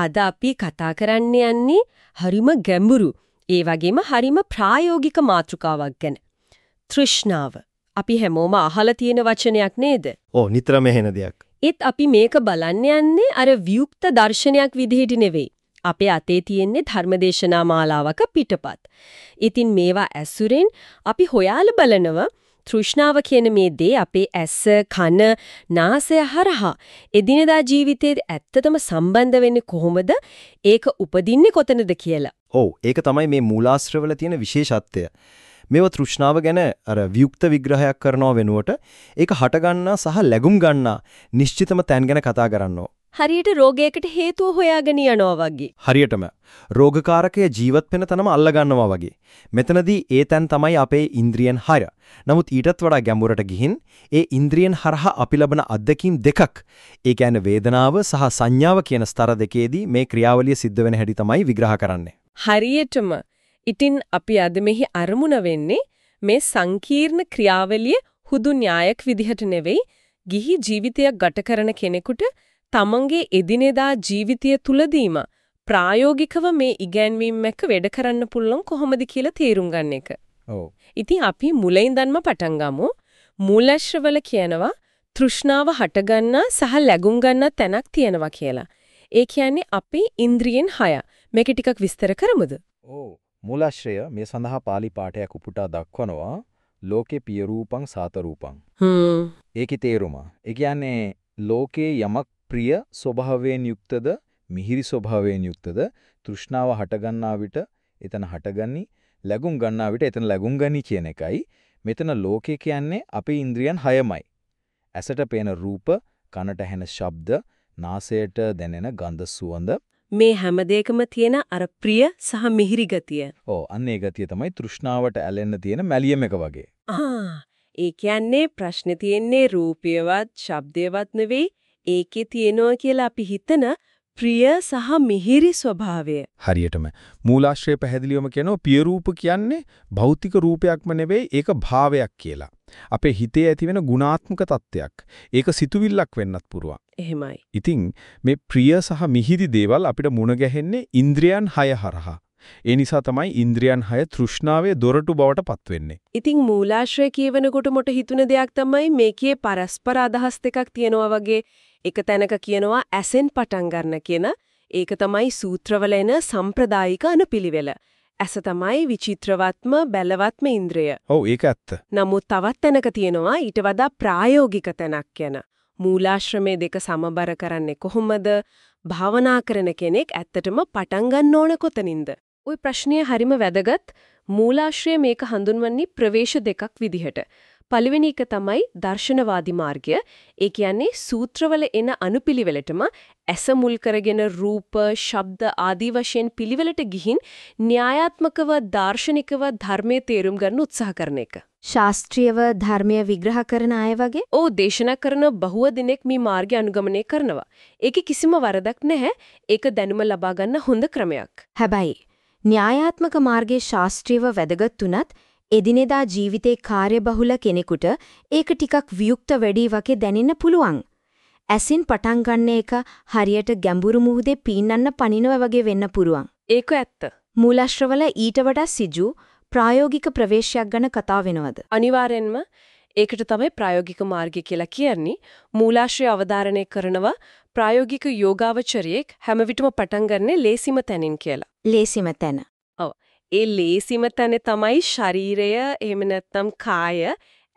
අද අපි කතා කරන්න යන්නේ හරිම ගැඹුරු ඒ වගේම හරිම ප්‍රායෝගික මාතෘකාවක් ගැන. තෘෂ්ණාව. අපි හැමෝම අහලා තියෙන වචනයක් නේද? ඔව් නිතරම ඇහෙන දෙයක්. ඒත් අපි මේක බලන්න යන්නේ අර වියුක්ත දර්ශනයක් විදිහට නෙවෙයි. අපේ අතේ තියෙන්නේ ධර්මදේශනා මාලාවක පිටපත්. ඉතින් මේවා ඇසුරෙන් අපි හොයාලා බලනවා තෘෂ්ණාව කියන මේ දේ අපේ ඇස, කන, නාසය හරහා එදිනෙදා ජීවිතේ ඇත්තටම සම්බන්ධ වෙන්නේ කොහොමද? ඒක උපදින්නේ කොතනද කියලා. ඔව් ඒක තමයි මේ මූලාශ්‍රවල තියෙන විශේෂත්වය. මේව තෘෂ්ණාව ගැන අර වියුක්ත විග්‍රහයක් කරනව වෙනුවට ඒක හට ගන්නා සහ ලැබුම් ගන්නා නිශ්චිතම තැන් ගැන කතා කරනවා. හරියට රෝගයකට හේතුව හොයාගෙන යනවා වගේ. හරියටම රෝගකාරකය ජීවත් වෙන තැනම අල්ල ගන්නවා වගේ. මෙතනදී ඒ තැන් තමයි අපේ ඉන්ද්‍රියන් 6. නමුත් ඊටත් වඩා ගැඹුරට ගිහින් ඒ ඉන්ද්‍රියන් හරහා අපි ලබන අත්දැකීම් දෙකක්. ඒ කියන්නේ වේදනාව සහ සංඥාව කියන ස්තර දෙකේදී මේ ක්‍රියාවලිය සිද්ධ වෙන හැටි තමයි විග්‍රහ කරන්නේ. හරියටම. ඉතින් අපි අද මෙහි අරමුණ වෙන්නේ මේ සංකීර්ණ ක්‍රියාවලිය හුදු න්‍යායක් විදිහට නෙවෙයි ගිහි ජීවිතයක් ගත කරන කෙනෙකුට තමන්ගේ එදිනෙදා ජීවිතය තුලදීම ප්‍රායෝගිකව මේ ඉගැන්වීම් එක්ක වැඩ කරන්න පුළුවන් කොහොමද කියලා තේරුම් ගන්න එක. ඔව්. ඉතින් අපි මුලින්දන්ම පටන් ගමු. මූලශ්‍රවල කියනවා තෘෂ්ණාව හටගන්නා සහ ලැබුම් ගන්නා තැනක් තියෙනවා කියලා. ඒ කියන්නේ අපි ඉන්ද්‍රියෙන් 6. මේක ටිකක් විස්තර කරමුද? ඔව්. මූලාශ්‍රය මේ සඳහා pāli පාඨයක් උපුටා දක්වනවා ලෝකේ පිය රූපං සාත රූපං. හ්ම්. ඒකේ තේරුම. ඒ කියන්නේ ලෝකේ යමක් ප්‍රිය ස්වභාවයෙන් යුක්තද මිහිරි ස්වභාවයෙන් යුක්තද තෘෂ්ණාව හටගන්නා විට එතන හටගනි ලැබුම් ගන්නා විට එතන ලැබුම් ගනි කියන එකයි මෙතන ලෝකේ කියන්නේ අපේ ඉන්ද්‍රියන් හයමයි ඇසට පේන රූප කනට ඇහෙන ශබ්ද නාසයට දැනෙන ගඳ සුවඳ මේ හැම දෙයකම තියෙන අර ප්‍රිය සහ මිහිරි ගතිය. ඔව් අන්න ඒ ගතිය තමයි තෘෂ්ණාවට ඇලෙන්න තියෙන මැලියම් එක වගේ. ආ ඒ කියන්නේ ප්‍රශ්නේ තියෙන්නේ රූපයවත් ශබ්දයවත් නෙවෙයි ඒකේ තියෙනවා කියලා අපි හිතන ප්‍රිය සහ මිහිරි ස්වභාවය. හරියටම මූලාශ්‍රය පැහැදිලිවම කියනවා පිය රූප කියන්නේ භෞතික රූපයක්ම නෙවෙයි ඒක භාවයක් කියලා. අපේ හිතේ ඇතිවෙන ගුණාත්මක තත්ත්වයක්. ඒක සිතුවිල්ලක් වෙන්නත් පුරුවන්. එහෙමයි. ඉතින් මේ ප්‍රිය සහ මිහිරි දේවල් අපිට මුණ ගැහෙන්නේ ඉන්ද්‍රියන් 6 හරහා. ඒ නිසා තමයි ඉන්ද්‍රියන් 6 තෘෂ්ණාවේ දොරටු බවට පත් වෙන්නේ. ඉතින් මූලාශ්‍රය කියවනකොට මොට හිතුන දෙයක් තමයි මේකේ පරස්පර අදහස් දෙකක් තියෙනවා වගේ එක තැනක කියනවා ඇසෙන් පටන් ගන්න කියන ඒක තමයි සූත්‍රවල එන සම්ප්‍රදායික අනුපිළිවෙල. ඇස තමයි විචිත්‍රවත්ම බැලවත්ම ඉන්ද්‍රය. ඔව් ඒක ඇත්ත. නමුත් තවත් තැනක තියෙනවා ඊට වඩා ප්‍රායෝගික තැනක් යන. මූලාශ්‍රමයේ දෙක සමබර කරන්නේ කොහොමද? භාවනා කරන කෙනෙක් ඇත්තටම පටන් ගන්න ඕන කොතනින්ද? ওই ප්‍රශ්නය හරිම වැදගත්. මූලාශ්‍රය මේක හඳුන්වන්නේ ප්‍රවේශ දෙකක් විදිහට. පළවෙනි එක තමයි දර්ශනවාදී මාර්ගය. ඒ කියන්නේ සූත්‍රවල එන අනුපිළිවෙලටම ඇස මුල් කරගෙන රූප, ශබ්ද ආදී වශයෙන් පිළිවෙලට ගිහින් න්‍යායාත්මකව දාර්ශනිකව ධර්මයේ තේරුම් ගන්න උත්සාහ කරන එක. ශාස්ත්‍රීයව ධර්මය විග්‍රහ කරන අය වගේ ඕ දේශනා කරන බහුව දිනෙක මේ මාර්ගය අනුගමනය කරනවා. ඒකේ කිසිම වරදක් නැහැ. ඒක දැනුම ලබා ගන්න හොඳ ක්‍රමයක්. හැබැයි න්‍යායාත්මක මාර්ගයේ ශාස්ත්‍රීයව වැදගත් උනත් එදිනෙදා ජීවිතේ කාර්යබහුල කෙනෙකුට ඒක ටිකක් වියුක්ත වැඩි වගේ දැනෙන්න පුළුවන්. ඇසින් පටන් ගන්න එක හරියට ගැඹුරු මුහුදේ පීනන්න පනිනව වගේ වෙන්න පුරුවන්. ඒක ඇත්ත. මූලාශ්‍රවල ඊට වඩා සිජු ප්‍රායෝගික ප්‍රවේශයක් ගැන කතා වෙනවද? අනිවාර්යෙන්ම ඒකට තමයි ප්‍රායෝගික මාර්ගය කියලා කියන්නේ. මූලාශ්‍රය අවධාරණය කරනවා ප්‍රායෝගික යෝගාවචරයේක් හැම විටම පටන් ගන්නේ ලේසිම තැනින් කියලා. ලේසිම තැන. ඒ ලේසිම තැන තමයි ශරීරය එහෙම නැත්නම් කාය.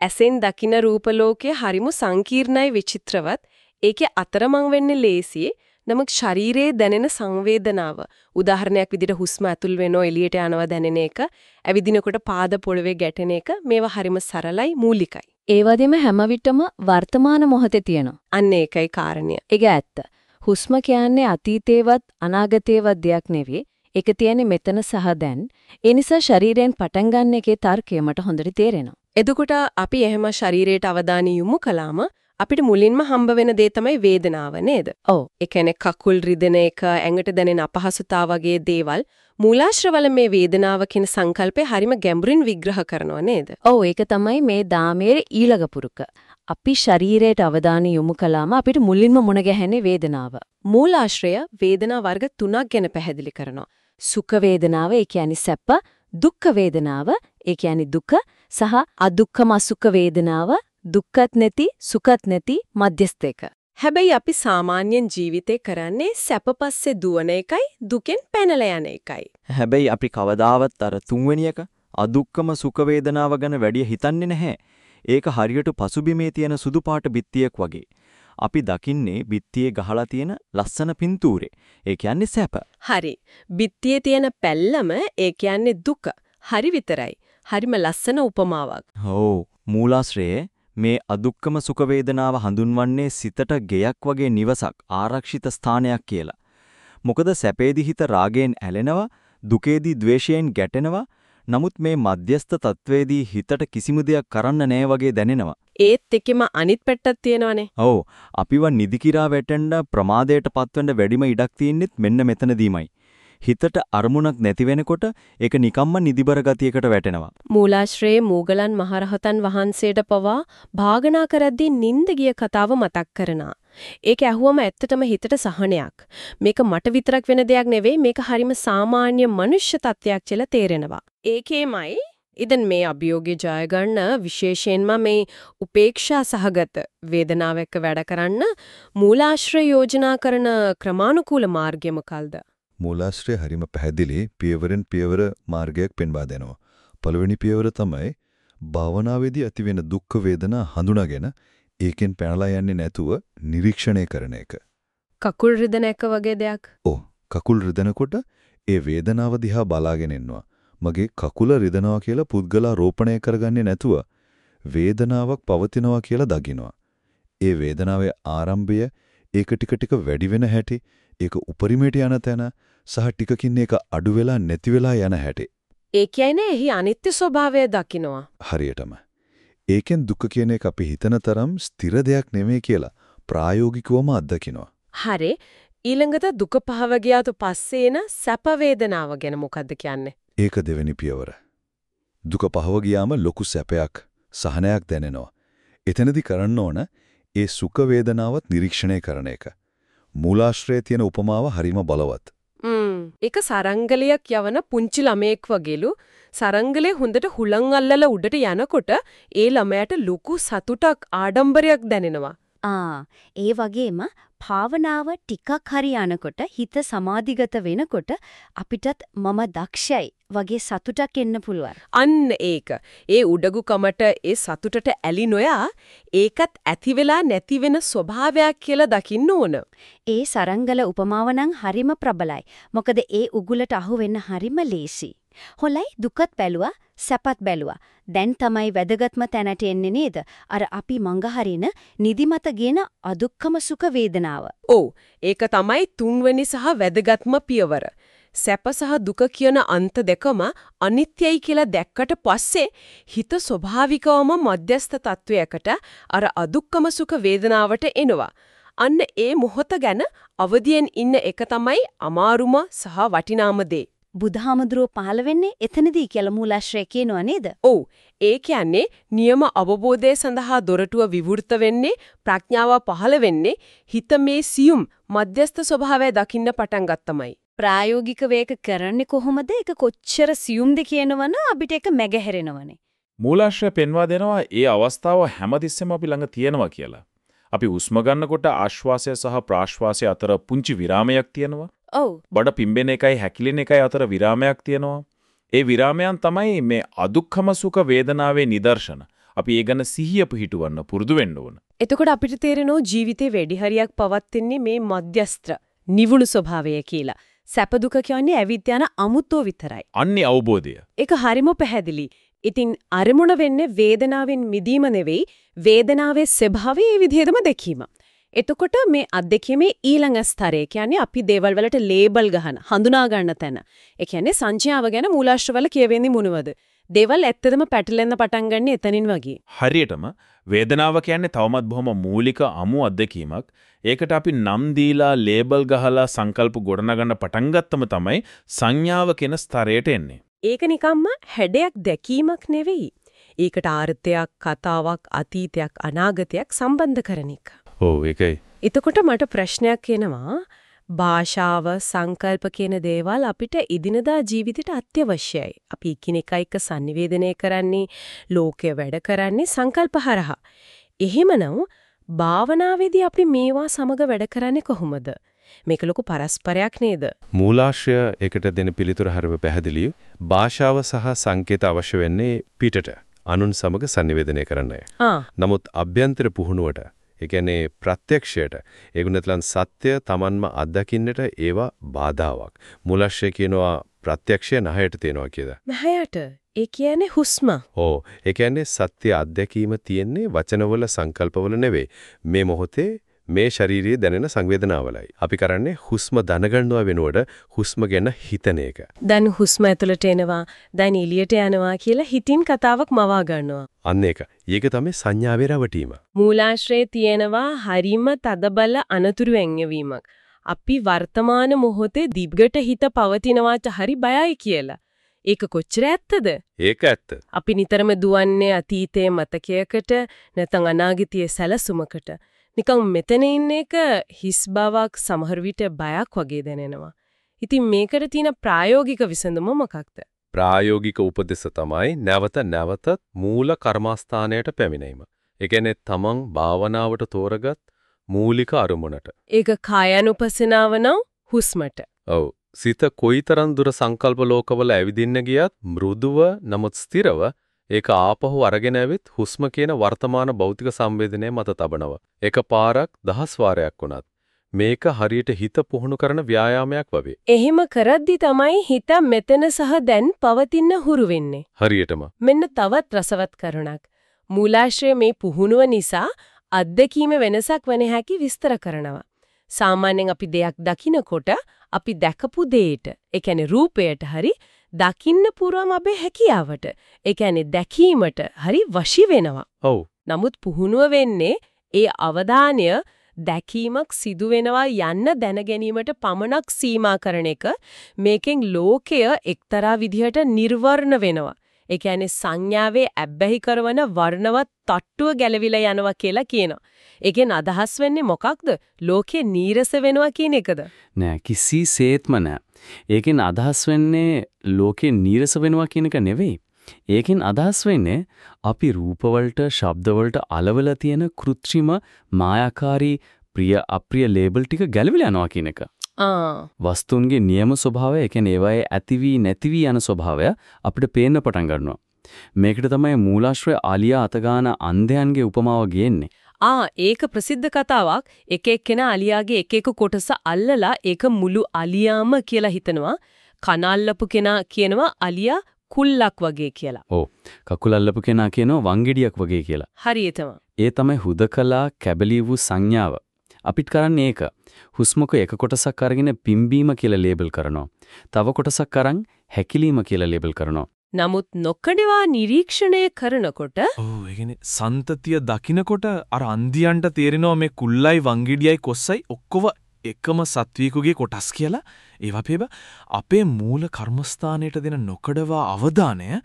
ඇසෙන් දකින රූප ලෝකයේ හරිම සංකීර්ණයි විචිත්‍රවත්. ඒකේ අතරමං වෙන්නේ ලේසි නමුත් ශරීරයේ දැනෙන සංවේදනාව. උදාහරණයක් විදිහට හුස්ම ඇතුල් වෙනෝ එළියට යනවා දැනෙන එක ඇවිදිනකොට පාද පොළවේ ගැටෙන එක මේවා හරිම සරලයි මූලිකයි. ඒ වගේම හැම විටම වර්තමාන මොහොතේ තියෙනවා. අන්න ඒකයි කාරණය. ඒක ඇත්ත. හුස්ම කියන්නේ අතීතේවත් අනාගතේවත් දෙයක් නෙවෙයි ඒක තියෙන්නේ මෙතන සහ දැන්. ඒ නිසා ශරීරයෙන් පටන් ගන්න එකේ තර්කය මට හොඳට තේරෙනවා. එතකොට අපි එහෙම ශරීරයට අවධානය යොමු කළාම අපිට මුලින්ම හම්බ වෙන දේ තමයි වේදනාව නේද? ඔව්. ඒ කියන්නේ කකුල් රිදෙන එක, ඇඟට දැනෙන අපහසුතාව වගේ දේවල් මූලාශ්‍රවල මේ වේදනාව කියන සංකල්පය හරිම ගැඹුරින් විග්‍රහ කරනවා නේද? ඔව් ඒක තමයි මේ දාමයේ ඊළඟ පුරුක. අපි ශරීරයට අවධානය යොමු කළාම අපිට මුලින්ම මුණ ගැහෙන්නේ වේදනාව. මූලාශ්‍රය වේදනා වර්ග තුනක් ගැන පැහැදිලි කරනවා. සුඛ වේදනාව ඒ කියන්නේ සැප, දුක්ඛ වේදනාව ඒ කියන්නේ දුක සහ අදුක්ඛම අසුඛ වේදනාව දුක්ඛත් නැති සුඛත් නැති මධ්‍යස්ථයක. හැබැයි අපි සාමාන්‍යයෙන් ජීවිතේ කරන්නේ සැපපස්සේ දුවන එකයි දුකෙන් පැනලා යන එකයි. හැබැයි අපි කවදාවත් අර තුන්වෙනි එක අදුක්කම සුඛ වේදනාව ගැන වැඩි හිතන්නේ නැහැ. ඒක හරියට පසුබිමේ තියෙන සුදු පාට බිත්තියක් වගේ. අපි දකින්නේ බිත්තියේ ගහලා තියෙන ලස්සන පින්තූරේ. ඒ කියන්නේ සැප. හරි. බිත්තියේ තියෙන පැල්ලම ඒ කියන්නේ දුක. හරි විතරයි. හරිම ලස්සන උපමාවක්. ඔව් මූලාශ්‍රයේ මේ අදුක්කම සුඛ වේදනාව හඳුන්වන්නේ සිතට ගෙයක් වගේ නිවසක් ආරක්ෂිත ස්ථානයක් කියලා. මොකද සැපේදී හිත රාගයෙන් ඇලෙනවා, දුකේදී ද්වේෂයෙන් ගැටෙනවා, නමුත් මේ මධ්‍යස්ත තත්වේදී හිතට කිසිම දෙයක් කරන්න නෑ වගේ දැනෙනවා. ඒත් එකෙම අනිත් පැත්තක් තියෙනවනේ. ඔව් අපිව නිදි කිරා වැටෙන්න ප්‍රමාදයට පත්වෙන්න වැඩිම ඉඩක් තියෙන්නෙත් මෙන්න මෙතනදීමයි. හිතට අරමුණක් නැති වෙනකොට ඒක නිකම්ම නිදිබර ගතියකට වැටෙනවා. මූලාශ්‍රයේ මූගලන් මහරහතන් වහන්සේට පවා භාගනා කරද්දී නිින්ද ගිය කතාව මතක් කරනවා. ඒක ඇහුවම ඇත්තටම හිතට සහනයක්. මේක මට විතරක් වෙන දෙයක් නෙවෙයි මේක හරිම සාමාන්‍ය මනුෂ්‍ය තත්ත්වයක් කියලා තේරෙනවා. ඒකේමයි ඉතින් මේ අභියෝගය ජය ගන්න විශේෂයෙන්ම මේ උපේක්ෂා සහගත වේදනාව එක්ක වැඩ කරන්න මූලාශ්‍රය යෝජනා කරන ක්‍රමානුකූල මාර්ගය මොකල්ද? මූලාශ්‍රය හරිම පැහැදිලි පියවරෙන් පියවර මාර්ගයක් පෙන්වා දෙනවා. පළවෙනි පියවර තමයි භාවනාවේදී ඇතිවෙන දුක් වේදනා හඳුනාගෙන ඒකෙන් පැනලා යන්නේ නැතුව නිරීක්ෂණය කරන එක. කකුල් රිදෙන එක වගේ දෙයක්. ඔව් කකුල් රිදෙනකොට ඒ වේදනාව දිහා බලාගෙන ඉන්නවා. මගේ කකුල රිදෙනවා කියලා පුද්ගලාරෝපණය කරගන්නේ නැතුව වේදනාවක් පවතිනවා කියලා දකිනවා. ඒ වේදනාවේ ආරම්භය ඒක ටික ටික වැඩි වෙන හැටි ඒක උපරිමයට යන තැන සහ ටිකකින් ඒක අඩු වෙලා නැති වෙලා යන හැටි. ඒ කියන්නේ එහි අනිත්‍ය ස්වභාවය දකිනවා. හරියටම. ඒකෙන් දුක කියන එක අපි හිතන තරම් ස්ථිර දෙයක් නෙමෙයි කියලා ප්‍රායෝගිකවම අත්දකිනවා. හරි. ඊළඟට දුක පහව ගියාට පස්සේ එන සැප වේදනාව ගැන මොකද්ද කියන්නේ? ඒක දෙවෙනි පියවර. දුක පහව ගියාම ලොකු සැපයක් සහනයක් දැනෙනවා. එතනදි කරන්න ඕන ඒ සුඛ වේදනාවත් නිරීක්ෂණය කරන එක. මූලාශ්‍රයේ තියෙන උපමාව හරිම බලවත්. ම්ම් ඒක සරංගලයක් යවන පුංචි ළමයෙක් වගේලු. සරංගලේ හොඳට හුලං අල්ලලා උඩට යනකොට ඒ ළමයාට ලොකු සතුටක් ආඩම්බරයක් දැනෙනවා. ආ ඒ වගේම භාවනාව ටිකක් හරි යනකොට හිත සමාධිගත වෙනකොට අපිටත් මම දක්ෂයි. වගේ සතුටක් එන්න පුළුවන්. අන්න ඒක. ඒ උඩගුකමට ඒ සතුටට ඇලි නොයා ඒකත් ඇති වෙලා නැති වෙන ස්වභාවයක් කියලා දකින්න ඕන. ඒ සරංගල උපමාව නම් හරිම ප්‍රබලයි. මොකද ඒ උගුලට අහු වෙන්න හරිම ලේසි. හොලයි දුකත් බැලුවා සැපත් බැලුවා. දැන් තමයි වැදගත්ම තැනට එන්නේ නේද? අර අපි මඟ හරින නිදිමත ගෙන අදුක්කම සුඛ වේදනාව. ඔව් ඒක තමයි තුන්වෙනි සහ වැදගත්ම පියවර. සැප සහ දුක කියන අන්ත දෙකම අනිත්‍යයි කියලා දැක්කට පස්සේ හිත ස්වභාවිකවම මධ්‍යස්ථ තත්වයකට අර අදුක්කම සුඛ වේදනාවට එනවා. අන්න ඒ මොහොත ගැන අවදියෙන් ඉන්න එක තමයි අමාරුම සහ වටිනාම දේ. බුදුහාමුදුරුව පහළ වෙන්නේ එතනදී කියලා මූලාශ්‍රය කියනවා නේද? ඔව් ඒ කියන්නේ නියම අවබෝධය සඳහා දොරටුව විවෘත වෙන්නේ ප්‍රඥාව පහළ වෙන්නේ හිත මේ සියුම් මධ්‍යස්ථ ස්වභාවය දකින්න පටන් ගත්තමයි. ප්‍රායෝගිකව ඒක කරන්නේ කොහොමද? ඒක කොච්චර සියුම්ද කියනවන අපිට ඒක මැගහැරෙනවනේ. මූලාශ්‍රය පෙන්වා දෙනවා ඒ අවස්ථාව හැමතිස්සෙම අපි ළඟ තියෙනවා කියලා. අපි හුස්ම ගන්නකොට ආශ්වාසය සහ ප්‍රාශ්වාසය අතර පුංචි විරාමයක් තියෙනවා. ඔව්. බඩ පිම්බෙන එකයි හැකිලෙන එකයි අතර විරාමයක් තියෙනවා. ඒ විරාමයන් තමයි මේ අදුක්ඛම සුඛ වේදනාවේ නිදර්ශන. අපි ඒ ගැන සිහිය පිහිටවන්න පුරුදු වෙන්න ඕන. එතකොට අපිට තේරෙනවා ජීවිතේ වැඩි හරියක් පවත්ින්නේ මේ මධ්‍යස්ත්‍ර නිවුණු ස්වභාවය කියලා. සැප දුක කියන්නේ ඇවිත් යන අමුතෝ විතරයි. අන්නේ අවබෝධය. ඒක හරිම පැහැදිලි. ඉතින් අරමුණ වෙන්නේ වේදනාවෙන් මිදීම නෙවෙයි වේදනාවේ ස්වභාවය ඒ විදිහටම දැකීම. එතකොට මේ අත්දැකීමේ ඊළඟ ස්තරය කියන්නේ අපි දේවල් වලට ලේබල් ගහන, හඳුනා ගන්න තැන. ඒ කියන්නේ සංඥාව ගැන මූලාශ්‍රවල කියවෙන්නේ මොනවද? දේවල් ඇත්තටම පැටලෙන්න පටන් ගන්න එතනින් වගේ. හරියටම වේදනාව කියන්නේ තවමත් බොහොම මූලික අමු අත්දැකීමක්. ඒකට අපි නම් දීලා ලේබල් ගහලා සංකල්ප ගොඩනගන්න පටන් ගත්තම තමයි සංඥාව කියන ස්තරයට එන්නේ. ඒක නිකම්ම හැඩයක් දැකීමක් නෙවෙයි. ඒකට ආර්ථයක්, කතාවක්, අතීතයක්, අනාගතයක් සම්බන්ධ කරන එක. ඔව් ඒකයි. එතකොට මට ප්‍රශ්නයක් එනවා භාෂාව සංකල්ප කියන දේවල් අපිට ඉදිනදා ජීවිතයට අත්‍යවශ්‍යයි. අපි එකිනෙකා එක්ක sannivedanaya කරන්නේ ලෝකය වැඩ කරන්නේ සංකල්ප හරහා. එහෙමනම් භාවනාවේදී අපි මේවා සමග වැඩ කරන්නේ කොහොමද? මේක ලොකු පරස්පරයක් නේද? මූලාශ්‍රය ඒකට දෙන පිළිතුර හරිව පැහැදිලියි. භාෂාව සහ සංකේත අවශ්‍ය වෙන්නේ පිටට අනුන් සමග sannivedanaya කරන්නයි. නමුත් අභ්‍යන්තර පුහුණුවට ඒ කියන්නේ ප්‍රත්‍යක්ෂයට ඒගුණතලන් සත්‍ය Tamanම අත්දකින්නට ඒවා බාධාවක්. මූලාශ්‍රය කියනවා ප්‍රත්‍යක්ෂය නැහැට තියෙනවා කියලා. මහයට ඒ කියන්නේ හුස්ම. ඕ ඒ කියන්නේ සත්‍ය අත්දැකීම තියෙන්නේ වචනවල සංකල්පවල නෙවෙයි. මේ මොහොතේ මේ ශාරීරියේ දැනෙන සංවේදනාවලයි. අපි කරන්නේ හුස්ම දැනගන්නවා වෙනුවට හුස්ම ගැන හිතන එක. දැන් හුස්ම ඇතුළට එනවා, දැන් එළියට යනවා කියලා හිතින් කතාවක් මවා ගන්නවා. අන්න ඒක. ඊක තමයි සංඥාවේ රැවටීම. මූලාශ්‍රයේ තියෙනවා හරිම තදබල අනතුරු ඇඟවීමක්. අපි වර්තමාන මොහොතේ දිගට හිත පවතිනවාට හරි බයයි කියලා. ඒක කොච්චර ඇත්තද? ඒක ඇත්ත. අපි නිතරම දුවන්නේ අතීතයේ මතකයකට නැත්නම් අනාගතයේ සැලසුමකට. නිකන් මෙතන ඉන්න එක හිස් බවක් සමහර විට බයක් වගේ දැනෙනවා. ඉතින් මේකට තියෙන ප්‍රායෝගික විසඳුම මොකක්ද? ප්‍රායෝගික උපදෙස තමයි නැවත නැවතත් මූල කර්මස්ථානයට පැමිණීම. ඒ කියන්නේ තමන් භාවනාවට තෝරගත් මූලික අරමුණට. ඒක කායानुපසනාව නම් හුස්මට. ඔව්. සිත කොයිතරම් දුර සංකල්ප ලෝකවල ඇවිදින්න ගියත් මෘදුව නමුත් ස්ථිරව ඒක ආපහු අරගෙන ඇවිත් හුස්ම කියන වර්තමාන භෞතික සංවේදනය මත තබනවා. එක පාරක් දහස් වාරයක් වුණත් මේක හරියට හිත පුහුණු කරන ව්‍යායාමයක් වගේ. එහෙම කරද්දි තමයි හිත මෙතන සහ දැන් පවතින හුරු වෙන්නේ. හරියටම. මෙන්න තවත් රසවත් කරුණක්. මූලාශ්‍රය මේ පුහුණුව නිසා අත්දැකීම වෙනසක් වෙන හැකි විස්තර කරනවා. සාමාන්‍යයෙන් අපි දෙයක් දකිනකොට අපි දැකපු දෙයට, ඒ කියන්නේ රූපයට හරි දකින්න පුරවම අපේ හැකියාවට. ඒ කියන්නේ දැකීමට හරි වශී වෙනවා. ඔව්. නමුත් පුහුණුව වෙන්නේ ඒ අවධානය දැකීමක් සිදු වෙනවා යන්න දැන ගැනීමට පමණක් සීමා කරන එක මේකෙන් ලෝකය එක්තරා විදිහට නිර්වර්ණ වෙනවා. ඒ කියන්නේ සංඥාවේ ඇබ්බැහි කරන වර්ණවත් තට්ටුව ගැලවිලා යනවා කියලා කියනවා. ඒකෙන් අදහස් වෙන්නේ මොකක්ද? ලෝකේ නීරස වෙනවා කියන එකද? නෑ කිසිසේත්ම නෑ. ඒකෙන් අදහස් වෙන්නේ ලෝකේ නීරස වෙනවා කියන එක නෙවෙයි. ඒකෙන් අදහස් වෙන්නේ අපි රූපවලට, ශබ්දවලට අලවලා තියෙන કૃත්‍රිම මායාකාරී ප්‍රිය අප්‍රිය ලේබල් ටික ගැලවිලා යනවා කියන එක. වස්තුන්ගේ නියම ස්වභාවය, ඒ කියන්නේ ඒවායේ ඇති වී නැති වී යන ස්වභාවය අපිට පේන්න පටන් ගන්නවා. මේකට තමයි මූලාශ්‍රය ආලියා අතගාන අන්ධයන්ගේ උපමාව ගේන්නේ. ආ ඒක ප්‍රසිද්ධ කතාවක් එක එක්කෙනා අලියාගේ එක එක කොටස අල්ලලා ඒක මුළු අලියාම කියලා හිතනවා කනල්ලපු කෙනා කියනවා අලියා කුල්ලක් වගේ කියලා. ඔව්. කකුල අල්ලපු කෙනා කියනවා වංගෙඩියක් වගේ කියලා. හරියටම. ඒ තමයි හුදකලා කැබලි වූ සංඥාව. අපිට කරන්නේ ඒක. හුස්මක එක කොටසක් අරගෙන පිම්බීම කියලා ලේබල් කරනවා. තව කොටසක් අරන් හැකිලිම කියලා ලේබල් කරනවා. නමුත් නොකඩවා නිරීක්ෂණය කරනකොට ඔව් ඒ කියන්නේ සන්තතිය දකින්නකොට අර අන්දියන්ට තේරෙනවා මේ කුල්ලයි වංගිඩියයි කොස්සයි ඔක්කොම එකම සත්වීකුගේ කොටස් කියලා ඒවා පේබ අපේ මූල කර්මස්ථානයට දෙන නොකඩවා අවධානය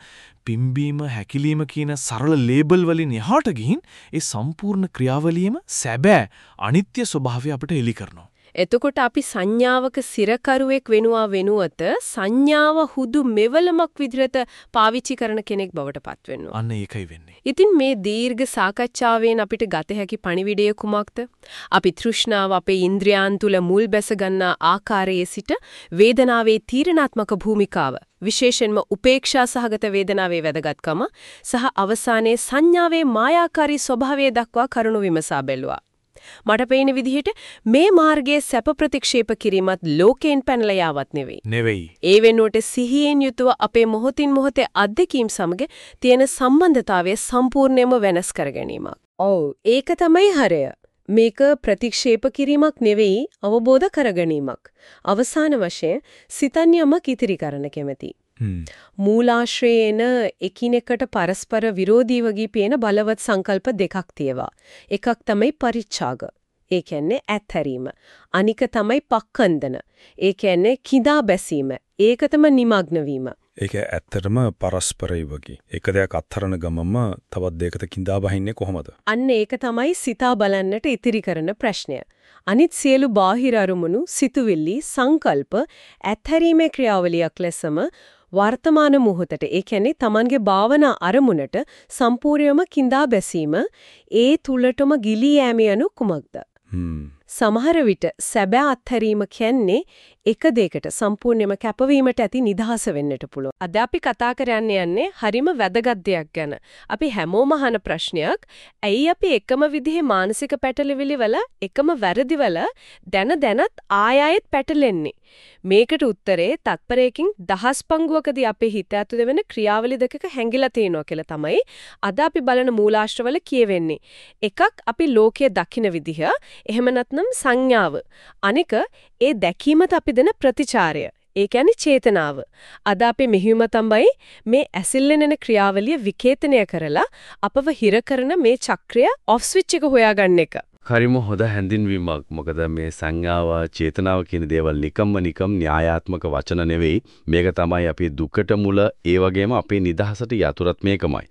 පිම්බීම හැකිලීම කියන සරල ලේබල් වලින් එහාට ගිහින් ඒ සම්පූර්ණ ක්‍රියාවලියම සැබෑ අනිත්‍ය ස්වභාවය අපට එලි කරනවා එතකොට අපි සංඥාවක සිරකරුවෙක් වෙනවා වෙනුවත සංඥාව හුදු මෙවලමක් විදිහට පාවිච්චි කරන කෙනෙක් බවට පත් වෙනවා. අන්න ඒකයි වෙන්නේ. ඉතින් මේ දීර්ඝ සාකච්ඡාවෙන් අපිට ගත හැකි පණිවිඩය කුමක්ද? අපි තෘෂ්ණාව අපේ ඉන්ද්‍රයන් තුල මුල් බැස ගන්නා ආකාරයේ සිට වේදනාවේ තීරණාත්මක භූමිකාව විශේෂයෙන්ම උපේක්ෂා සහගත වේදනාවේ වැදගත්කම සහ අවසානයේ සංඥාවේ මායාකාරී ස්වභාවය දක්වා කරුණු විමසා බැලුවා. මට පේන විදිහට මේ මාර්ගයේ සැප ප්‍රතික්ෂේප කිරීමත් ලෝකයෙන් පැනලා යාවත් නෙවෙයි. නෙවෙයි. ඒ වෙනුවට සිහියෙන් යුතුව අපේ මොහොතින් මොහොතේ අත්දැකීම් සමග තියෙන සම්බන්ධතාවය සම්පූර්ණයෙන්ම වෙනස් කර ගැනීමක්. ඔව් ඒක තමයි හරය. මේක ප්‍රතික්ෂේප කිරීමක් නෙවෙයි අවබෝධ කර ගැනීමක්. අවසාන වශයෙන් සිතන්යමක් ඉතිරි කරන්න කැමැති. මූලාශ්‍රයේන එකිනෙකට පරස්පර විරෝධී වගේ පේන බලවත් සංකල්ප දෙකක් තියෙවා. එකක් තමයි පරිච්ඡාග. ඒ කියන්නේ ඇත්හැරීම. අනික තමයි පක්කන්දන. ඒ කියන්නේ කිඳා බැසීම. ඒක තමයි නිමග්න වීම. ඒක ඇත්තටම පරස්පරයි වගේ. එක දෙයක් අත්හරන ගමම තවත් දෙයකට කිඳා බහින්නේ කොහොමද? අන්න ඒක තමයි සිතා බලන්නට ඉතිරි කරන ප්‍රශ්නය. අනිත් සියලු බාහිර අරමුණු, සිතුවිලි, සංකල්ප ඇත්හැරීමේ ක්‍රියාවලියක් ලෙසම වර්තමාන මොහොතට ඒ කියන්නේ Tamanගේ භාවනා අරමුණට සම්පූර්ණයම කිඳා බැසීම ඒ තුලටම ගිලී යෑම යනු කුමක්ද? සමහර විට සැබෑ අත්හැරීම කියන්නේ එක දෙයකට සම්පූර්ණයෙන්ම කැපවීමට ඇති නිදහස වෙන්නට පුළුවන්. අද අපි කතා කරන්න යන්නේ හරිම වැදගත් දෙයක් ගැන. අපි හැමෝම අහන ප්‍රශ්නයක්. ඇයි අපි එකම විදිහේ මානසික පැටලෙවිලි වල එකම වැරදි වල දැන දැනත් ආය ආයෙත් පැටලෙන්නේ? මේකට උත්තරේ තත්පරයකින් දහස් පංගුවකදී අපේ හිත ඇතුළේ වෙන ක්‍රියාවලි දෙකක හැංගිලා තියෙනවා කියලා තමයි අද අපි බලන මූලාශ්‍රවල කියවෙන්නේ. එකක් අපි ලෝකයේ දකින විදිහ, එහෙම නැත්නම් සංඥාව. අනික ඒ දැකීමට අපි දෙන ප්‍රතිචාරය. ඒ කියන්නේ චේතනාව. අද අපේ මෙහිම තමයි මේ ඇසිල්ලෙන එන ක්‍රියාවලිය විකේතනය කරලා අපව හිර කරන මේ චක්‍රය ඔෆ් ස්විච් එක හොයාගන්න එක. හරිම හොඳ හැඳින්වීමක්. මොකද මේ සංඥාව, චේතනාව කියන දේවල් නිකම්ම නිකම් න්‍යායාත්මක වචන නෙවෙයි. මේක තමයි අපේ දුකට මුල, ඒ වගේම අපේ නිදහසට යතුරුත් මේකමයි.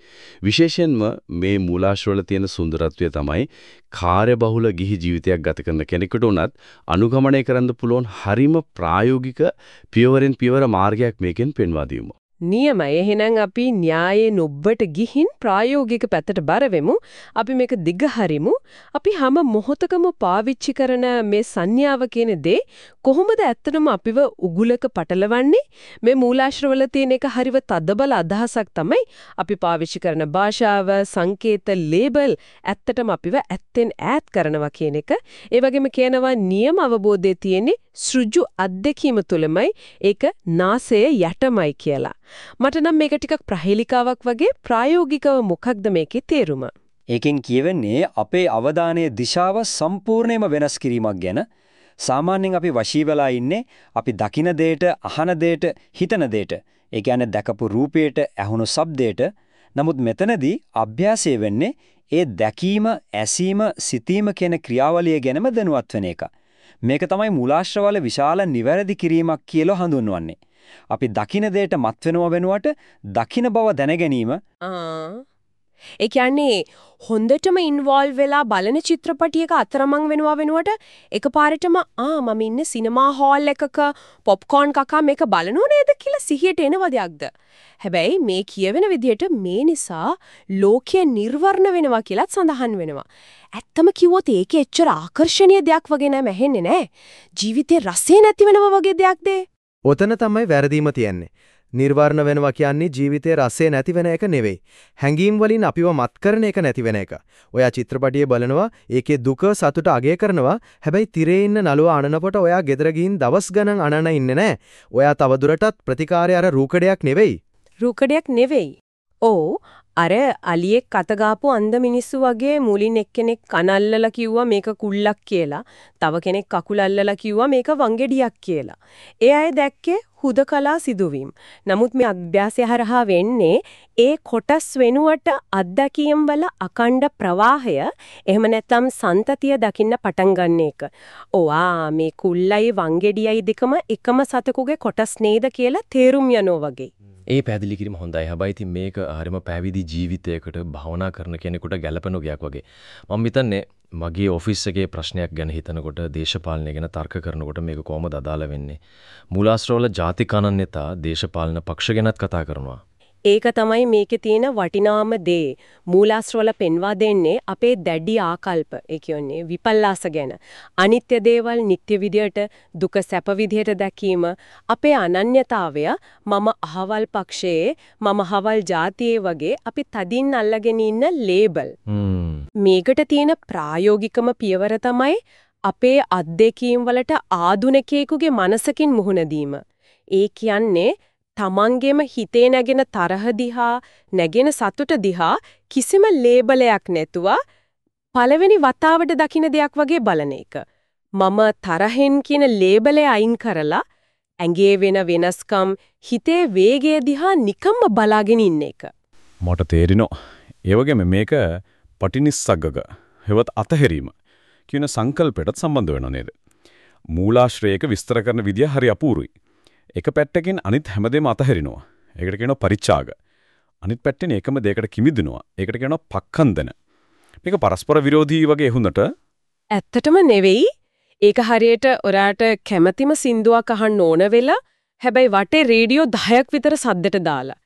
විශේෂයෙන්ම මේ මූලාශ්‍රවල තියෙන සුන්දරත්වය තමයි කාර්යබහුල ගිහි ජීවිතයක් ගත කරන කෙනෙකුට උනත් අනුගමනය කරන්න පුළුවන් හරිම ප්‍රායෝගික පියවරෙන් පියවර මාර්ගයක් මේකෙන් පෙන්වා දීම. නියමයි. එහෙනම් අපි න්‍යායේ නොබ්බට ගිහින් ප්‍රායෝගික පැත්තට බර වෙමු. අපි මේක දිගහරිමු. අපි හැම මොහොතකම පාවිච්චි කරන මේ සංඥාව කියන දේ කොහොමද ඇත්තටම අපිව උගුලක පටලවන්නේ? මේ මූලාශ්‍රවල තියෙන එක හරිව තදබල අදහසක් තමයි අපි පාවිච්චි කරන භාෂාව, සංකේත, ලේබල් ඇත්තටම අපිව ඇත්තෙන් ඈත් කරනවා කියන එක. ඒ වගේම කියනවා නියම අවබෝධයේ තියෙන්නේ සෘජු අත්දැකීම තුළමයි ඒක නාසය යටමයි කියලා. මට නම් මේක ටිකක් ප්‍රහේලිකාවක් වගේ ප්‍රායෝගිකව මොකක්ද මේකේ තේරුම? ඒකෙන් කියවෙන්නේ අපේ අවධානයේ දිශාව සම්පූර්ණයෙන්ම වෙනස් කිරීමක් ගැන. සාමාන්‍යයෙන් අපි වශී වෙලා ඉන්නේ අපි දකින දෙයට, අහන දෙයට, හිතන දෙයට. ඒ කියන්නේ දැකපු රූපයට, ඇහුණු ශබ්දයට. නමුත් මෙතනදී අභ්‍යාසය වෙන්නේ ඒ දැකීම, ඇසීම, සිතීම කියන ක්‍රියාවලිය ගැනම දැනුවත් වෙන එක. මේක තමයි මූලාශ්‍රවල විශාල නිවැරදි කිරීමක් කියලා හඳුන්වන්නේ. අපි දකින දෙයට මත් වෙනව වෙනුවට දකින බව දැනගැනීම ඒ කියන්නේ හොඳටම ඉන්වෝල්ව් වෙලා බලන චිත්‍රපටියක අතරමං වෙනවා වෙනුවට එකපාරටම ආ මම ඉන්නේ සිනමා හෝල් එකක පොප්කෝර්න් කකා මේක බලනෝ නේද? කියලා සිහියට එනව දෙයක්ද හැබැයි මේ කියවෙන විදිහට මේ නිසා ලෝකය නිර්වර්ණ වෙනවා කියලාත් සඳහන් වෙනවා. ඇත්තම කිව්වොත් ඒකේ එච්චර ආකර්ෂණීය දෙයක් වගේ නෑ මැහෙන්නේ නෑ. ජීවිතේ රසය නැති වෙනවා වගේ දෙයක්ද? ඔතන තමයි වැරදීම තියෙන්නේ. නිර්වර්ණ වෙනවා කියන්නේ ජීවිතයේ රසය නැති වෙන එක නෙවෙයි. හැඟීම් වලින් අපිව මත් කරන එක නැති වෙන එක. ඔයා චිත්‍රපටිය බලනවා, ඒකේ දුක සතුට අගය කරනවා. හැබැයි තිරේ ඉන්න නළුව අනනකොට ඔයා ගෙදර ගිහින් දවස් ගණන් අනන ඉන්නේ නැහැ. ඔයා තවදුරටත් ප්‍රතිකාරය අර රූකඩයක් නෙවෙයි. රූකඩයක් නෙවෙයි. ඕ අර අලියෙක් අතගාපු අන්ධ මිනිස්සු වගේ මුලින් එක්කෙනෙක් කනල්ලලා කිව්වා මේක කුල්ලක් කියලා. තව කෙනෙක් කකුල අල්ලලා කිව්වා මේක වංගෙඩියක් කියලා. ඒ අය දැක්කේ හුදකලා සිදුවීම්. නමුත් මේ අභ්‍යාසය හරහා වෙන්නේ ඒ කොටස් වෙනුවට අත්දැකීම් වල අකණ්ඩ ප්‍රවාහය එහෙම නැත්නම් සන්තතිය දකින්න පටන් ගන්න එක. ඔවා මේ කුල්ලයි වංගෙඩියයි දෙකම එකම සතෙකුගේ කොටස් නේද කියලා තේරුම් යනවා වගේ. ඒ පැහැදිලි කිරීම හොඳයි. හැබැයි ඉතින් මේක හරිම පැවිදි ජීවිතයකට භවනා කරන කෙනෙකුට ගැළපෙන ගයක් වගේ. මම හිතන්නේ මගේ ඔෆිස් එකේ ප්‍රශ්නයක් ගැන හිතනකොට දේශපාලනය ගැන තර්ක කරනකොට මේක කොහොමද අදාළ වෙන්නේ? මූලාශ්‍රවල ජාතික අනන්‍යතා දේශපාලන පක්ෂ ගැනත් කතා කරනවා. ඒක තමයි මේකේ තියෙන වටිනාම දේ. මූලාශ්‍රවල පෙන්වා දෙන්නේ අපේ දැඩි ආකල්ප. ඒ කියන්නේ විපල්ලාස ගැන. අනිත්‍ය දේවල් නිට්ටය විදියට, දුක සැප විදියට දැකීම, අපේ අනන්‍යතාවය මම අහවල් පක්ෂයේ, මම අහවල් ජාතියේ වගේ අපි තදින් අල්ලගෙන ඉන්න ලේබල්. මේකට තියෙන ප්‍රායෝගිකම පියවර තමයි අපේ අත්දැකීම් වලට ආදුනිකයෙකුගේ මනසකින් මුහුණ දීම. ඒ කියන්නේ තමන්ගෙම හිතේ නැගෙන තරහ දිහා නැගෙන සතුට දිහා කිසිම ලේබලයක් නැතුව පළවෙනි වතාවට දකින්න දෙයක් වගේ බලන එක. මම තරහෙන් කියන ලේබලය අයින් කරලා ඇඟේ වෙන වෙනස්කම් හිතේ වේගය දිහා නිකම්ම බලාගෙන ඉන්න එක. මට තේරෙනවා. ඒ වගේම මේක පටිනිස්සග්ගක හෙවත් අතහැරීම කියන සංකල්පයටත් සම්බන්ධ වෙනව නේද? මූලාශ්‍රයක විස්තර කරන විදිය හරි අපූරුයි. එක පැත්තකින් අනිත් හැමදේම අතහැරිනවා. ඒකට කියනවා පරිචාග. අනිත් පැත්තෙන් එකම දෙයකට කිමිදුනවා. ඒකට කියනවා පක්ඛන්දන. මේක පරස්පර විරෝධී වගේ හුන්නට ඇත්තටම නෙවෙයි. ඒක හරියට ඔයාට කැමැතිම සින්දුවක් අහන්න ඕන වෙලා හැබැයි වටේ රේඩියෝ 10ක් විතර සද්දට දාලා.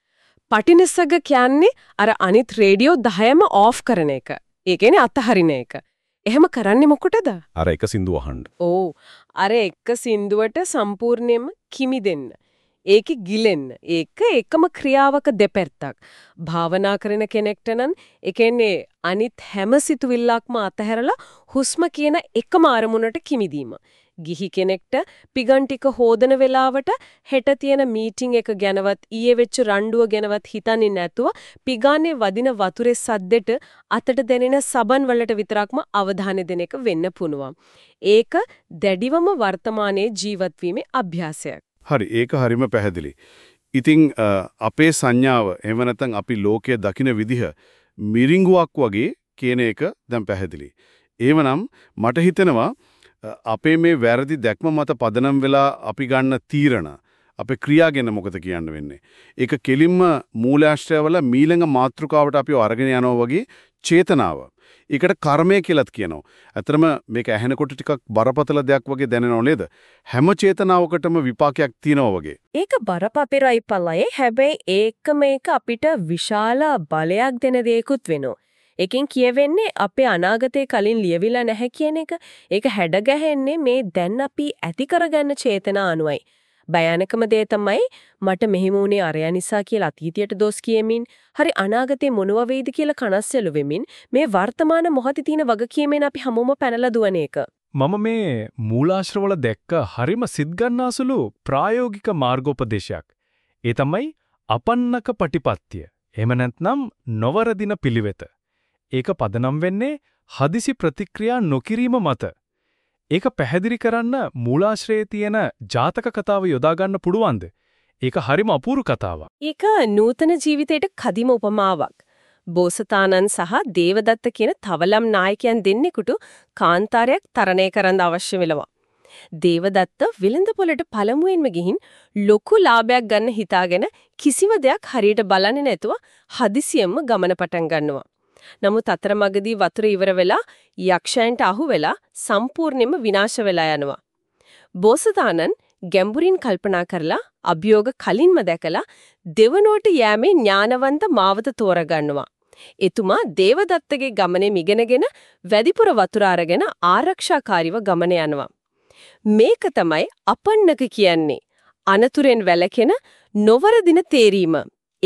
පටිනිස්සග කියන්නේ අර අනිත් රේඩියෝ 10ම ඕෆ් කරන එක. ඒ කියන්නේ අතහරින එක. එහෙම කරන්නේ මොකටද? අර එක සින්දුව අහන්න. ඕ අර එක සින්දුවට සම්පූර්ණයෙන්ම කිමි දෙන්න. ඒකේ ගිලෙන්න. ඒක එකම ක්‍රියාවක දෙපැත්තක්. භාවනා කරන කෙනෙක්ට නම් ඒ කියන්නේ අනිත් හැම සිතුවිල්ලක්ම අතහැරලා හුස්ම කියන එකම අරමුණට කිමිදීම. ගිහි කෙනෙක්ට පිගන් ටික හොදන වෙලාවට හෙට තියෙන මීටින් එක ගැනවත් ඊයේ වෙච්ච රණ්ඩුව ගැනවත් හිතන්නේ නැතුව පිගානේ වදින වතුරේ සද්දෙට අතට දැනෙන සබන් වලට විතරක්ම අවධානය දෙන එක වෙන්න පුණුවන්. ඒක දැඩිවම වර්තමානයේ ජීවත් වීමේ අභ්‍යාසයක්. හරි ඒක හරිම පැහැදිලි. ඉතින් අපේ සංඥාව එහෙම නැත්නම් අපි ලෝකය දකින විදිහ මිරිඟුවක් වගේ කියන එක දැන් පැහැදිලි. එහෙමනම් මට හිතෙනවා අපේ මේ වැරදි දැක්ම මත පදනම් වෙලා අපි ගන්න තීරණ අපේ ක්‍රියා ගැන මොකද කියන්න වෙන්නේ. ඒක කෙලින්ම මූලාශ්‍රයවල මීළඟ මාතෘකාවට අපිව අරගෙන යනවා වගේ චේතනාව. ඒකට කර්මය කියලාත් කියනවා. ඇත්තටම මේක ඇහෙනකොට ටිකක් බරපතල දෙයක් වගේ දැනෙනව නේද? හැම චේතනාවකටම විපාකයක් තියෙනවා වගේ. ඒක බරපතලයි පළයි. හැබැයි ඒක මේක අපිට විශාල බලයක් දෙන දෙයක්ුත් වෙනවා. එකෙන් කියවෙන්නේ අපේ අනාගතේ කලින් ලියවිලා නැහැ කියන එක. ඒක හැඩගැහෙන්නේ මේ දැන් අපි ඇති කරගන්න චේතනා අනුවයි. භයානකම දේ තමයි මට මෙහිම උනේ අරයා නිසා කියලා අතීතයට දොස් කියමින් හරි අනාගතේ මොනව වෙයිද කියලා කනස්සලු වෙමින් මේ වර්තමාන මොහොතේ තියෙන වගකීමෙන් අපි හැමෝම පැනලා දුවන එක. මම මේ මූලාශ්‍රවල දැක්ක හරිම සිද්ගන්නාසුළු ප්‍රායෝගික මාර්ගෝපදේශයක්. ඒ තමයි අපන්නක පටිපත්තිය. එහෙම නැත්නම් නොවරදින පිළිවෙත. ඒක පදනම් වෙන්නේ හදිසි ප්‍රතික්‍රියා නොකිරීම මත. ඒක පැහැදිලි කරන්න මූලාශ්‍රයේ තියෙන ජාතක කතාව යොදා ගන්න පුළුවන්ද? ඒක හරිම අපූර්ව කතාවක්. ඒක නූතන ජීවිතයට කදිම උපමාවක්. බෝසතාණන් සහ දේවදත්ත කියන තවලම් නායකයන් දෙන්නෙකුට කාන්තාරයක් තරණය කරන්න අවශ්‍ය වෙලවා. දේවදත්ත විලඳ පොළට පළමුවෙන්ම ගිහින් ලොකු ලාභයක් ගන්න හිතාගෙන කිසිම දෙයක් හරියට බලන්නේ නැතුව හදිසියෙන්ම ගමන පටන් ගන්නවා. නමුත් අතරමඟදී වතුර ඉවර වෙලා යක්ෂයන්ට අහු වෙලා සම්පූර්ණයෙන්ම විනාශ වෙලා යනවා. බෝසතාණන් ගැඹුරින් කල්පනා කරලා අභියෝග කලින්ම දැකලා දෙවනුවට යෑමේ ඥානවන්ත මාවත තෝරගන්නවා. එතුමා දේවදත්තගේ ගමනේ මිගෙනගෙන වැඩිපුර වතුර අරගෙන ආරක්ෂාකාරීව ගමන යනවා. මේක තමයි අපන්නක කියන්නේ. අනතුරෙන් වැළකෙන නොවරදින තේරීම.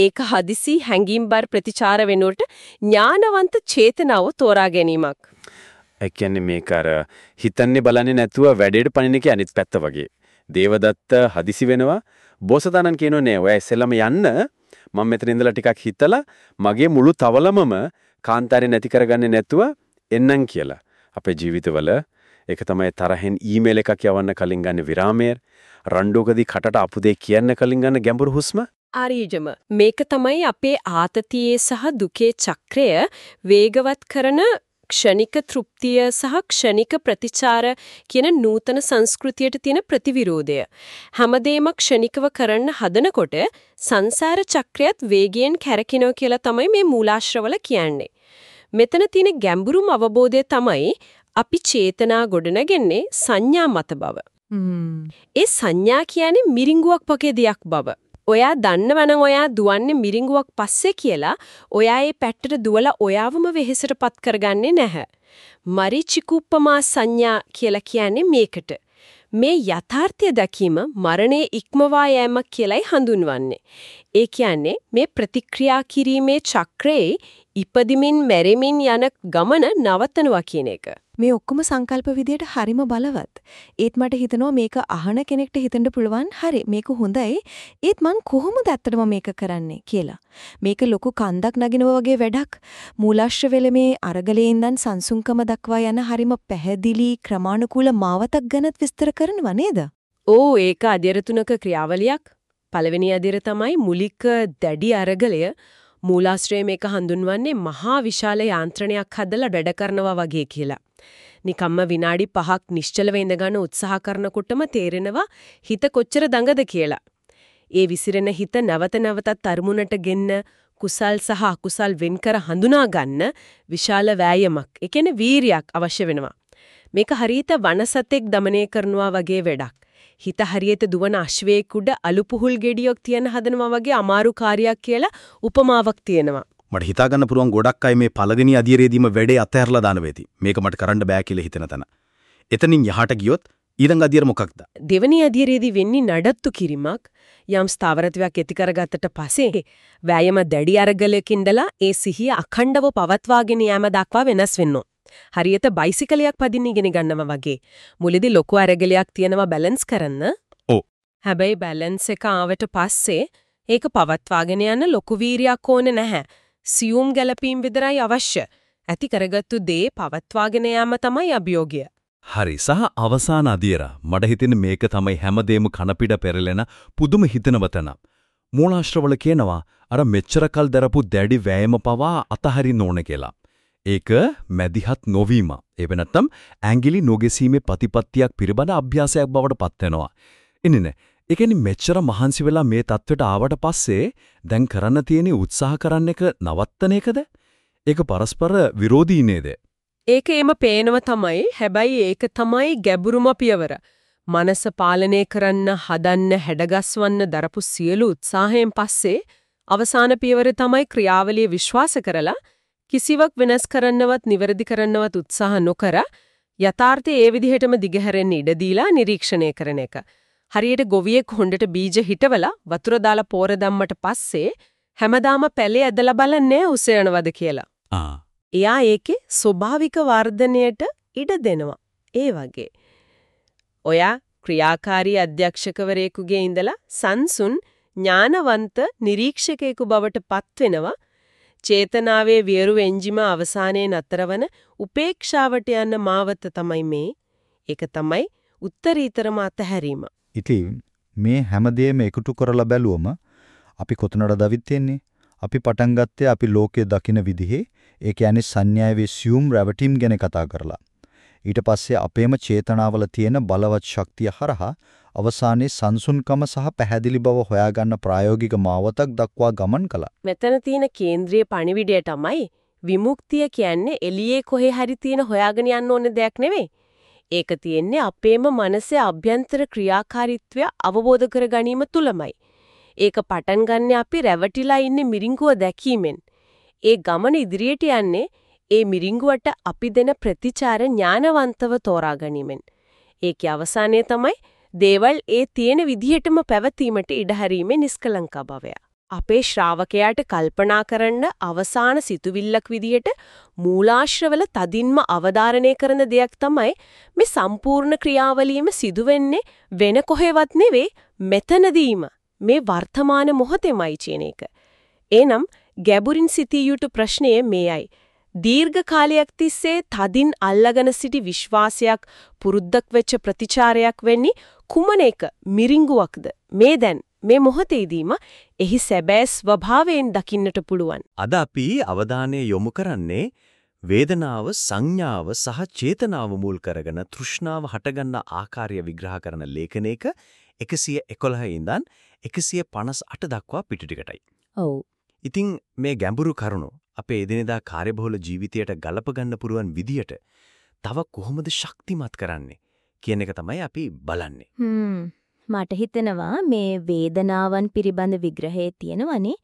ඒක හදිසි හැඟීම්බර ප්‍රතිචාර වෙනුවට ඥානවන්ත චේතනාව තෝරා ගැනීමක්. ඒ කියන්නේ මේක අර හිතන්නේ බලන්නේ නැතුව වැඩේට පණින එකේ අනිත් පැත්ත වගේ. දේවදත්ත හදිසි වෙනවා. බෝසතාණන් කියනෝ නෑ ඔය ඉස්සෙල්ලම යන්න මම මෙතන ඉඳලා ටිකක් හිතලා මගේ මුළු තවලමම කාන්තාරේ නැති කරගන්නේ නැතුව එන්නම් කියලා. අපේ ජීවිතවල ඒක තමයි තරහෙන් ඊමේල් එකක් යවන්න කලින් ගන්න විරාමය, රණ්ඩුවකදී කටට අපුදේ කියන්න කලින් ගන්න ගැඹුරු හුස්ම, ආරීජම මේක තමයි අපේ ආතතියේ සහ දුකේ චක්‍රය වේගවත් කරන ක්ෂණික තෘප්තිය සහ ක්ෂණික ප්‍රතිචාර කියන නූතන සංස්කෘතියට තියෙන ප්‍රතිවිරෝධය. හැමදේම ක්ෂණිකව කරන්න හදනකොට සංසාර චක්‍රයත් වේගයෙන් කැරකිනෝ කියලා තමයි මේ මූලාශ්‍රවල කියන්නේ. මෙතන තියෙන ගැඹුරුම අවබෝධය තමයි අපි චේතනා ගොඩනගන්නේ සංඥා මත බව. ඒ සංඥා කියන්නේ මිරිඟුවක් වගේ දෙයක් බව. ඔයා දන්නවනම් ඔයා දුවන්නේ මිරිඟුවක් පස්සේ කියලා ඔයා ඒ පැත්තට දුවලා ඔයාවම වෙහෙසටපත් කරගන්නේ නැහැ. මරිචිකුප්පමා සංඥා කියලා කියන්නේ මේකට. මේ යථාර්ථය දැකීම මරණයේ ඉක්මවා යෑමක් කියලයි හඳුන්වන්නේ. ඒ කියන්නේ මේ ප්‍රතික්‍රියා කිරීමේ චක්‍රයේ ඉපදිමින් මැරෙමින් යන ගමන නවත්තනවා කියන එක. මේ ඔක්කොම සංකල්ප විදියට හරිම බලවත්. ඒත් මට හිතෙනවා මේක අහන කෙනෙක්ට හිතෙන්න පුළුවන් හරි මේක හොඳයි. ඒත් මං කොහොමද ඇත්තටම මේක කරන්නේ කියලා. මේක ලොකු කන්දක් නගිනවා වගේ වැඩක්. මූලාශ්‍ර වෙලමේ අරගලේ ඉඳන් සංසුන්කම දක්වා යන හරිම පැහැදිලි ක්‍රමානුකූල මාවතක් ගැනත් විස්තර කරනවා නේද? ඕ ඒක අධ්‍යර තුනක ක්‍රියාවලියක්. පළවෙනි අධ්‍යර තමයි මුලික දැඩි අරගලය මූලාශ්‍රය මේක හඳුන්වන්නේ මහා විශාල යාන්ත්‍රණයක් හදලා වැඩ කරනවා වගේ කියලා. නිකම්ම විනාඩි 5ක් නිශ්චලව ඉඳගන්න උත්සාහ කරනකොටම තේරෙනවා හිත කොච්චර දඟද කියලා. ඒ විසිරෙන හිත නැවත නැවතත් අරමුණට ගෙන්න කුසල් සහ අකුසල් වෙන්කර හඳුනා ගන්න විශාල වෑයමක්, ඒ කියන්නේ වීරියක් අවශ්‍ය වෙනවා. මේක හරියට වනසතෙක් দমনය කරනවා වගේ වැඩක්. හිත හරියට දුවන අශ්වයෙකුඩ අලුපුහුල් ගෙඩියක් තියන හදනවා වගේ අමාරු කාර්යයක් කියලා උපමාවක් තියෙනවා. මට හිතා ගන්න පුළුවන් ගොඩක් අය මේ පළවෙනි අධීරයේදීම වැඩේ අතහැරලා දාන වෙති. මේක මට කරන්න බෑ කියලා හිතන තැන. එතනින් යහට ගියොත් ඊළඟ අධීර මොකක්ද? දෙවැනි අධීරයේදී වෙන්නේ නඩත්තු කිරීමක්. යම් ස්ථාවරත්වයක් ඇති කරගත්තට පස්සේ වෑයම දැඩි අරගලයකින්දලා ඒ සිහිය අඛණ්ඩව පවත්වාගෙන යාම දක්වා වෙනස් වෙනවා. හරියට බයිසිකලයක් පදින්න ඉගෙන ගන්නවා වගේ. මුලදී ලොකු අරගලයක් තියනවා බැලන්ස් කරන්න. ඔව්. හැබැයි බැලන්ස් එක ආවට පස්සේ ඒක පවත්වාගෙන යන්න ලොකු වීරියක් ඕනේ නැහැ. සියුම් ගැළපීම් විතරයි අවශ්‍ය. ඇති කරගත්තු දේ පවත්වාගෙන යාම තමයි අභියෝගය. හරි සහ අවසාන අධීර මට හිතෙන මේක තමයි හැමදේම කනපිට පෙරලෙන පුදුම හිතනවතන. මූලාශ්‍රවල කියනවා අර මෙච්චර කල් දරපු දැඩි වෑයම පවා අතහරින්න ඕන කියලා. ඒක මැදිහත් නොවීම. ඒ වෙනත්නම් ඇඟිලි නොගෙසීමේ ප්‍රතිපත්තියක් පිළිබඳ අභ්‍යාසයක් බවට පත් වෙනවා. එන්නේ ඒ කියන්නේ මෙච්චර මහන්සි වෙලා මේ தත්වෙට ආවට පස්සේ දැන් කරන්න තියෙන උත්සාහ කරන්න එක නවත්තන එකද? ඒක පරස්පර විරෝධී නේද? ඒකේම පේනව තමයි. හැබැයි ඒක තමයි ගැඹුරුම පියවර. මනස පාලනය කරන්න, හදන්න, හැඩගස්වන්න දරපු සියලු උත්සාහයෙන් පස්සේ අවසාන පියවර තමයි ක්‍රියාවලිය විශ්වාස කරලා කිසිවක් වෙනස් කරන්නවත් නිවැරදි කරන්නවත් උත්සාහ නොකර යථාර්ථයේ ඒ විදිහටම දිගහැරෙන්න ඉඩ දීලා නිරීක්ෂණය කරන එක. හරියට ගොවියෙක් හොඬට බීජ හිටවලා වතුර දාලා පෝර දැම්මට පස්සේ හැමදාම පැලේ ඇදලා බලන්නේ උස යනවද කියලා. ආ. එයා ඒකේ ස්වභාවික වර්ධනයට ඉඩ දෙනවා. ඒ වගේ. ඔයා ක්‍රියාකාරී අධ්‍යක්ෂකවරයෙකුගේ ඉඳලා සංසුන් ඥානවන්ත නිරීක්ෂකයෙකු බවට පත් වෙනවා. චේතනාවේ වියරු එන්ජිම අවසානයේ නතරවන උපේක්ෂාවට යන මාවත තමයි මේ. ඒක තමයි උත්තරීතරම අතහැරීම. ඉතින් මේ හැමදේම එකතු කරලා බැලුවම අපි කොතනටද දවිත් තියෙන්නේ? අපි පටන් ගත්තේ අපි ලෝකයේ දකින විදිහේ ඒ කියන්නේ සංඥාවේ සියුම් රැවටීම් ගැන කතා කරලා. ඊට පස්සේ අපේම චේතනාවල තියෙන බලවත් ශක්තිය හරහා අවසානයේ සංසුන්කම සහ පැහැදිලි බව හොයාගන්න ප්‍රායෝගික මාවතක් දක්වා ගමන් කළා. මෙතන තියෙන කේන්ද්‍රීය පණිවිඩය තමයි විමුක්තිය කියන්නේ එළියේ කොහේ හරි තියෙන හොයාගෙන යන්න ඕන දෙයක් නෙවෙයි. ඒක තියෙන්නේ අපේම මනසේ අභ්‍යන්තර ක්‍රියාකාරීත්වය අවබෝධ කර ගැනීම තුලමයි. ඒක පටන් ගන්න අපි රැවටිලා ඉන්නේ මිරිංගුව දැකීමෙන්. ඒ ගමන ඉදිරියට යන්නේ ඒ මිරිංගුවට අපි දෙන ප්‍රතිචාර ඥානවන්තව තෝරා ගැනීමෙන්. ඒකේ අවසානය තමයි දේවල් ඒ තියෙන විදිහටම පැවතීමට ඉඩ හැරීමේ නිස්කලංක බවය. අපේ ශ්‍රාවකයාට කල්පනා කරන්න අවසාන සිතුවිල්ලක් විදිහට මූලාශ්‍රවල තදින්ම අවධාරණය කරන දෙයක් තමයි මේ සම්පූර්ණ ක්‍රියාවලියම සිදුවෙන්නේ වෙන කොහෙවත් නෙවෙයි මෙතනදීම මේ වර්තමාන මොහොතේමයි කියන එක. එනම් ගැඹුරින් සිටිය යුතු ප්‍රශ්නය මේයි. දීර්ඝ කාලයක් තිස්සේ තදින් අල්ලගෙන සිටි විශ්වාසයක් පුරුද්දක් වෙච්ච ප්‍රතිචාරයක් වෙන්නේ කුමන එක මිරිංගුවක්ද මේ දැන් මේ මොහොතේදීම එහි සැබෑ ස්වභාවයෙන් දකින්නට පුළුවන්. අද අපි අවධානය යොමු කරන්නේ වේදනාව සංඥාව සහ චේතනාව මුල් කරගෙන තෘෂ්ණාව හටගන්න ආකාරය විග්‍රහ කරන ලේඛනයක 111 ඉඳන් 158 දක්වා පිටු ටිකටයි. ඔව්. ඉතින් මේ ගැඹුරු කරුණු අපේ එදිනෙදා කාර්යබහුල ජීවිතයට ගලප ගන්න පුරුවන් විදියට තව කොහොමද ශක්තිමත් කරන්නේ කියන එක තමයි අපි බලන්නේ. හ්ම් මට හිතෙනවා මේ වේදනාවන් පිළිබඳ විග්‍රහයේ තියෙනවනේ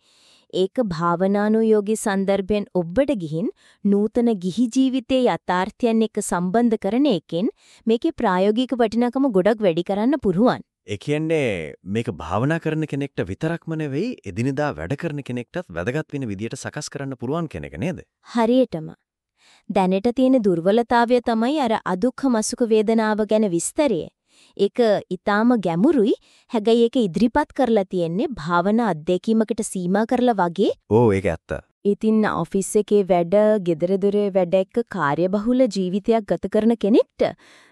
ඒක භාවනානුයෝගී සන්දර්භයෙන් ඔබට ගිහින් නූතන ගිහි ජීවිතයේ යථාර්ථයන් එක්ක සම්බන්ධ කරන එකෙන් මේකේ ප්‍රායෝගික වටිනාකම ගොඩක් වැඩි කරන්න පුරුවන්. ඒ කියන්නේ මේක භාවනා කරන කෙනෙක්ට විතරක්ම නෙවෙයි එදිනදා වැඩ කරන කෙනෙක්ටත් වැදගත් වෙන විදියට සකස් කරන්න පුරුවන් කෙනෙක් නේද? හරියටම. දැනට තියෙන දුර්වලතාවය තමයි අර අදුක්ඛ මසුක වේදනාව ගැන විස්තරය. ඒක ඊටාම ගැඹුරුයි. හැබැයි ඒක ඉදිරිපත් කරලා තියෙන්නේ භාවනා අත්දැකීමකට සීමා කරලා වගේ. ඕ ඒක ඇත්ත. ඉතින් ඔෆිස් එකේ වැඩ, ගෙදර දොරේ වැඩ එක්ක කාර්යබහුල ජීවිතයක් ගත කරන කෙනෙක්ට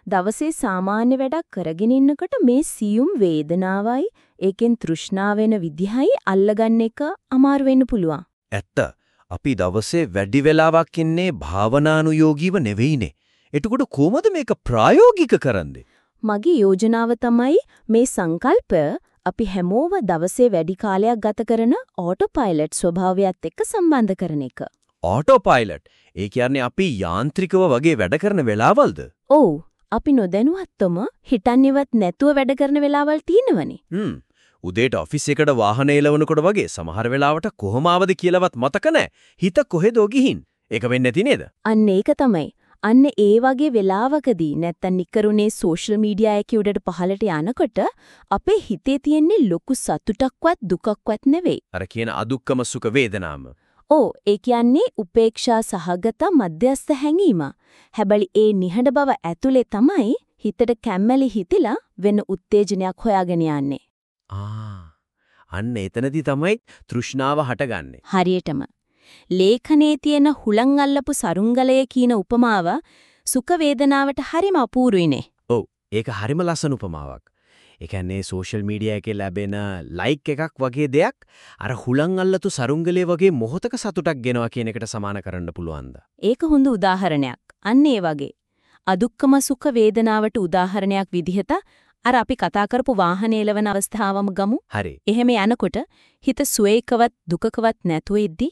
දවසේ සාමාන්‍ය වැඩක් කරගෙන ඉන්නකොට මේ සියුම් වේදනාවයි ඒකෙන් තෘෂ්ණා වෙන විදිහයි අල්ලගන්න එක අමාරු වෙන්න පුළුවන්. ඇත්ත. අපි දවසේ වැඩි වෙලාවක් ඉන්නේ භාවනානුයෝගීව නෙවෙයිනේ. එතකොට කොහොමද මේක ප්‍රායෝගික කරන්නේ? මගේ යෝජනාව තමයි මේ සංකල්ප අපි හැමෝම දවසේ වැඩි කාලයක් ගත කරන ඕටෝ පයිලට් ස්වභාවයත් එක්ක සම්බන්ධ කරන එක. ඕටෝ පයිලට් ඒ කියන්නේ අපි යාන්ත්‍රිකව වගේ වැඩ කරන වෙලාවල්ද? ඔව්. අපි නොදැනුවත්වම හිතන්නේවත් නැතුව වැඩ කරන වෙලාවල් තියෙනවනේ. හ්ම්. උදේට ඔෆිස් එකට වාහන එලවනකොට වගේ සමහර වෙලාවට කොහොම ආවද කියලාවත් මතක නැහැ. හිත කොහෙදෝ ගිහින්. ඒක වෙන්නේ නැති නේද? අන්න ඒක තමයි. අන්න ඒ වගේ වෙලාවකදී නැත්තම් නිකරුණේ සෝෂල් මීඩියා එකේ උඩට පහලට යනකොට අපේ හිතේ තියෙන්නේ ලොකු සතුටක්වත් දුකක්වත් නෙවෙයි. අර කියන අදුක්කම සුඛ වේදනාම. ඕ ඒ කියන්නේ උපේක්ෂා සහගත මධ්‍යස්ථ හැඟීම. හැබැයි ඒ නිහඬ බව ඇතුලේ තමයි හිතට කැම්මැලි හිතිලා වෙන උත්තේජනයක් හොයාගෙන යන්නේ. අන්න එතනදී තමයි තෘෂ්ණාව හටගන්නේ. හරියටම. ලේඛනයේ තියෙන හුලං අල්ලපු සරුංගලය කියන උපමාව සුඛ වේදනාවට හරිම අපූරුයිනේ. ඔව් ඒක හරිම ලස්සන උපමාවක්. ඒ කියන්නේ සෝෂල් මීඩියා එකේ ලැබෙන ලයික් එකක් වගේ දෙයක් අර හුලං අල්ලතු සරුංගලයේ වගේ මොහතක සතුටක් ගෙනවා කියන එකට සමාන කරන්න පුළුවන්ද? ඒක හොඳ උදාහරණයක්. අන්න ඒ වගේ. අදුක්කම සුඛ වේදනාවට උදාහරණයක් විදිහට අර අපි කතා කරපු වාහනේ එලවන අවස්ථාවම ගමු. හරි. එහෙම යනකොට හිත සුවේකවත් දුකකවත් නැතුව ඉද්දි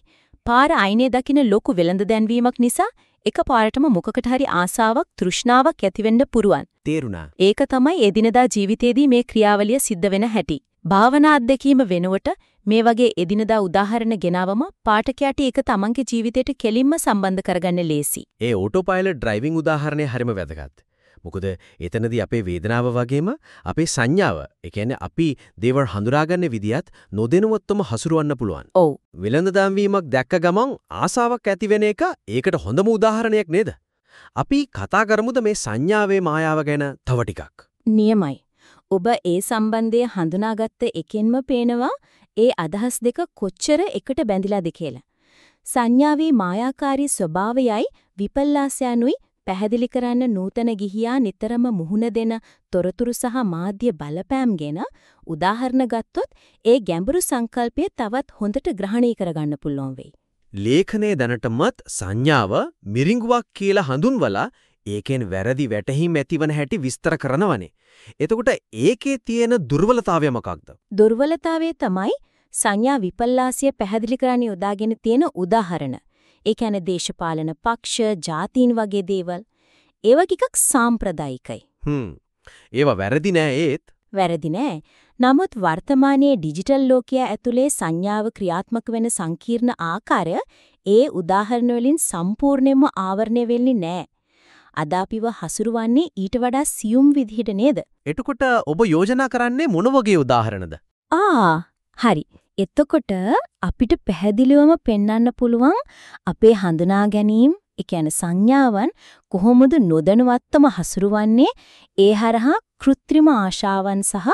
පාර අයිනේ දකින්න ලොකු වෙළඳ දැන්වීමක් නිසා එකපාරටම මොකකට හරි ආසාවක් තෘෂ්ණාවක් ඇතිවෙන්න පුරුවන්. තේරුණා. ඒක තමයි එදිනදා ජීවිතේදී මේ ක්‍රියාවලිය සිද්ධ වෙන හැටි. භාවනා අධ්‍යක්ීම වෙනුවට මේ වගේ එදිනදා උදාහරණ ගෙනාවම පාඨකයාට ඒක තමන්ගේ ජීවිතයට කෙලින්ම සම්බන්ධ කරගන්න ලේසි. ඒ ඕටෝ පයිලට් ඩ්‍රයිවිං උදාහරණය හරිම වැදගත්. මොකද එතනදී අපේ වේදනාව වගේම අපේ සංඥාව, ඒ කියන්නේ අපි දේවල් හඳුනාගන්න විදියත් නොදැනුවත්වම හසුරවන්න පුළුවන්. ඔව්. වෙළඳ වීමක් දැක්ක ගමන් ආසාවක් ඇති වෙන එක ඒකට හොඳම උදාහරණයක් නේද? අපි කතා කරමුද මේ සංඥාවේ මායාව ගැන තව ටිකක්. නියමයි. ඔබ ඒ සම්බන්ධය හඳුනාගත්ත එකෙන්ම පේනවා ඒ අදහස් දෙක කොච්චර එකට බැඳිලාද කියලා. සංඥාවේ මායාකාරී ස්වභාවයයි විපල්ලාසයනුයි පැහැදිලි කරන්න නූතන ගිහියා නිතරම මුහුණ දෙන තොරතුරු සහ මාධ්‍ය බලපෑම් ගැන උදාහරණ ගත්තොත් ඒ ගැඹුරු සංකල්පය තවත් හොඳට ග්‍රහණය කරගන්න පුළුවන් වෙයි. ලේඛනයේ දැනටමත් සංඥාව මිරිඟුවක් කියලා හඳුන්වලා ඒකෙන් වැරදි වැටහීම් ඇතිවන හැටි විස්තර කරනවනේ. එතකොට ඒකේ තියෙන දුර්වලතාවය මොකක්ද? දුර්වලතාවය තමයි සංඥා විපල්ලාසිය පැහැදිලි කරන්න යොදාගෙන තියෙන උදාහරණ. ඒ කියන්නේ දේශපාලන පක්ෂ, ජාතීන් වගේ දේවල්. ඒවා ටිකක් සාම්ප්‍රදායිකයි. හ්ම්. ඒවා වැරදි නෑ ඒත්. වැරදි නෑ. නමුත් වර්තමානයේ ඩිජිටල් ලෝකයේ ඇතුලේ සංඥාව ක්‍රියාත්මක වෙන සංකීර්ණ ආකාරය ඒ උදාහරණ වලින් සම්පූර්ණයෙන්ම ආවරණය වෙන්නේ නෑ. අද අපිව හසුරුවන්නේ ඊට වඩා සියුම් විදිහට නේද? එතකොට ඔබ යෝජනා කරන්නේ මොන වගේ උදාහරණද? ආ හරි. එතකොට අපිට පැහැදිලිවම පෙන්වන්න පුළුවන් අපේ හඳුනා ගැනීම, ඒ කියන්නේ සංඥාවන් කොහොමද නොදැනුවත්වම හසුරුවන්නේ ඒ හරහා કૃත්‍රිම ආශාවන් සහ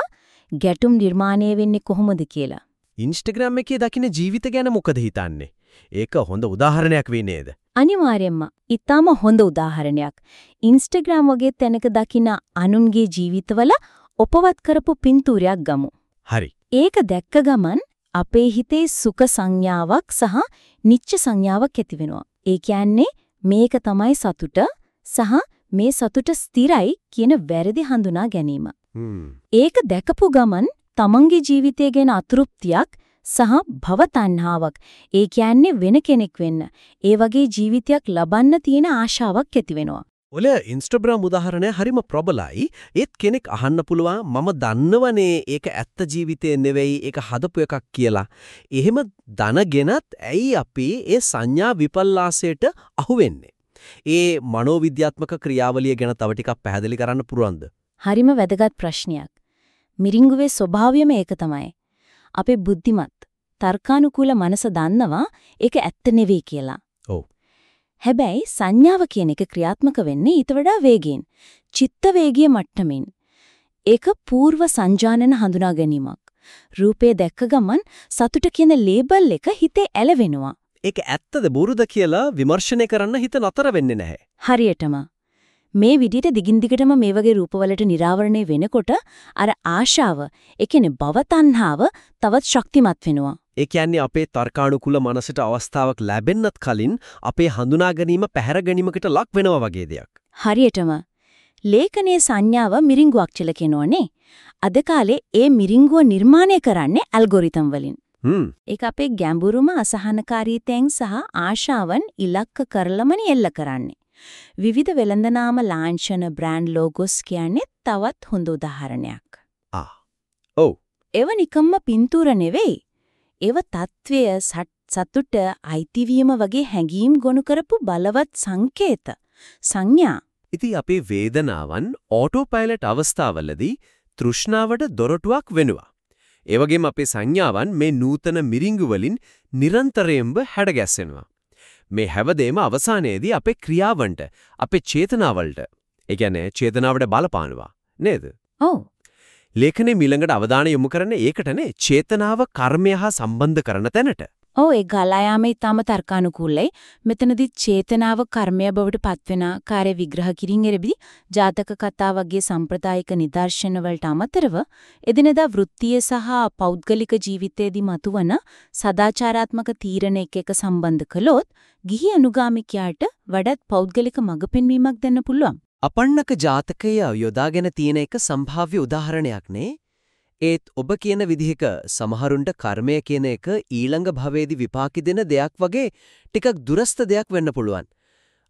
ගැටුම් නිර්මාණය වෙන්නේ කොහොමද කියලා. ඉන්ස්ටාග්‍රෑම් එකේ දකින්න ජීවිත ගැන මොකද හිතන්නේ? ඒක හොඳ උදාහරණයක් වෙයි නේද? අනිවාර්යයෙන්ම. ඊටාම හොඳ උදාහරණයක්. ඉන්ස්ටාග්‍රෑම් වගේ තැනක දකින අනුන්ගේ ජීවිතවල ඔපවත් කරපු පින්තූරයක් ගමු. හරි. ඒක දැක්ක ගමන් අපේ හිතේ සුඛ සංඥාවක් සහ නිච්ච සංඥාවක් ඇති වෙනවා. ඒ කියන්නේ මේක තමයි සතුට සහ මේ සතුට ස්ථිරයි කියන වැරදි හඳුනා ගැනීම. ඒක දැකපු ගමන් තමන්ගේ ජීවිතය ගැන අතෘප්තියක් සහ භව තණ්හාවක් ඒ කියන්නේ වෙන කෙනෙක් වෙන්න ඒ වගේ ජීවිතයක් ලබන්න තියෙන ආශාවක් ඇති වෙනවා. ඔල ඉන්ස්ටාග්‍රෑම් උදාහරණය හරිම ප්‍රබලයි. ඒත් කෙනෙක් අහන්න පුළුවන් මම දන්නවනේ ඒක ඇත්ත ජීවිතේ නෙවෙයි ඒක හදපු එකක් කියලා. එහෙම දනගෙනත් ඇයි අපි ඒ සංඥා විපල්ලාසයට අහු වෙන්නේ? ඒ මනෝවිද්‍යාත්මක ක්‍රියාවලිය ගැන තව ටිකක් පැහැදිලි කරන්න පුරවන්ද? හරිම වැදගත් ප්‍රශ්නයක්. මිරිංගුවේ ස්වභාවයම ඒක තමයි. අපේ බුද්ධිමත් තර්කානුකූල මනස දන්නවා ඒක ඇත්ත නෙවෙයි කියලා. හැබැයි සංඥාව කියන එක ක්‍රියාත්මක වෙන්නේ ඊට වඩා වේගයෙන්. චිත්ත වේගීය මට්ටමින්. ඒක పూర్ව සංජානන හඳුනා ගැනීමක්. රූපේ දැක්ක ගමන් සතුට කියන ලේබල් එක හිතේ ඇලවෙනවා. ඒක ඇත්තද බොරුද කියලා විමර්ශනය කරන්න හිත නතර වෙන්නේ නැහැ. හරියටම. මේ විදිහට දිගින් දිගටම මේ වගේ රූපවලට निराවරණය වෙනකොට අර ආශාව, ඒ කියන්නේ භව තණ්හාව තවත් ශක්තිමත් වෙනවා. ඒ කියන්නේ අපේ තර්කානුකූල මනසට අවස්ථාවක් ලැබෙන්නත් කලින් අපේ හඳුනා ගැනීම පැහැර ගැනීමකට ලක් වෙනවා වගේ දෙයක්. හරියටම. ලේඛනයේ සංඥාව මිරිඟුවක් කියලා කියනෝනේ. අද කාලේ ඒ මිරිංගුව නිර්මාණය කරන්නේ ඇල්ගොරිතම් වලින්. හ්ම්. ඒක අපේ ගැඹුරුම අසහනකාරී තැන් සහ ආශාවන් ඉලක්ක කරලමනේ එල්ල කරන්නේ. විවිධ වෙළඳනාම ලාංඡන බ්‍රෑන්ඩ් ලෝගෝස් කියන්නේ තවත් හොඳ උදාහරණයක්. ආ. ඔව්. ඒව නිකම්ම පින්තූර නෙවෙයි. ඒව తත්වය සතුට අයිතිවීම වගේ හැඟීම් ගොනු කරපු බලවත් සංකේත. සංඥා. ඉතින් අපේ වේදනාවන් ඕටෝ පයිලට් අවස්ථාවලදී තෘෂ්ණාවට දොරටුවක් වෙනවා. ඒ වගේම අපේ සංඥාවන් මේ නූතන මිරිඟු වලින් නිරන්තරයෙන්ම හැඩගැස්සෙනවා. මේ හැවදේම අවසානයේදී අපේ ක්‍රියාවන්ට, අපේ චේතනාවලට, ඒ කියන්නේ චේතනාවට බලපානවා. නේද? ඔව්. ලේඛනයේ මිලඟට අවධානය යොමු කරන්නේ ඒකටනේ චේතනාව කර්මය හා සම්බන්ධ කරන තැනට. ඔව් ඒ ගලා යාමේ ඊටම තර්කානුකූලයි. මෙතනදී චේතනාව කර්මය බවට පත්වෙන කාර්ය විග්‍රහ කිරින් එරෙබි ජාතක කතා වගේ සම්ප්‍රදායික නිදර්ශන වලට අමතරව එදිනෙදා වෘත්තීය සහ පෞද්ගලික ජීවිතයේදී මතුවන සදාචාරාත්මක තීරණ එක එක සම්බන්ධ කළොත් ගිහි අනුගාමිකයාට වඩාත් පෞද්ගලික මඟ පෙන්වීමක් දෙන්න පුළුවන්. අපන්නක ජාතකය යොදාගෙන තියෙන එක සම්භාව්‍ය උදාහරණයක් නේ. ඒත් ඔබ කියන විදිහක සමහරුන්ට කර්මය කියන එක ඊළඟ භවයේදී විපාකි දෙන දෙයක් වගේ ටිකක් දුරස්ත දෙයක් වෙන්න පුළුවන්.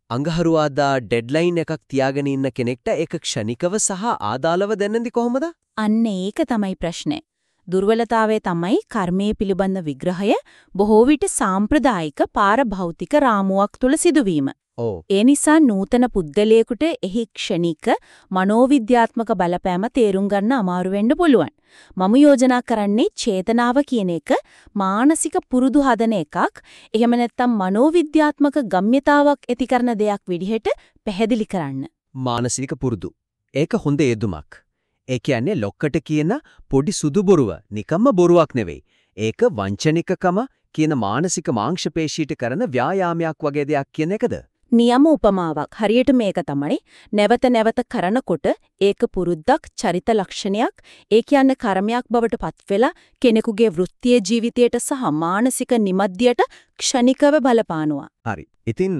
අඟහරුවාදා ඩෙඩ්ලයින් එකක් තියාගෙන ඉන්න කෙනෙක්ට ඒක ක්ෂණිකව සහ ආදාළව දැනෙන්දි කොහොමද? අන්න ඒක තමයි ප්‍රශ්නේ. දුර්වලතාවය තමයි කර්මයේ පිළිබඳ විග්‍රහය බොහෝ විට සාම්ප්‍රදායික පාරභෞතික රාමුවක් තුල සිදුවීම. ඔව්. ඒ නිසා නූතන පුද්ගලයෙකුට එහි ක්ෂණික මනෝවිද්‍යාත්මක බලපෑම තේරුම් ගන්න අමාරු වෙන්න පුළුවන්. මම යෝජනා කරන්නේ චේතනාව කියන එක මානසික පුරුදු හදන එකක්. එහෙම නැත්නම් මනෝවිද්‍යාත්මක ගම්‍යතාවක් ඇති කරන දෙයක් විදිහට පැහැදිලි කරන්න. මානසික පුරුදු. ඒක හොඳ යෙදුමක්. ඒ කියන්නේ ලොක්කට කියන පොඩි සුදු බොරුව නිකම්ම බොරුවක් නෙවෙයි. ඒක වංචනිකකම කියන මානසික මාංශපේශීට කරන ව්‍යායාමයක් වගේ දෙයක් කියන එකද? නියම උපමාවක් හරියට මේක තමයි නැවත නැවත කරනකොට ඒක පුරුද්දක් චරිත ලක්ෂණයක් ඒ කියන්නේ කර්මයක් බවට පත් වෙලා කෙනෙකුගේ වෘත්තීය ජීවිතයට සහ මානසික නිමද්දියට ක්ෂණිකව බලපානවා. හරි. ඉතින්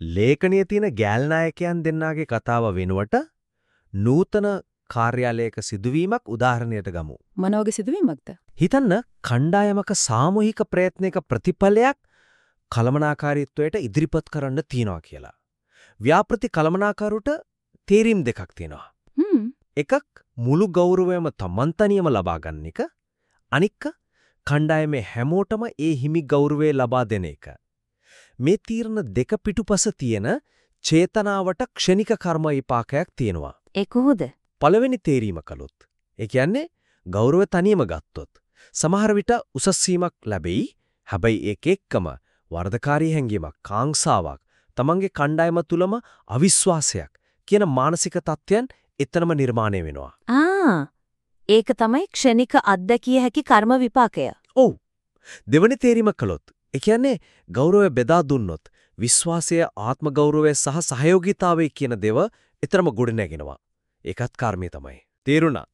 ලේඛනයේ තියෙන ගෑල්නායකයන් දෙන්නාගේ කතාව වෙනුවට නූතන කාර්යාලයක සිදුවීමක් උදාහරණයට ගමු. මොනවාගේ සිදුවීමක්ද? හිතන්න කණ්ඩායමක සාමූහික ප්‍රයත්නයක ප්‍රතිඵලයක් කලමනාකාරීත්වයට ඉදිරිපත් කරන්න තියනවා කියලා. ව්‍යාපෘති කලමනාකරුට තේරීම් දෙකක් තියෙනවා. එකක් මුළු ගෞරවයම Taman තනියම ලබා ගන්න එක. අනික කණ්ඩායමේ හැමෝටම ඒ හිමි ගෞරවය ලබා දෙන එක. මේ තීරණ දෙක පිටුපස තියෙන චේතනාවට ක්ෂණික කර්ම විපාකයක් තියෙනවා. ඒ කොහොද? පළවෙනි තේරීම කළොත්. ඒ කියන්නේ ගෞරවය තනියම ගත්තොත් සමහර විට උසස් සීමක් ලැබෙයි. හැබැයි ඒක එක්කම වර්ධකාරී හැඟීමක්, කාංසාවක්, තමන්ගේ කණ්ඩායම තුලම අවිශ්වාසයක් කියන මානසික තත්ත්වයන් එතනම නිර්මාණය වෙනවා. ආ ඒක තමයි ක්ෂණික අත්දැකිය හැකි කර්ම විපාකය. ඔව්. දෙවනි තේරීම කළොත්, ඒ කියන්නේ ගෞරවය බෙදා දුන්නොත් විශ්වාසය, ආත්ම ගෞරවය සහ සහයෝගීතාවය කියන දේව එතරම් ගොඩ නැගෙනවා. ඒකත් කර්මය තමයි. තේරුණා?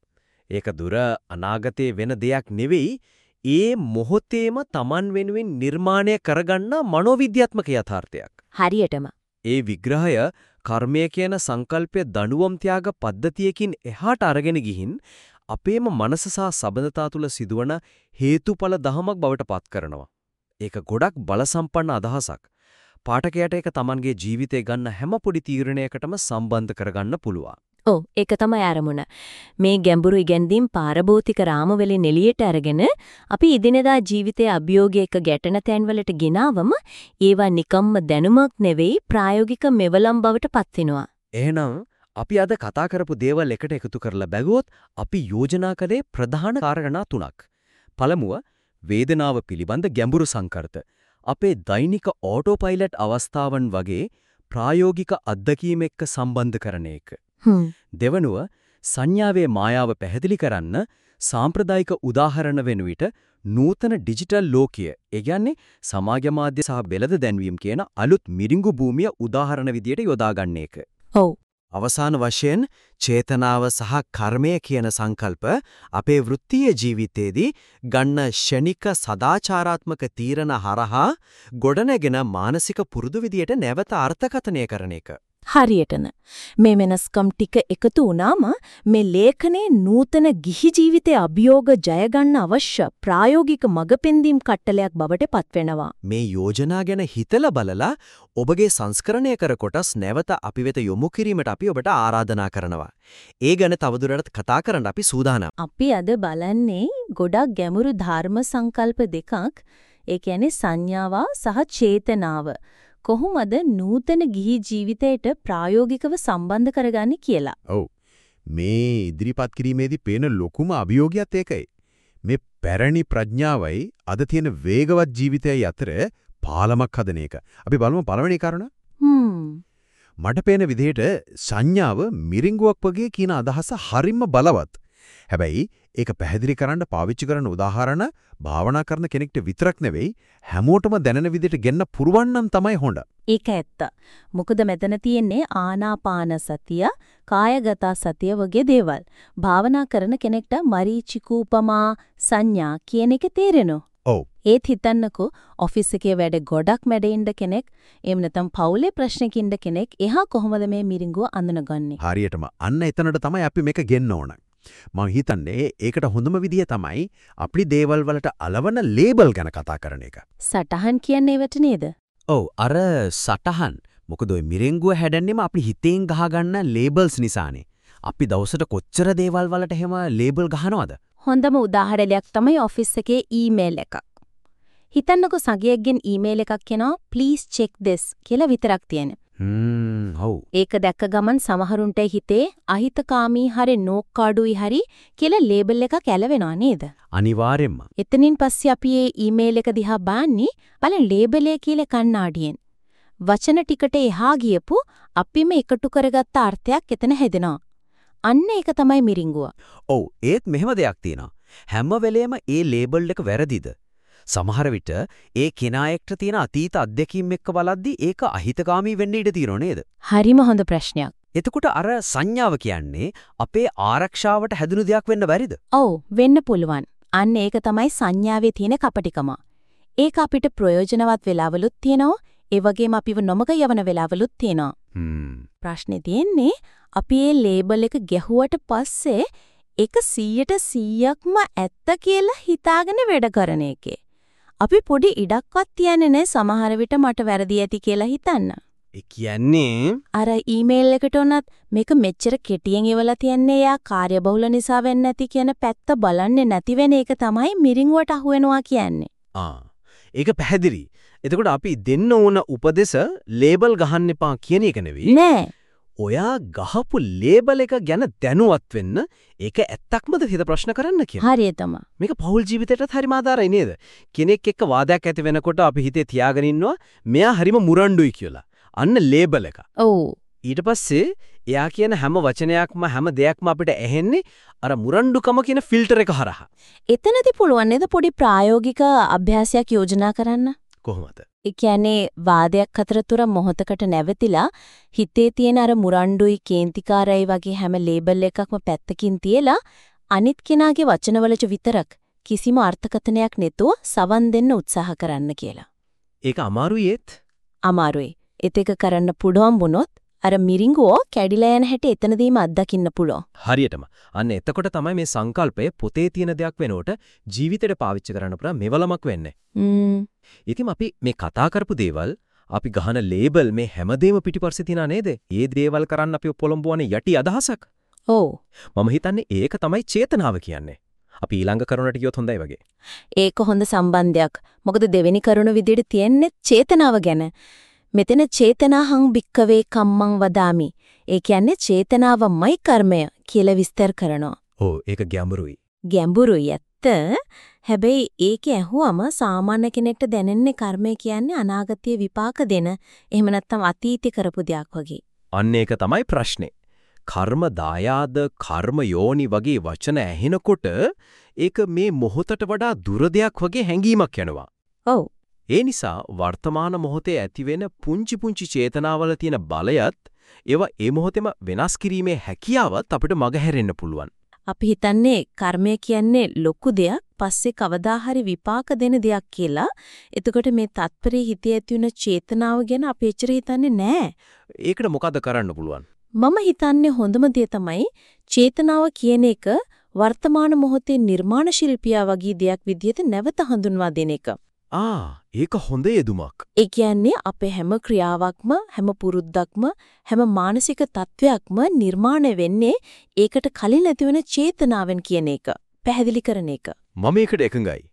ඒක දුර අනාගතයේ වෙන දෙයක් නෙවෙයි ඒ මොහොතේම Taman වෙනුවෙන් නිර්මාණය කරගන්න මනෝවිද්‍යාත්මක යථාර්ථයක්. හරියටම. ඒ විග්‍රහය කර්මය කියන සංකල්පය දනුවම් ත්‍යාග පද්ධතියකින් එහාට අරගෙන ගිහින් අපේම මනස සහ සබඳතා තුල සිදුවන හේතුඵල දහමක් බවට පත් කරනවා. ඒක ගොඩක් බලසම්පන්න අදහසක්. පාඨකයාට ඒක Tamanගේ ජීවිතේ ගන්න හැම පොඩි තීරණයකටම සම්බන්ධ කරගන්න පුළුවන්. ඔව් ඒක තමයි ආරමුණ. මේ ගැඹුරු ඉගැන්වීම් පාරභෞතික රාම වලින් එළියට අරගෙන අපි ඉදිනදා ජීවිතයේ අභියෝගයක ගැටෙන තැන්වලට ගෙනාවම ඒවා නිකම්ම දැනුමක් නෙවෙයි ප්‍රායෝගික මෙවලම් බවට පත් වෙනවා. එහෙනම් අපි අද කතා කරපු දේවල් එකට එකතු කරලා බැලුවොත් අපි යෝජනා කළේ ප්‍රධාන කාරණා තුනක්. පළමුව වේදනාව පිළිබඳ ගැඹුරු සංකර්ත. අපේ දෛනික ඕටෝ පයිලට් අවස්ථාවන් වගේ ප්‍රායෝගික අත්දැකීම් එක්ක සම්බන්ධ කරන එක. දෙවනුව සංඥාවේ මායාව පැහැදිලි කරන්න සාම්ප්‍රදායික උදාහරණ වෙන විට නූතන ඩිජිටල් ලෝකය ඒ කියන්නේ සමාජ මාධ්‍ය සහ බෙලද දැන්වීම කියන අලුත් මිරිඟු භූමිය උදාහරණ විදියට යොදාගන්න එක. ඔව්. අවසාන වශයෙන් චේතනාව සහ කර්මය කියන සංකල්ප අපේ වෘත්තීය ජීවිතයේදී ගන්න ෂණික සදාචාරාත්මක තීරණ හරහා ගොඩනැගෙන මානසික පුරුදු විදියට නැවත අර්ථකථනය කරන එක. හරියටම මේ වෙනස්කම් ටික එකතු වුණාම මේ ලේඛනයේ නූතන ගිහි ජීවිතයේ අභියෝග ජය ගන්න අවශ්‍ය ප්‍රායෝගික මගපෙන්දීම් කට්ටලයක් බවට පත්වෙනවා. මේ යෝජනා ගැන හිතලා බලලා ඔබගේ සංස්කරණය කර කොටස් නැවත අපි වෙත යොමු කිරීමට අපි ඔබට ආරාධනා කරනවා. ඒ ගැන තවදුරටත් කතා කරන්න අපි සූදානම්. අපි අද බලන්නේ ගොඩක් ගැඹුරු ධර්ම සංකල්ප දෙකක්. ඒ කියන්නේ සංඥාව සහ චේතනාව. කොහොමද නූතන ගිහි ජීවිතයට ප්‍රායෝගිකව සම්බන්ධ කරගන්නේ කියලා. ඔව්. මේ ඉදිරිපත් කිරීමේදී පේන ලොකුම අභියෝගයත් ඒකයි. මේ පැරණි ප්‍රඥාවයි අද තියෙන වේගවත් ජීවිතයයි අතර පාලමක් හදන එක. අපි බලමු පළවෙනි කාරණා. හ්ම්. මට පේන විදිහට සංඥාව මිරිංගුවක් වගේ කියන අදහස හරිම බලවත්. හැබැයි ඒක පැහැදිලි කරන්න පාවිච්චි කරන උදාහරණ භාවනා කරන කෙනෙක්ට විතරක් නෙවෙයි හැමෝටම දැනෙන විදිහට ගෙන්න පුරවන්නම් තමයි හොඳ. ඒක ඇත්ත. මොකද මෙතන තියෙන්නේ ආනාපාන සතිය, කායගත සතිය වගේ දේවල්. භාවනා කරන කෙනෙක්ට මරීචිකූපමා සංඥා කියන එක තේරෙනවා. ඔව්. ඒත් හිතන්නකෝ ඔෆිස් එකේ වැඩ ගොඩක් මැඩින්න කෙනෙක්, එහෙම නැත්නම් පවුලේ ප්‍රශ්නකින්ද කෙනෙක් එහා කොහොමද මේ මිරිඟුව අඳුනගන්නේ? හරියටම අන්න එතනට තමයි අපි මේක ගෙන්න ඕන. මම හිතන්නේ ඒකට හොඳම විදිය තමයි අපි දේවල් වලට అలවන ලේබල් ගැන කතා කරන එක. සටහන් කියන්නේ ඒවට නේද? ඔව් අර සටහන් මොකද ඔය මිරිංගුව හැදෙන්නෙම අපි හිතෙන් ගහගන්න ලේබල්ස් නිසානේ. අපි දවසට කොච්චර දේවල් වලට එහෙම ලේබල් ගහනවද? හොඳම උදාහරණයක් තමයි ඔෆිස් එකේ ඊමේල් එකක්. හිතන්නකෝ සගයෙක්ගෙන් ඊමේල් එකක් එනවා please check this කියලා විතරක් තියෙන. හ්ම් ඔව්. ඒක දැක්ක ගමන් සමහරුන්ට හිතේ අහිතකාමී හරි නෝක්කාඩුයි හරි කියලා ලේබල් එකක් ඇලවෙනවා නේද? අනිවාර්යෙන්ම. එතනින් පස්සේ අපි මේ ඊමේල් එක දිහා බලන්නේ බලන් ලේබල් එක කියලා කණ්ණාඩියෙන්. වචන ටිකට එහා ගියපු අපිම එකතු කරගත්ත අර්ථයක් එතන හැදෙනවා. අන්න ඒක තමයි මිරිංගුව. ඔව් ඒත් මෙහෙම දෙයක් තියෙනවා. හැම වෙලේම ඒ ලේබල් එක වැරදිද? සමහර විට ඒ කෙනා එක්ක තියෙන අතීත අත්දැකීම් එක්ක බලද්දි ඒක අහිතකාමී වෙන්න ඉඩ තියෙනව නේද? හරිම හොඳ ප්‍රශ්නයක්. එතකොට අර සංඥාව කියන්නේ අපේ ආරක්ෂාවට හැදුණු දෙයක් වෙන්න බැරිද? ඔව් වෙන්න පුළුවන්. අන්න ඒක තමයි සංඥාවේ තියෙන කපටිකම. ඒක අපිට ප්‍රයෝජනවත් වෙලාවලුත් තියෙනවා. ඒ වගේම අපිව නොමග යවන වෙලාවලුත් තියෙනවා. ප්‍රශ්නේ තියෙන්නේ අපි මේ ලේබල් එක ගැහුවට පස්සේ ඒක 100%ක්ම ඇත්ත කියලා හිතාගෙන වැඩ කරන එකේ. අපි පොඩි ඉඩක්වත් තියන්නේ නැහැ සමහර විට මට වැරදි ඇති කියලා හිතන්න. ඒ කියන්නේ අර ඊමේල් එකට උනත් මේක මෙච්චර කෙටියෙන් එවලා තියන්නේ යා කාර්යබහුල නිසා වෙන්නේ නැති කියන පැත්ත බලන්නේ නැති වෙන එක තමයි මිරිඟුවට අහු වෙනවා කියන්නේ. ආ ඒක පැහැදිලි. එතකොට අපි දෙන්න ඕන උපදෙස ලේබල් ගහන්න එපා කියන එක නෙවෙයි. නෑ. ඔයා ගහපු ලේබල් එක ගැන දැනුවත් වෙන්න ඒක ඇත්තක්මද හිත ප්‍රශ්න කරන්න කියන. හරියටම. මේක පෞල් ජීවිතයටත් හරිම ආදාරයි නේද? කෙනෙක් එක්ක වාදයක් ඇති වෙනකොට අපි හිතේ තියාගෙන ඉන්නවා මෙයා හරිම මුරණ්ඩුයි කියලා. අන්න ලේබල් එක. ඔව්. ඊට පස්සේ එයා කියන හැම වචනයක්ම හැම දෙයක්ම අපිට ඇහෙන්නේ අර මුරණ්ඩුකම කියන ෆිල්ටර් එක හරහා. එතනදී පුළුවන් නේද පොඩි ප්‍රායෝගික අභ්‍යාසයක් යෝජනා කරන්න? කොහොමද? ඒ කියන්නේ වාදයක් අතරතුර මොහොතකට නැවතිලා හිතේ තියෙන අර මුරණ්ඩුයි කේන්තිකාරයි වගේ හැම ලේබල් එකක්ම පැත්තකින් තියලා අනිත් කෙනාගේ වචනවලට විතරක් කිසිම අර්ථකථනයක් නැතුව සවන් දෙන්න උත්සාහ කරන්න කියලා. ඒක අමාරුයි ඒත්. අමාරුයි. ඒත් ඒක කරන්න පුළුවන් වුණොත් අර මිරිඟුව කැඩිලා යන හැටි එතනදීම අත්දකින්න පුළුවන්. හරියටම. අන්න එතකොට තමයි මේ සංකල්පය පොතේ තියෙන දෙයක් වෙනකොට ජීවිතේට පාවිච්චි කරන්න පුරා මෙවලමක් වෙන්නේ. ම්ම්. ඉතින් අපි මේ කතා කරපු දේවල් අපි ගහන ලේබල් මේ හැමදේම පිටිපස්සේ තියනා නේද? ඒ දේවල් කරන්න අපි පොළඹවන යටි අදහසක්. ඔව්. මම හිතන්නේ ඒක තමයි චේතනාව කියන්නේ. අපි ඊළඟ කරුණට ගියොත් හොඳයි වගේ. ඒක හොඳ සම්බන්ධයක්. මොකද දෙවෙනි කරුණ විදිහට තියෙන්නේ චේතනාව ගැන. මෙතන චේතනාහං භික්කවේ කම්මං වදාමි. ඒ කියන්නේ චේතනාවමයි කර්මය කියලා විස්තර කරනවා. ඔව් ඒක ගැඹුරුයි. ගැඹුරුයි ඇත්ත. හැබැයි ඒක ඇහුවම සාමාන්‍ය කෙනෙක්ට දැනෙන්නේ කර්මය කියන්නේ අනාගතයේ විපාක දෙන එහෙම නැත්නම් අතීතේ කරපු දෙයක් වගේ. අන්න ඒක තමයි ප්‍රශ්නේ. කර්ම දායාද කර්ම යෝනි වගේ වචන ඇහෙනකොට ඒක මේ මොහොතට වඩා දුර දෙයක් වගේ හැඟීමක් යනවා. ඔව්. ඒ නිසා වර්තමාන මොහොතේ ඇතිවෙන පුංචි පුංචි චේතනාවල තියෙන බලයත් ඒවා ඒ මොහොතේම වෙනස් කිරීමේ හැකියාවත් අපිට මගහැරෙන්න පුළුවන්. අපි හිතන්නේ කර්මය කියන්නේ ලොකු දෙයක්. පස්සේ කවදා හරි විපාක දෙන දෙයක් කියලා. එතකොට මේ තත්පරේ හිතේ ඇති වෙන චේතනාව ගැන අපි එච්චර හිතන්නේ නැහැ. ඒකට මොකද කරන්න පුළුවන්? මම හිතන්නේ හොඳම දේ තමයි චේතනාව කියන එක වර්තමාන මොහොතේ නිර්මාණ ශිල්පියා වගේ දෙයක් විදිහට නැවත හඳුන්වා දෙන එක. ආ ඒක හොඳ යෙදුමක්. ඒ කියන්නේ අපේ හැම ක්‍රියාවක්ම හැම පුරුද්දක්ම හැම මානසික තත්වයක්ම නිර්මාණය වෙන්නේ ඒකට කලින් ඇතිවන චේතනාවෙන් කියන එක. පැහැදිලි කරන එක. මම ඒකට එකඟයි.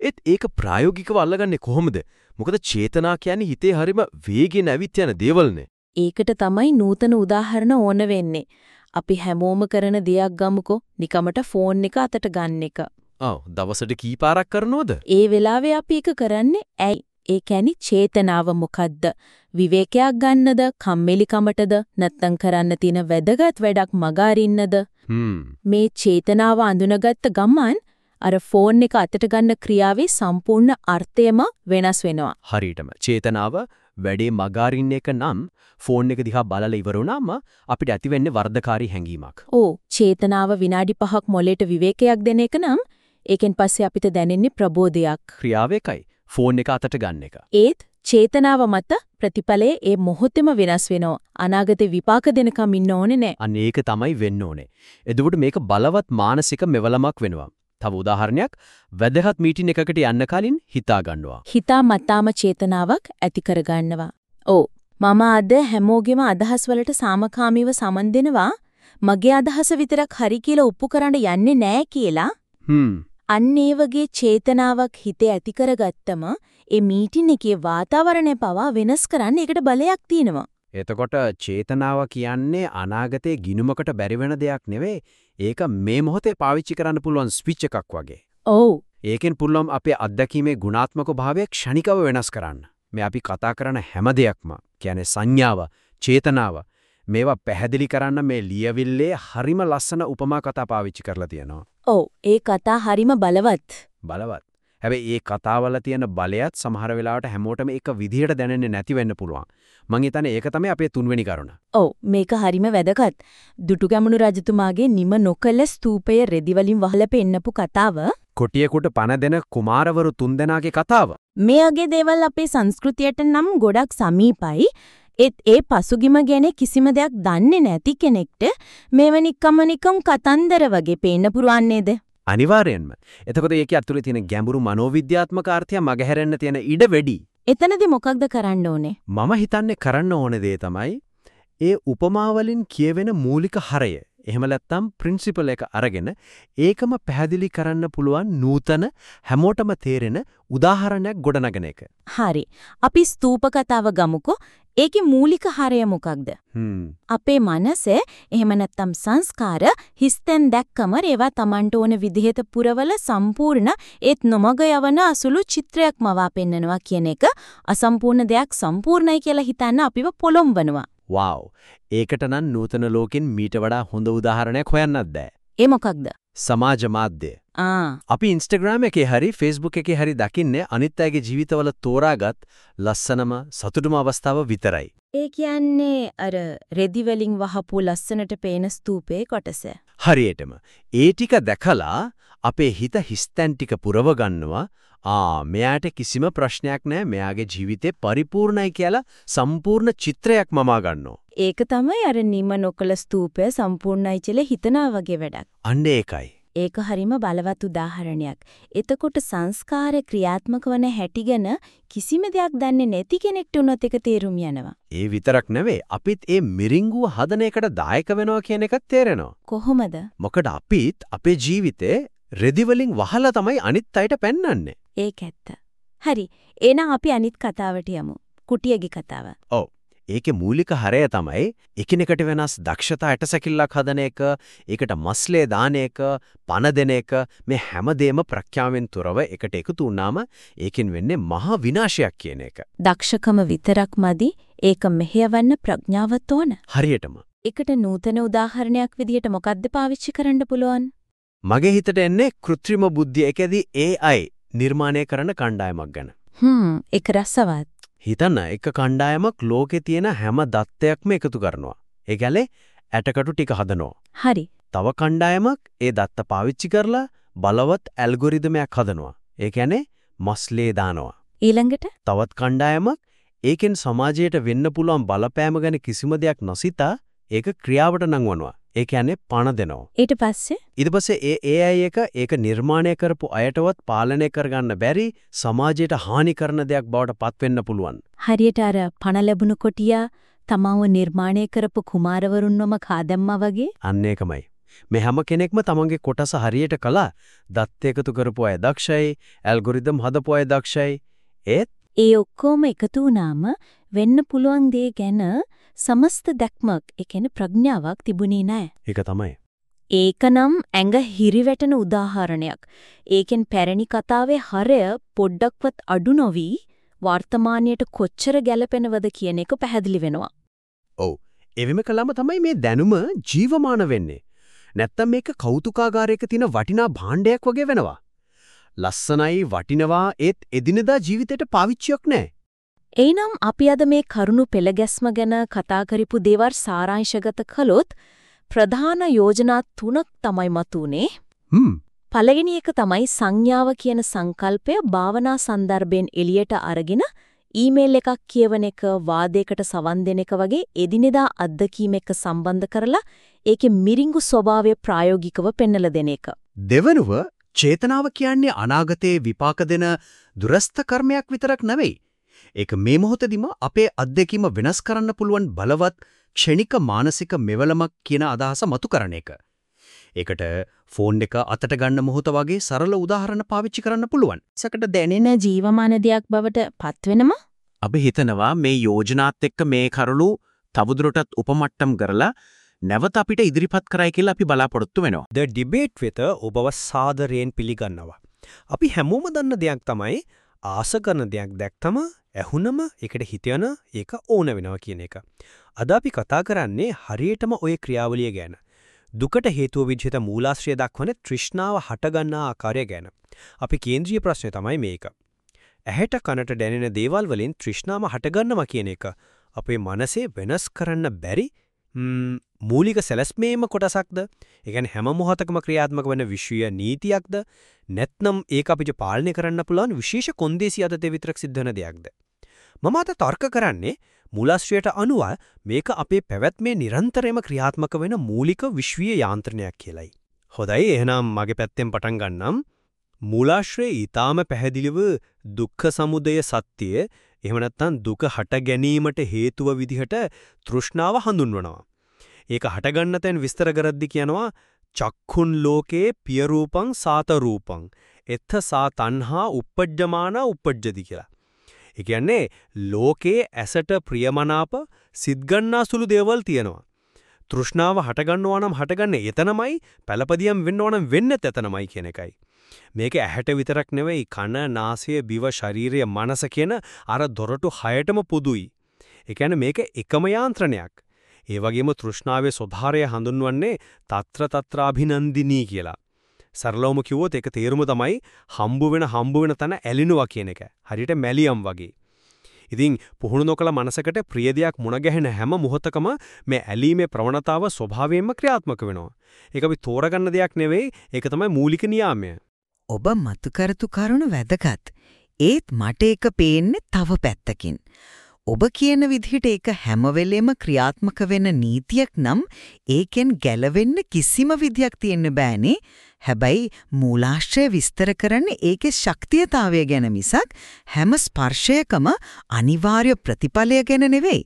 ඒත් ඒක ප්‍රායෝගිකව අල්ලගන්නේ කොහොමද? මොකද චේතනා කියන්නේ හිතේ හරිම වේගෙන් ඇවිත් යන දේවල්නේ. ඒකට තමයි නූතන උදාහරණ ඕන වෙන්නේ. අපි හැමෝම කරන දෙයක් ගමුකෝ නිකමට ෆෝන් එක අතට ගන්න එක. ඔව් දවසට කී පාරක් කරනවද? ඒ වෙලාවේ අපි ඒක කරන්නේ ඇයි? ඒ කියන්නේ චේතනාව මොකද්ද? විවේකයක් ගන්නද, කම්මැලිකමටද, නැත්නම් කරන්න තියෙන වැදගත් වැඩක් මගහරින්නද? මේ චේතනාව අඳුනගත්ත ගමන් අර ෆෝන් එක අතට ගන්න ක්‍රියාවේ සම්පූර්ණ අර්ථයම වෙනස් වෙනවා. හරියටම චේතනාව වැඩේ මගාරින්න එක නම් ෆෝන් එක දිහා බලලා ඉවර වුණාම අපිට ඇති වෙන්නේ වර්ධකාරී හැඟීමක්. ඕ චේතනාව විනාඩි 5ක් මොලේට විවේකයක් දෙන එක නම් ඒකෙන් පස්සේ අපිට දැනෙන්නේ ප්‍රබෝධයක්. ක්‍රියාව එකයි. ෆෝන් එක අතට ගන්න එක. ඒත් චේතනාව මත ප්‍රතිඵලයේ ඒ මොහොතේම වෙනස් වෙනවා. අනාගතේ විපාක දෙනකම් ඉන්න ඕනේ නෑ. අන්න ඒක තමයි වෙන්න ඕනේ. එතකොට මේක බලවත් මානසික මෙවලමක් වෙනවා. තව උදාහරණයක් වැදගත් මීටින් එකකට යන්න කලින් හිතා ගන්නවා. හිතා මතාම චේතනාවක් ඇති කරගන්නවා. ඔව් මම අද හැමෝගෙම අදහස් වලට සාමකාමීව සමන් දෙනවා. මගේ අදහස විතරක් හරි කියලා ඔප්පු කරන්න යන්නේ නෑ කියලා. හ්ම් අන්න ඒ වගේ චේතනාවක් හිතේ ඇති කරගත්තම ඒ මීටින් එකේ වාතාවරණය පවා වෙනස් කරන්න ඒකට බලයක් තියෙනවා. එතකොට චේතනාව කියන්නේ අනාගතයේ ගිනුමකට බැරි වෙන දෙයක් නෙවෙයි. ඒක මේ මොහොතේ පාවිච්චි කරන්න පුළුවන් ස්විච් එකක් වගේ. ඔව්. ඒකෙන් පුළුවන් අපේ අත්දැකීමේ ගුණාත්මක භාවය ක්ෂණිකව වෙනස් කරන්න. මේ අපි කතා කරන හැම දෙයක්ම කියන්නේ සංඥාව, චේතනාව මේවා පැහැදිලි කරන්න මේ ලියවිල්ලේ හරිම ලස්සන උපමා කතා පාවිච්චි කරලා තියෙනවා. ඔව් ඒ කතා හරිම බලවත්. බලවත්. හැබැයි ඒ කතාවල තියෙන බලයත් සමහර වෙලාවට හැමෝටම එක විදිහට දැනෙන්නේ නැති වෙන්න පුළුවන්. මං හිතන්නේ ඒක තමයි අපේ තුන්වෙනි කරුණ. ඔව් මේක හරිම වැදගත්. දුටුගැමුණු රජතුමාගේ නිම නොකල ස්තූපය රෙදි වලින් වහලා පෙන්නපු කතාව කොටියෙකුට පණ දෙන කුමාරවරු තුන්දෙනාගේ කතාව. මේ වගේ දේවල් අපේ සංස්කෘතියට නම් ගොඩක් සමීපයි. ඒත් ඒ පසුගිම ගැන කිසිම දෙයක් දන්නේ නැති කෙනෙක්ට මේවනික්කම නිකම් කතන්දර වගේ පේන්න පුරවන්නේ නේද? අනිවාර්යෙන්ම. එතකොට ඒකේ අතුලේ තියෙන ගැඹුරු මනෝවිද්‍යාත්මක අර්ථය මගහැරෙන්න තියෙන ඉඩ වැඩි. එතනදී මොකක්ද කරන්න ඕනේ? මම හිතන්නේ කරන්න ඕන දේ තමයි ඒ උපමාවලින් කියවෙන මූලික හරය. එහෙම නැත්නම් ප්‍රින්සිපල් එක අරගෙන ඒකම පැහැදිලි කරන්න පුළුවන් නූතන හැමෝටම තේරෙන උදාහරණයක් ගොඩනගන එක. හරි. අපි ස්තූප කතාව ගමුකෝ. ඒකේ මූලික හරය මොකක්ද? අපේ මනසේ එහෙම නැත්නම් සංස්කාර හිස්තෙන් දැක්කම ඒවා Tamanට ඕන විදිහට පුරවල සම්පූර්ණ ඒත් නොමග යවන අසුළු චිත්‍රයක් මවා පෙන්නනවා කියන එක අසම්පූර්ණ දෙයක් සම්පූර්ණයි කියලා හිතන්න අපිව පොළොම්බනවා. වව්. ඒකට නම් නූතන ලෝකෙන් මීට වඩා හොඳ උදාහරණයක් හොයන්නත් බෑ. ඒ මොකක්ද? සමාජ මාධ්‍ය. ආ. අපි Instagram එකේ හරි Facebook එකේ හරි දකින්නේ අනිත් අයගේ ජීවිතවල තෝරාගත් ලස්සනම සතුටුම අවස්ථාව විතරයි. ඒ කියන්නේ අර රෙදි වලින් වහපු ලස්සනට පේන ස්තූපේ කොටස. හරියටම. ඒ ටික දැකලා අපේ හිත හිස්තැන් ටික පුරව ගන්නවා. ආ මෙයාට කිසිම ප්‍රශ්නයක් නැහැ. මෙයාගේ ජීවිතේ පරිපූර්ණයි කියලා සම්පූර්ණ චිත්‍රයක් මමා ගන්නවා. ඒක තමයි අර නිම නොකල ස්තූපය සම්පූර්ණයි කියලා හිතනා වගේ වැඩක්. අන්න ඒකයි. ඒක හරිම බලවත් උදාහරණයක්. එතකොට සංස්කාර ක්‍රියාත්මක වන හැටි ගැන කිසිම දෙයක් දන්නේ නැති කෙනෙක්ට උනොත් ඒක තේරුම් යනවා. ඒ විතරක් නෙවෙයි අපිත් ඒ මිරිංගුව හදන එකට දායක වෙනවා කියන එකත් තේරෙනවා. කොහොමද? මොකද අපිත් අපේ ජීවිතේ රෙදි වලින් වහලා තමයි අනිත් අයට පෙන්වන්නේ. ඒක ඇත්ත. හරි. එහෙනම් අපි අනිත් කතාවට යමු. කුටියගේ කතාව. ඔව්. ඒකේ මූලික හරය තමයි එකිනෙකට වෙනස් දක්ෂතා ඇටසැකිල්ලක් හදන එක, ඒකට මස්ලේ දාන එක, පණ දෙන එක මේ හැමදේම ප්‍රඥාවෙන් තොරව එකට එකතු වුණාම ඒකෙන් වෙන්නේ මහා විනාශයක් කියන එක. දක්ෂකම විතරක් මදි ඒක මෙහෙයවන්න ප්‍රඥාවත් ඕන. හරියටම. ඒකට නූතන උදාහරණයක් විදියට මොකද්ද පාවිච්චි කරන්න පුළුවන්? මගේ හිතට එන්නේ કૃත්‍රිම බුද්ධිය එකදී AI නිර්මාණය කරන කණ්ඩායමක් ගැන. හ්ම් ඒක රසවත්. හිතන්න එක කණ්ඩායමක් ලෝකේ තියෙන හැම දත්තයක්ම එකතු කරනවා. ඒ ගැලේ ඇටකටු ටික හදනවා. හරි. තව කණ්ඩායමක් ඒ දත්ත පාවිච්චි කරලා බලවත් ඇල්ගොරිදමයක් හදනවා. ඒ කියන්නේ මස්ලේ දානවා. ඊළඟට තවත් කණ්ඩායමක් ඒකෙන් සමාජයට වෙන්න පුළුවන් බලපෑම ගැන කිසිම දෙයක් නොසිතා ඒක ක්‍රියාවට නංවනවා. ඒ කියන්නේ පණ දෙනවා. ඊට පස්සේ ඊට පස්සේ ඒ AI එක ඒක නිර්මාණය කරපු අයටවත් පාලනය කරගන්න බැරි සමාජයට හානි කරන දෙයක් බවට පත් වෙන්න පුළුවන්. හරියට අර පණ ලැබුණු කොටියා තමව නිර්මාණය කරපු කුමාරවරුන්වම කාදැම්මා වගේ අන්න ඒකමයි. මේ හැම කෙනෙක්ම තමන්ගේ කොටස හරියට කළා. දත් එකතු කරපු අය දක්ෂයි, ඇල්ගොරිතම් හදපු අය දක්ෂයි. ඒත් ඒ ඔක්කොම එකතු වුණාම වෙන්න පුළුවන් දේ ගැන සමස්ත දැක්මක්, ඒ කියන්නේ ප්‍රඥාවක් තිබුණේ නැහැ. ඒක තමයි. ඒකනම් ඇඟ හිරිවැටෙන උදාහරණයක්. ඒකෙන් පැරණි කතාවේ හරය පොඩ්ඩක්වත් අඩු නොවි වර්තමානයට කොච්චර ගැළපෙනවද කියන එක පැහැදිලි වෙනවා. ඔව්. එවෙම කළාම තමයි මේ දැනුම ජීවමාන වෙන්නේ. නැත්තම් මේක කෞතුකාගාරයක තියෙන වටිනා භාණ්ඩයක් වගේ වෙනවා. ලස්සනයි වටිනවා ඒත් එදිනදා ජීවිතේට පාවිච්චියක් නැහැ. එයිනම් අපි අද මේ කරුණු පෙළගැස්ම ගැන කතා කරපු දේවල් සාරාංශගත කළොත් ප්‍රධාන යෝජනා තුනක් තමයි මතුනේ. හ්ම්. පළවෙනි එක තමයි සංඥාව කියන සංකල්පය භාවනා සන්දර්භයෙන් එළියට අරගෙන ඊමේල් එකක් කියවන එක වාදයකට සවන් දෙන එක වගේ එදිනෙදා අත්දැකීම් එක්ක සම්බන්ධ කරලා ඒකේ මිරිඟු ස්වභාවය ප්‍රායෝගිකව පෙන්වලා දෙන එක. දෙවනුව චේතනාව කියන්නේ අනාගතයේ විපාක දෙන දුරස්ත කර්මයක් විතරක් නෙවෙයි. ඒක මේ මොහොතේදීම අපේ අත්දැකීම වෙනස් කරන්න පුළුවන් බලවත් ක්ෂණික මානසික මෙවලමක් කියන අදහස මතු කරන එක. ඒකට ෆෝන් එක අතට ගන්න මොහොත වගේ සරල උදාහරණ පාවිච්චි කරන්න පුළුවන්. සකට දැනෙන ජීවමාන දෙයක් බවට පත්වෙනම අපි හිතනවා මේ යෝජනාත් එක්ක මේ කරුණු තවදුරටත් උපමට්ටම් කරලා නැවත අපිට ඉදිරිපත් කරයි කියලා අපි බලාපොරොත්තු වෙනවා. ද ඩිබේට් වෙත ඔබව සාදරයෙන් පිළිගන්නවා. අපි හැමෝම දන්න දෙයක් තමයි ආස කරන දෙයක් දැක්තම ඇහුනම ඒකට හිතයන ඒක ඕන වෙනවා කියන එක. අද අපි කතා කරන්නේ හරියටම ওই ක්‍රියාවලිය ගැන. දුකට හේතුව විදිහට මූලාශ්‍රය දක්වන තෘෂ්ණාව හටගන්නා ආකාරය ගැන. අපි කේන්ද්‍රීය ප්‍රශ්නේ තමයි මේක. ඇහැට කනට දැනෙන දේවල් වලින් තෘෂ්ණාව හටගන්නවා කියන එක අපේ මනසේ වෙනස් කරන්න බැරි මූලික සැලැස්මේම කොටසක්ද? ඒ කියන්නේ හැම මොහොතකම ක්‍රියාත්මක වෙන විශ්වීය නීතියක්ද? නැත්නම් ඒක අපිට පාලනය කරන්න පුළුවන් විශේෂ කොන්දේසි අතේ විතරක් සිද්ධ වෙන දෙයක්ද? මම අද තර්ක කරන්නේ මූලාශ්‍රයට අනුව මේක අපේ පැවැත්මේ නිරන්තරයෙන්ම ක්‍රියාත්මක වෙන මූලික විශ්වීය යාන්ත්‍රණයක් කියලයි. හොඳයි එහෙනම් මගේ පැත්තෙන් පටන් ගන්නම්. මූලාශ්‍රයේ ඊටාම පැහැදිලිව දුක්ඛ සමුදය සත්‍යය එහෙම නැත්නම් දුක හට ගැනීමට හේතුව විදිහට තෘෂ්ණාව හඳුන්වනවා. ඒක හටගන්න තැන් විස්තර කරද්දි කියනවා චක්ඛුන් ලෝකේ පිය රූපං සාත රූපං එත්ත සා තණ්හා uppajjamana uppajjati කියලා. ඒ කියන්නේ ලෝකේ ඇසට ප්‍රියමනාප සිද්ගන්නා සුළු දේවල් තියෙනවා. තෘෂ්ණාව හටගන්නවා නම් හටගන්නේ එතනමයි පළපදියම් වෙන්න ඕනම් වෙන්නෙත් එතනමයි කියන එකයි. මේක ඇහැට විතරක් නෙවෙයි කන, නාසය, දිව, ශරීරය, මනස කියන අර දොරටු හයටම පොදුයි. ඒ කියන්නේ මේක එකම යාන්ත්‍රණයක්. ඒ වගේම තෘෂ්ණාවේ ස්වභාවය හඳුන්වන්නේ తත්‍ර తත්‍රාභිනන්දිනී කියලා. සරලවම කිව්වොත් ඒක තේරුම තමයි හම්බ වෙන හම්බ වෙන තැන ඇලිනවා කියන එක. හරියට මැලියම් වගේ. ඉතින් පුහුණු නොකළ මනසකට ප්‍රිය දෙයක් මුණ ගැහෙන හැම මොහොතකම මේ ඇලීමේ ප්‍රවණතාව ස්වභාවයෙන්ම ක්‍රියාත්මක වෙනවා. ඒක අපි තෝරගන්න දෙයක් නෙවෙයි, ඒක තමයි මූලික නියාමය. ඔබ මතු කරතු කරුණ වැදගත්. ඒත් මට ඒක පේන්නේ තව පැත්තකින්. ඔබ කියන විදිහට ඒක හැම වෙලෙම ක්‍රියාත්මක වෙන නීතියක් නම් ඒකෙන් ගැලවෙන්න කිසිම විදියක් තියෙන්න බෑනේ. හැබැයි මූලාශ්‍රය විස්තර කරන්නේ ඒකේ ශක්තියතාවය ගැන මිසක් හැම ස්පර්ශයකම අනිවාර්ය ප්‍රතිඵලය ගැන නෙවෙයි.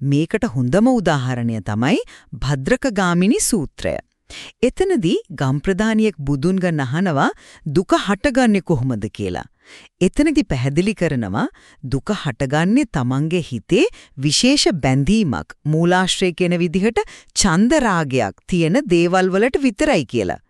මේකට හොඳම උදාහරණය තමයි භද්‍රකගාමිනී සූත්‍රය. එතනදී ගම්ප්‍රදානියෙක් බුදුන්ගන් අහනවා දුක හටගන්නේ කොහොමද කියලා. එතනදී පැහැදිලි කරනවා දුක හටගන්නේ තමන්ගේ හිතේ විශේෂ බැඳීමක් මූලාශ්‍රය කියන විදිහට චන්දරාගයක් තියෙන දේවල් වලට විතරයි කියලා.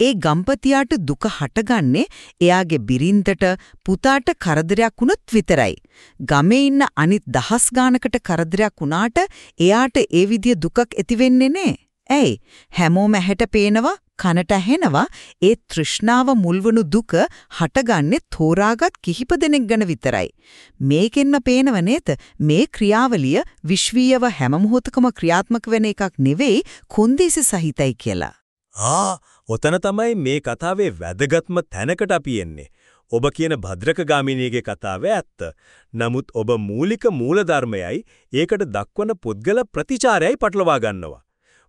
ඒ ගම්පතියාට දුක හටගන්නේ එයාගේ බිරින්දට පුතාට කරදරයක් වුණොත් විතරයි. ගමේ ඉන්න අනිත් දහස් ගානකට කරදරයක් වුණාට එයාට ඒ විදිය දුකක් ඇති වෙන්නේ නැහැ. ඇයි හැමෝම ඇහැට පේනවා කනට ඇහෙනවා ඒ තෘෂ්ණාව මුල්වණු දුක හටගන්නේ තෝරාගත් කිහිප දෙනෙක් ගැන විතරයි මේකෙන්ම පේනව නේද මේ ක්‍රියාවලිය විශ්වීයව හැම මොහොතකම ක්‍රියාත්මක වෙන එකක් නෙවෙයි කොන්දේසි සහිතයි කියලා ආ ඔතන තමයි මේ කතාවේ වැදගත්ම තැනකට අපි එන්නේ. ඔබ කියන භද්‍රකගාමිනීගේ කතාවේ ඇත්ත. නමුත් ඔබ මූලික මූලධර්මයයි ඒකට දක්වන පුද්ගල ප්‍රතිචාරයයි පටලවා ගන්නවා.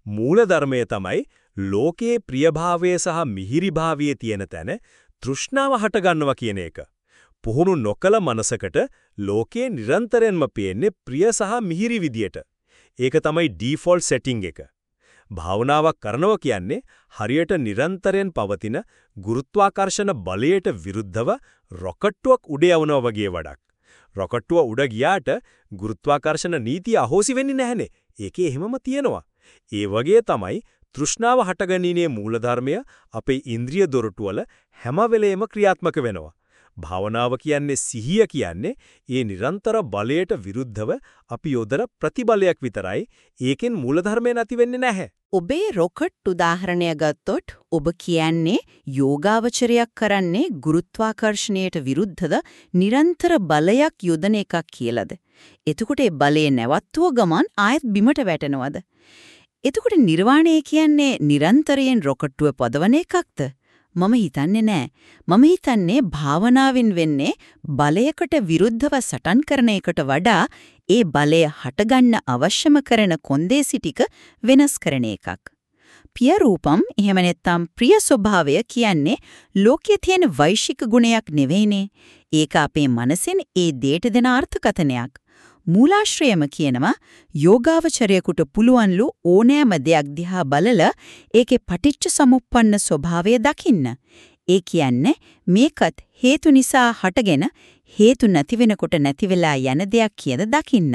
මූලධර්මය තමයි ලෝකයේ ප්‍රියභාවය සහ මිහිරිභාවයේ තියෙන තැන තෘෂ්ණාව හටගන්නවා කියන එක. පුහුණු නොකල මනසකට ලෝකයේ නිරන්තරයෙන්ම පේන්නේ ප්‍රිය සහ මිහිරි විදියට. ඒක තමයි ඩිෆෝල්ට් සෙටිං එක. භාවනාවක් කරනවා කියන්නේ හරියට නිරන්තරයෙන් පවතින ගුරුත්වාකර්ෂණ බලයට විරුද්ධව රොකට්ටුවක් උඩ යවනවා වගේ වැඩක්. රොකට්ටුව උඩ ගියාට ගුරුත්වාකර්ෂණ නීතිය අහෝසි වෙන්නේ නැහනේ. ඒකේ එහෙමම තියෙනවා. ඒ වගේ තමයි තෘෂ්ණාව හටගැනීමේ මූලධර්මය අපේ ඉන්ද්‍රිය දොරටුවල හැම වෙලේම ක්‍රියාත්මක වෙනවා. භාවනාව කියන්නේ සිහිය කියන්නේ ඒ නිරන්තර බලයට විරුද්ධව අපි යොදන ප්‍රතිබලයක් විතරයි. ඒකෙන් මූලධර්මය නැති වෙන්නේ නැහැ. ඔබේ රොකට් උදාහරණය ගත්තොත් ඔබ කියන්නේ යෝගාවචරයක් කරන්නේ ගුරුත්වාකර්ෂණයට විරුද්ධද නිරන්තර බලයක් යොදන එකක් කියලාද? එතකොට ඒ බලය නැවතුව ගමන් ආයෙත් බිමට වැටෙනවද? එතකොට නිර්වාණය කියන්නේ නිරන්තරයෙන් රොකට්ටුව පදවන එකක්ද? මම හිතන්නේ නෑ. මම හිතන්නේ භාවනාවෙන් වෙන්නේ බලයකට විරුද්ධව සටන් කරන එකට වඩා ඒ බලය හටගන්න අවශ්‍යම කරන කොන්දේසි ටික වෙනස් කරන එකක්. පිය රූපම් එහෙම නැත්නම් ප්‍රිය ස්වභාවය කියන්නේ ලෝකයේ තියෙන වෛශික ගුණයක් නෙවෙයිනේ. ඒක අපේ මනසෙන් ඒ දෙයට දෙන අර්ථකථනයක්. මූලාශ්‍රයම කියනවා යෝගාවචරයෙකුට පුළුවන්ලු ඕනෑම දෙයක් දිහා බලලා ඒකේ පටිච්ච සමුප්පන්න ස්වභාවය දකින්න. ඒ කියන්නේ මේකත් හේතු නිසා හටගෙන හේතු නැති වෙනකොට නැති වෙලා යන දෙයක් කියද දකින්න.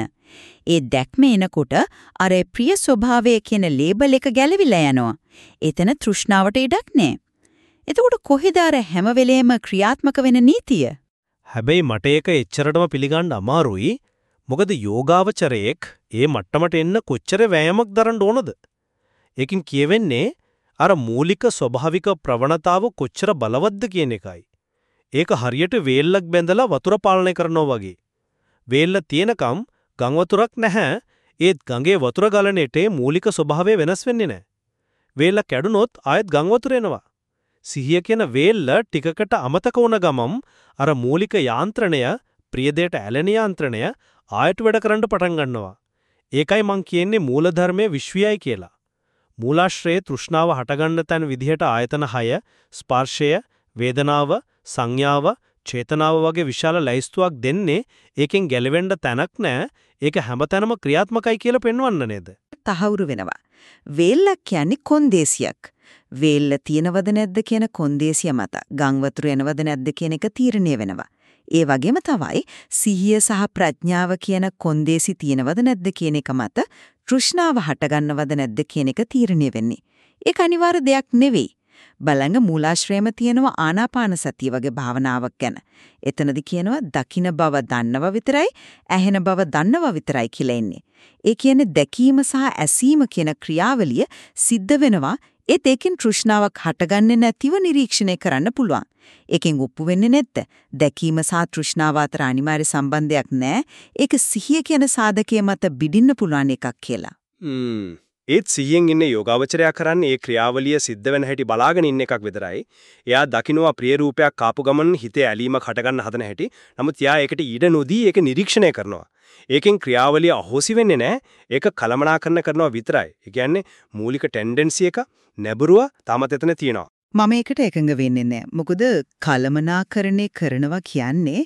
ඒ දැක්ම එනකොට අර ප්‍රිය ස්වභාවය කියන ලේබල් එක ගැලවිලා යනවා. එතන තෘෂ්ණාවට ඉඩක් නැහැ. එතකොට කොහෙද අර හැම වෙලේම ක්‍රියාත්මක වෙන නීතිය? හැබැයි මට ඒක එච්චරටම පිළිගන්න අමාරුයි. මොකද යෝගාවචරයෙක් ඒ මට්ටමට එන්න කොච්චර වෑයමක් දරන්න ඕනද? ඒකින් කියවෙන්නේ අර මූලික ස්වභාවික ප්‍රවණතාව කොච්චර බලවත්ද කියන එකයි. ඒක හරියට වේල්ලක් බැඳලා වතුර පාලනය කරනවා වගේ. වේල්ල තියෙනකම් ගම් වතුරක් නැහැ. ඒත් ගඟේ වතුර ගලණේට මූලික ස්වභාවය වෙනස් වෙන්නේ නැහැ. වේල්ල කැඩුනොත් ආයෙත් ගම් වතුර එනවා. සිහිය කියන වේල්ල ටිකකට අමතක වුණ ගමම් අර මූලික යාන්ත්‍රණය ප්‍රියදයට ඇලෙන යාන්ත්‍රණය ආයත වැඩ කරන්න පටන් ගන්නවා. ඒකයි මං කියන්නේ මූලධර්මයේ විශ්වයයි කියලා. මූලාශ්‍රයේ තෘෂ්ණාව හටගන්න තැන විදිහට ආයතන 6 ස්පර්ශය, වේදනාව, සංඥාව, චේතනාව වගේ විශාල ලැයිස්තුවක් දෙන්නේ ඒකෙන් ගැලවෙන්න තැනක් නැහැ. ඒක හැමතැනම ක්‍රියාත්මකයි කියලා පෙන්වන්න නේද? තහවුරු වෙනවා. වේල්ලක් කියන්නේ කොන්දේසියක්. වේල්ල තියනවද නැද්ද කියන කොන්දේසිය මත ගං වතුර එනවද නැද්ද කියන එක තීරණය වෙනවා. ඒ වගේම තමයි සිහිය සහ ප්‍රඥාව කියන කොන්දේසි තියෙනවද නැද්ද කියන එක මත තෘෂ්ණාව හටගන්නවද නැද්ද කියන එක තීරණය වෙන්නේ. ඒක අනිවාර්ය දෙයක් නෙවෙයි. බලංග මූලාශ්‍රයම තියෙනවා ආනාපාන සතිය වගේ භාවනාවක් ගැන. එතනදි කියනවා දකින බව දන්නව විතරයි, ඇහෙන බව දන්නව විතරයි කියලා ඉන්නේ. ඒ කියන්නේ දැකීම සහ ඇසීම කියන ක්‍රියාවලිය සිද්ධ වෙනවා ඒත් ඒකෙන් තෘෂ්ණාවක් හටගන්නේ නැතිව නිරීක්ෂණය කරන්න පුළුවන්. ඒකෙන් ඔප්පු වෙන්නේ නැද්ද? දැකීම සහ තෘෂ්ණාව අතර අනිවාර්ය සම්බන්ධයක් නැහැ. ඒක සිහිය කියන සාධකයේ මත බිඩින්න පුළුවන් එකක් කියලා. හ්ම්. ඒත් සිහියෙන් ඉන්නේ යෝගාවචරයා කරන්නේ ඒ ක්‍රියාවලිය සිද්ධ වෙන හැටි බලාගෙන ඉන්න එකක් විතරයි. එයා දකින්නවා ප්‍රිය රූපයක් කාපු ගමන් හිතේ ඇලීමක් හටගන්න හදන හැටි. නමුත් එයා ඒකට ඉඩ නොදී ඒක නිරීක්ෂණය කරනවා. ඒකෙන් ක්‍රියාවලිය අහෝසි වෙන්නේ නැහැ. ඒක කලමනාකරණ කරනවා විතරයි. ඒ කියන්නේ මූලික ටෙන්ඩන්සි එක නැඹුරුව තාමත් එතන තියෙනවා. මම ඒකට එකඟ වෙන්නේ නැහැ. මොකද කලමනාකරණය කරනවා කියන්නේ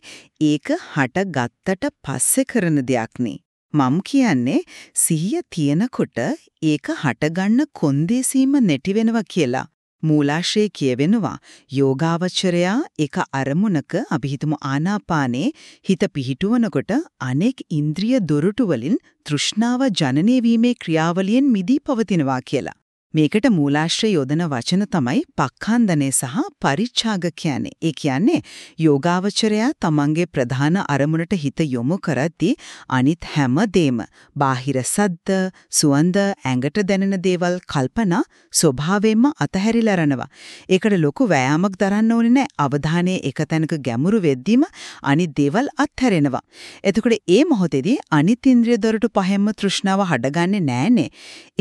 ඒක හට ගත්තට පස්සේ කරන දෙයක් නේ. මම කියන්නේ සිහිය තියනකොට ඒක හටගන්න කොන්දේසීම නැති වෙනවා කියලා. මූලාශ්‍රයේ කියවෙනවා යෝගාවචරයා එක අරමුණක අපි හිතමු ආනාපානේ හිත පිහිටුවනකොට අනෙක් ඉන්ද්‍රිය දොරටු වලින් තෘෂ්ණාව ජනනය වීමේ ක්‍රියාවලියෙන් මිදී පවතිනවා කියලා. මේකට මූලාශ්‍රය යොදන වචන තමයි පක්ඛන්දනේ සහ පරිච්ඡාග කියන්නේ. ඒ කියන්නේ යෝගාවචරයා තමන්ගේ ප්‍රධාන අරමුණට හිත යොමු කරද්දී අනිත් හැම දෙම බාහිර සද්ද, සුවඳ, ඇඟට දැනෙන දේවල් කල්පනා ස්වභාවයෙන්ම අතහැරිලා යනවා. ඒකට ලොකු වෑයමක් දරන්න ඕනේ නැහැ. අවධානය එක තැනක ගැඹුරු වෙද්දීම අනිත් දේවල් අත්හැරෙනවා. එතකොට ඒ මොහොතේදී අනිත් ඉන්ද්‍රිය දොරටු පහෙන්ම තෘෂ්ණාව හඩගන්නේ නැහනේ.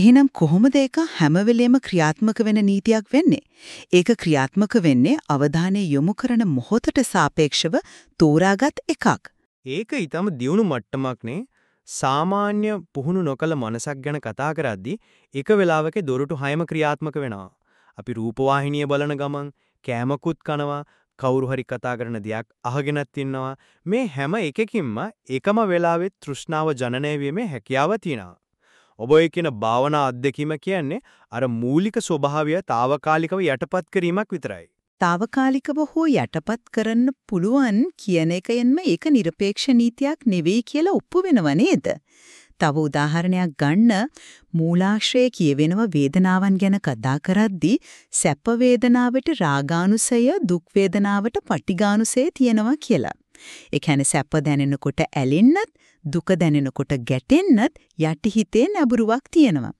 එහෙනම් කොහොමද ඒක හැම වෙලේම ක්‍රියාත්මක වෙන නීතියක් වෙන්නේ. ඒක ක්‍රියාත්මක වෙන්නේ අවධානය යොමු කරන මොහොතට සාපේක්ෂව තෝරාගත් එකක්. ඒක ඊටම දියුණු මට්ටමක්නේ. සාමාන්‍ය පුහුණු නොකල මනසක් ගැන කතා කරද්දී එක වෙලාවක දොරටු හයම ක්‍රියාත්මක වෙනවා. අපි රූපවාහිනිය බලන ගමන් කෑමකුත් කනවා කවුරු හරි කතා කරන දෙයක් අහගෙනත් ඉන්නවා මේ හැම එකකින්ම එකම වෙලාවෙත් තෘෂ්ණාව ජනනය වීමේ හැකියාව තියෙනවා. ඔබ ඔය කියන භාවනා අත්දැකීම කියන්නේ අර මූලික ස්වභාවය తాවකාලිකව යටපත් කිරීමක් විතරයි. తాවකාලිකව හෝ යටපත් කරන්න පුළුවන් කියන එකෙන්ම ඒක নিরপেক্ষ නීතියක් නෙවෙයි කියලා ඔප්පු වෙනව නේද? තව උදාහරණයක් ගන්න මූලාශ්‍රය කියවෙනව වේදනාවන් ගැන කතා කරද්දී සැප වේදනාවට රාගානුසය දුක් වේදනාවට පටිඝානුසය තියෙනවා කියලා. ඒ කියන්නේ සැප දැනෙනකොට ඇලෙන්නත්, දුක දැනෙනකොට ගැටෙන්නත් යටිහිතේ නැබුරුවක් තියෙනවා.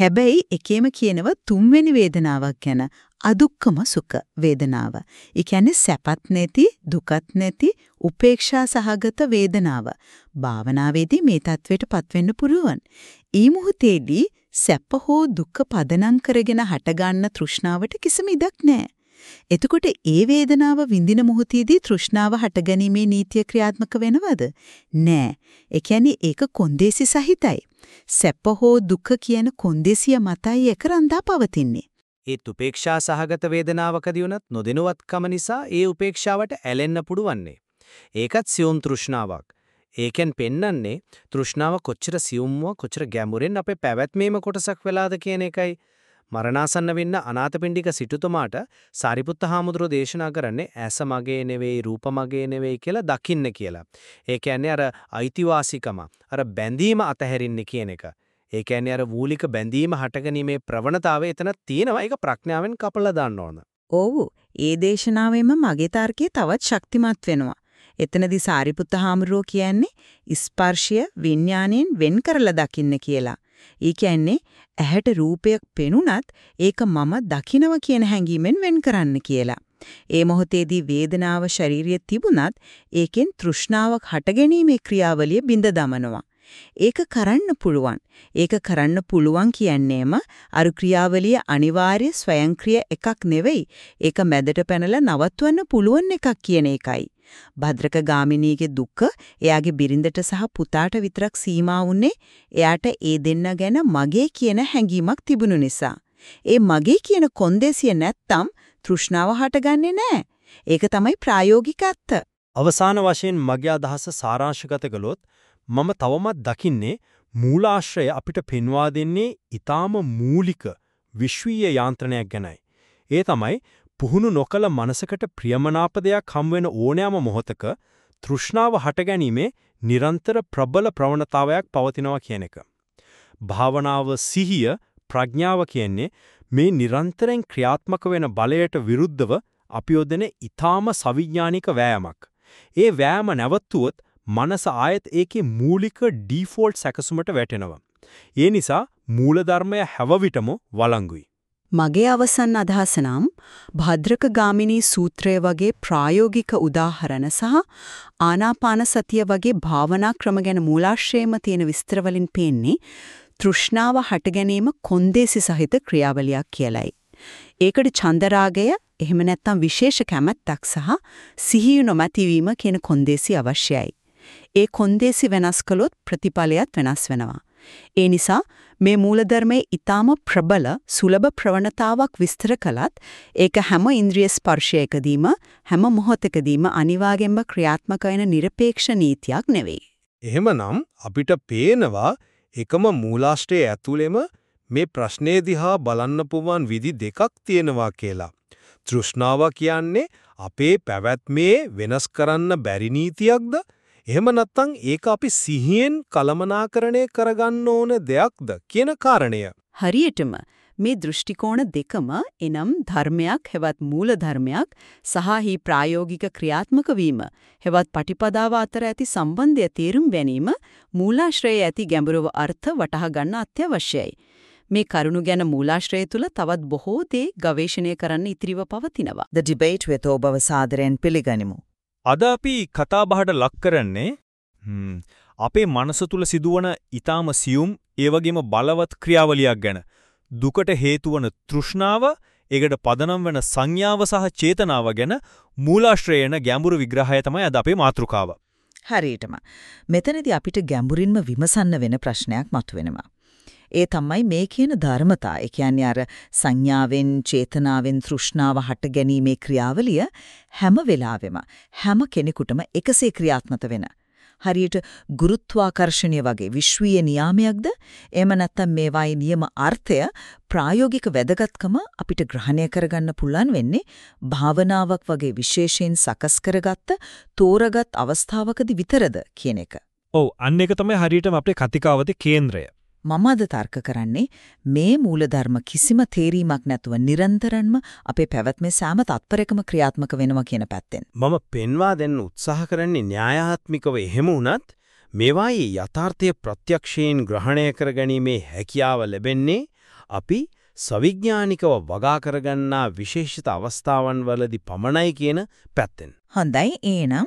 හැබැයි එකේම කියනව තුන්වෙනි වේදනාවක් ගැන අදුක්කම සුඛ වේදනාව. ඒ කියන්නේ සැපත් නැති, දුකත් නැති, උපේක්ෂා සහගත වේදනාව. භාවනාවේදී මේ தത്വෙට පත්වෙන්න පුළුවන්. ඊ මුහුතේදී සැප හෝ දුක පදනම් කරගෙන හටගන්න තෘෂ්ණාවට කිසිම ඉඩක් නැහැ. එතකොට ඒ වේදනාව විඳින මොහොතේදී තෘෂ්ණාව හටගැනීමේ නීතිය ක්‍රියාත්මක වෙනවද? නෑ. ඒ කියන්නේ ඒක කොන්දේසි සහිතයි. සැප හෝ දුක කියන කොන්දේසිය මතයි එක රඳා පවතින්නේ. ඒත් උපේක්ෂා සහගත වේදනාවකදී උනත් නොදෙනුවත්කම නිසා ඒ උපේක්ෂාවට ඇලෙන්න පුඩුවන්නේ. ඒකත් සියුම් තෘෂ්ණාවක්. ඒකෙන් පෙන්නන්නේ තෘෂ්ණාව කොච්චර සියුම්ව කොච්චර ගැඹුරෙන් අපේ පැවැත්මේම කොටසක් වෙලාද කියන එකයි. මරණාසන්න වෙන්න අනාථපිණ්ඩික සිටුතුමාට සාරිපුත්ත හාමුදුරුවෝ දේශනා කරන්නේ ඇස මගේ නෙවෙයි රූප මගේ නෙවෙයි කියලා දකින්න කියලා. ඒ කියන්නේ අර අයිතිවාසිකම අර බැඳීම අතහැරින්න කියන එක. ඒ කියන්නේ අර වූලික බැඳීම හටගැනීමේ ප්‍රවණතාවය එතන තියෙනවා. ඒක ප්‍රඥාවෙන් කපලා දාන්න ඕන. ඔව්. ඒ දේශනාවෙම මගේ තර්කය තවත් ශක්තිමත් වෙනවා. එතනදී සාරිපුත්ත හාමුදුරුවෝ කියන්නේ ස්පර්ශය විඥාණයෙන් වෙන් කරලා දකින්න කියලා. ඒ කියන්නේ ඇහැට රූපයක් පෙනුනත් ඒක මම දකිනවා කියන හැඟීමෙන් වෙන් කරන්න කියලා. ඒ මොහොතේදී වේදනාව ශාරීරිය තිබුණත් ඒකෙන් තෘෂ්ණාවක් හටගැනීමේ ක්‍රියාවලිය බිඳ දමනවා. ඒක කරන්න පුළුවන්. ඒක කරන්න පුළුවන් කියන්නේම අර ක්‍රියාවලිය අනිවාර්ය ස්වයංක්‍රීය එකක් නෙවෙයි. ඒක මැදට පැනලා නවත්වන්න පුළුවන් එකක් කියන එකයි. භද්‍රක ගාමිනීගේ දුක එයාගේ බිරිඳට සහ පුතාට විතරක් සීමා වුණේ එයාට ඒ දෙන්න ගැන මගේ කියන හැඟීමක් තිබුණු නිසා. ඒ මගේ කියන කොන්දේසිය නැත්තම් තෘෂ්ණාව හටගන්නේ නැහැ. ඒක තමයි ප්‍රායෝගික අත්ත. අවසාන වශයෙන් මගේ අදහස සාරාංශගත කළොත් මම තවමත් දකින්නේ මූලාශ්‍රය අපිට පෙන්වා දෙන්නේ ඊටාම මූලික විශ්වීය යාන්ත්‍රණයක් ගැනයි. ඒ තමයි පුහුණු නොකල මනසකට ප්‍රියමනාප දෙයක් හම් වෙන ඕනෑම මොහොතක තෘෂ්ණාව හටගැනීමේ නිරන්තර ප්‍රබල ප්‍රවණතාවයක් පවතිනවා කියන එක. භාවනාව සිහිය ප්‍රඥාව කියන්නේ මේ නිරන්තරයෙන් ක්‍රියාත්මක වෙන බලයට විරුද්ධව අපි යොදන ඊ타ම සවිඥානික වෑයමක්. ඒ වෑයම නැවතුවොත් මනස ආයත් ඒකේ මූලික ඩිෆෝල්ට් සැකසුමට වැටෙනවා. ඒ නිසා මූලධර්මය හැවවිටම වළංගුයි. මගේ අවසන් අදහස නම් භද්‍රක ගාමිනී සූත්‍රය වගේ ප්‍රායෝගික උදාහරණ සහ ආනාපාන සතිය වගේ භාවනා ක්‍රම ගැන මූලාශ්‍රයේම තියෙන විස්තර වලින් පේන්නේ තෘෂ්ණාව හට ගැනීම කොන්දේසි සහිත ක්‍රියාවලියක් කියලයි. ඒකට චන්දරාගය එහෙම නැත්නම් විශේෂ කැමැත්තක් සහ සිහිය නොමැතිවීම කියන කොන්දේසි අවශ්‍යයි. ඒ කොන්දේසි වෙනස් කළොත් ප්‍රතිඵලයත් වෙනස් වෙනවා. ඒ නිසා මේ මූලධර්මයේ ඊටාම ප්‍රබල සුලභ ප්‍රවණතාවක් විස්තර කළත් ඒක හැම ඉන්ද්‍රිය ස්පර්ශයකදීම හැම මොහොතකදීම අනිවාර්යෙන්ම ක්‍රියාත්මක වෙන নিরপেক্ষ නීතියක් නෙවෙයි. එහෙමනම් අපිට පේනවා එකම මූලාශ්‍රයේ ඇතුළෙම මේ ප්‍රශ්නේ දිහා බලන්න පුළුවන් විදි දෙකක් තියෙනවා කියලා. තෘෂ්ණාව කියන්නේ අපේ පැවැත්මේ වෙනස් කරන්න බැරි නීතියක්ද? එහෙම නැත්නම් ඒක අපි සිහියෙන් කලමනාකරණය කරගන්න ඕන දෙයක්ද කියන කාරණය. හරියටම මේ දෘෂ්ටි දෙකම එනම් ධර්මයක් හෙවත් මූල ධර්මයක් සහ ප්‍රායෝගික ක්‍රියාත්මක වීම හෙවත් පටිපදාව අතර ඇති සම්බන්ධය තේරුම් ගැනීම මූලාශ්‍රයේ ඇති ගැඹුරව අර්ථ වටහා ගන්න අත්‍යවශ්‍යයි. මේ කරුණු ගැන මූලාශ්‍රය තුල තවත් බොහෝ දේ ගවේෂණය කරන්න ඉතිරිව පවතිනවා. The debate with ඔබව සාදරයෙන් පිළිගනිමු. අද අපි කතාබහට ලක් කරන්නේ අපේ මනස තුල සිදුවන ඊටාම සියුම් ඒ වගේම බලවත් ක්‍රියාවලියක් ගැන දුකට හේතු වන තෘෂ්ණාව, ඒකට පදනම් වෙන සංඥාව සහ චේතනාව ගැන මූලාශ්‍රයේන ගැඹුරු විග්‍රහය තමයි අද අපේ මාතෘකාව. හරියටම. මෙතනදී අපිට ගැඹුරින්ම විමසන්න වෙන ප්‍රශ්නයක් මතුවෙනවා. ඒ තමයි මේ කියන ධර්මතා. ඒ කියන්නේ අර සංඥාවෙන්, චේතනාවෙන් තෘෂ්ණාව හට ගැනීමේ ක්‍රියාවලිය හැම වෙලාවෙම හැම කෙනෙකුටම එකසේ ක්‍රියාත්මක වෙන. හරියට ගුරුත්වාකර්ෂණය වගේ විශ්වීය නියාමයක්ද? එහෙම නැත්නම් මේවායේ නියම අර්ථය ප්‍රායෝගික වැදගත්කම අපිට ග්‍රහණය කරගන්න පුළුවන් වෙන්නේ භාවනාවක් වගේ විශේෂයෙන් සකස් කරගත්ත තෝරගත් අවස්ථාවකදී විතරද කියන එක. ඔව් අන්න ඒක තමයි හරියටම අපේ කතිකාවතේ කේන්ද්‍රය. මම අද තර්ක කරන්නේ මේ මූලධර්ම කිසිම තේරීමක් නැතුව නිරන්තරන්ම අපේ පැවැත්මේ සෑම තත්පරයකම ක්‍රියාත්මක වෙනවා කියන පැත්තෙන්. මම පෙන්වා දෙන්න උත්සාහ කරන්නේ න්‍යායාත්මිකව එහෙම වුණත් මේවායේ යථාර්ථය ප්‍රත්‍යක්ෂයෙන් ග්‍රහණය කරගැනීමේ හැකියාව ලැබෙන්නේ අපි සවිඥානිකව වගා කරගන්නා විශේෂිත අවස්ථාවන් වලදී පමණයි කියන පැත්තෙන්. හොඳයි එහෙනම්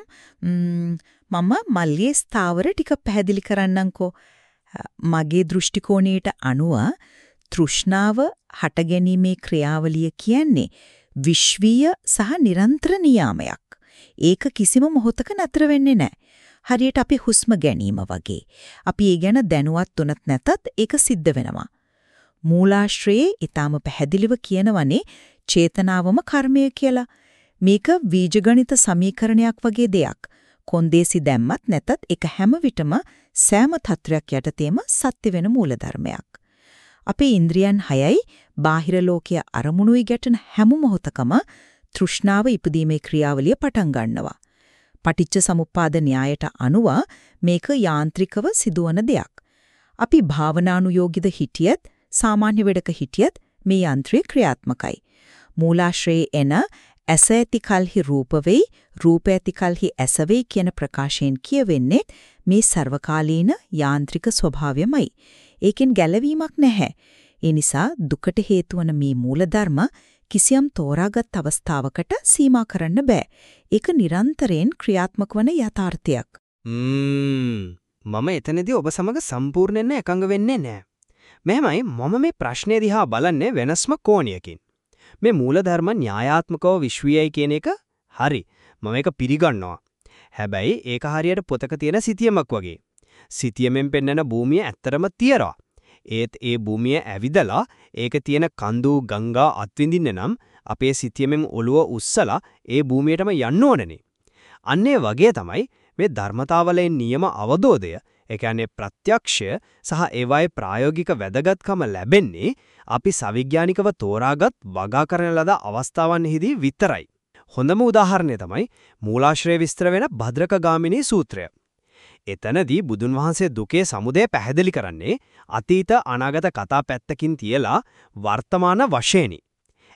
මම මල්ලියේ ස්ථාවර ටික පැහැදිලි කරන්නම්කෝ. මගේ දෘෂ්ටි කෝණයට අනුව තෘෂ්ණාව හටගැනීමේ ක්‍රියාවලිය කියන්නේ විශ්වීය සහ නිරන්තර නියාමයක්. ඒක කිසිම මොහොතක නතර වෙන්නේ නැහැ. හරියට අපි හුස්ම ගැනීම වගේ. අපි ඒ ගැන දැනුවත් උනත් නැතත් ඒක සිද්ධ වෙනවා. මූලාශ්‍රයේ ඊටාම පැහැදිලිව කියනවනේ චේතනාවම කර්මය කියලා. මේක බීජගණිත සමීකරණයක් වගේ දෙයක්. කොන්දේසි දැම්මත් නැතත් ඒක හැම විටම සෑම තත්වයක් යටතේම සත්‍ය වෙන මූලධර්මයක්. අපේ ඉන්ද්‍රියන් හයයි බාහිර ලෝකයේ අරමුණුයි ගැටෙන හැම මොහොතකම තෘෂ්ණාව ඉපදීමේ ක්‍රියාවලිය පටන් ගන්නවා. පටිච්ච සමුප්පාද න්‍යායට අනුව මේක යාන්ත්‍රිකව සිදුවන දෙයක්. අපි භාවනානුයෝගිද හිටියත් සාමාන්‍ය වෙඩක හිටියත් මේ යන්ත්‍රය ක්‍රියාත්මකයි. මූලාශ්‍රයේ එන ඇස ඇති කල්හි රූප වෙයි රූප ඇති කල්හි ඇස වෙයි කියන ප්‍රකාශයෙන් කියවෙන්නේ මේ ਸਰවකාලීන යාන්ත්‍රික ස්වභාවයමයි. ඒකෙන් ගැලවීමක් නැහැ. ඒ නිසා දුකට හේතු වන මේ මූලධර්ම කිසියම් තෝරාගත් අවස්ථාවකට සීමා කරන්න බෑ. ඒක නිරන්තරයෙන් ක්‍රියාත්මක වන යථාර්ථයක්. මම එතනදී ඔබ සමග සම්පූර්ණයෙන්ම එකඟ වෙන්නේ නැහැ. මෙහෙමයි මම මේ ප්‍රශ්නේ දිහා බලන්නේ වෙනස්ම කෝණයකින්. මේ මූලධර්ම න්‍යායාත්මකව විශ්වීයයි කියන එක හරි. මම ඒක පිළිගන්නවා. හැබැයි ඒක හරියට පොතක තියෙන සිතියමක් වගේ. සිතියමෙන් පෙන්නන භූමිය ඇත්තරම තියරා. ඒත් ඒ භූමිය ඇවිදලා ඒක තියෙන කඳු ගංගා අත්විඳින්න නම් අපේ සිතියමෙන් ඔළුව උස්සලා ඒ භූමියටම යන්න ඕනනේ. අන්නේ වගේ තමයි මේ ධර්මතාවලේ නියම අවබෝධය, ඒ කියන්නේ ප්‍රත්‍යක්ෂය සහ ඒවායේ ප්‍රායෝගික වැදගත්කම ලැබෙන්නේ අපි සවිඥානිකව තෝරාගත් වගා කරන ලද අවස්ථාවන්හිදී විතරයි. හොඳම උදාහරණය තමයි මූලාශ්‍රය විස්තර වෙන භද්‍රකගාමිනී සූත්‍රය. එතනදී බුදුන් වහන්සේ දුකේ සමුදය පැහැදිලි කරන්නේ අතීත අනාගත කතා පැත්තකින් තියලා වර්තමාන වශයෙන්ි.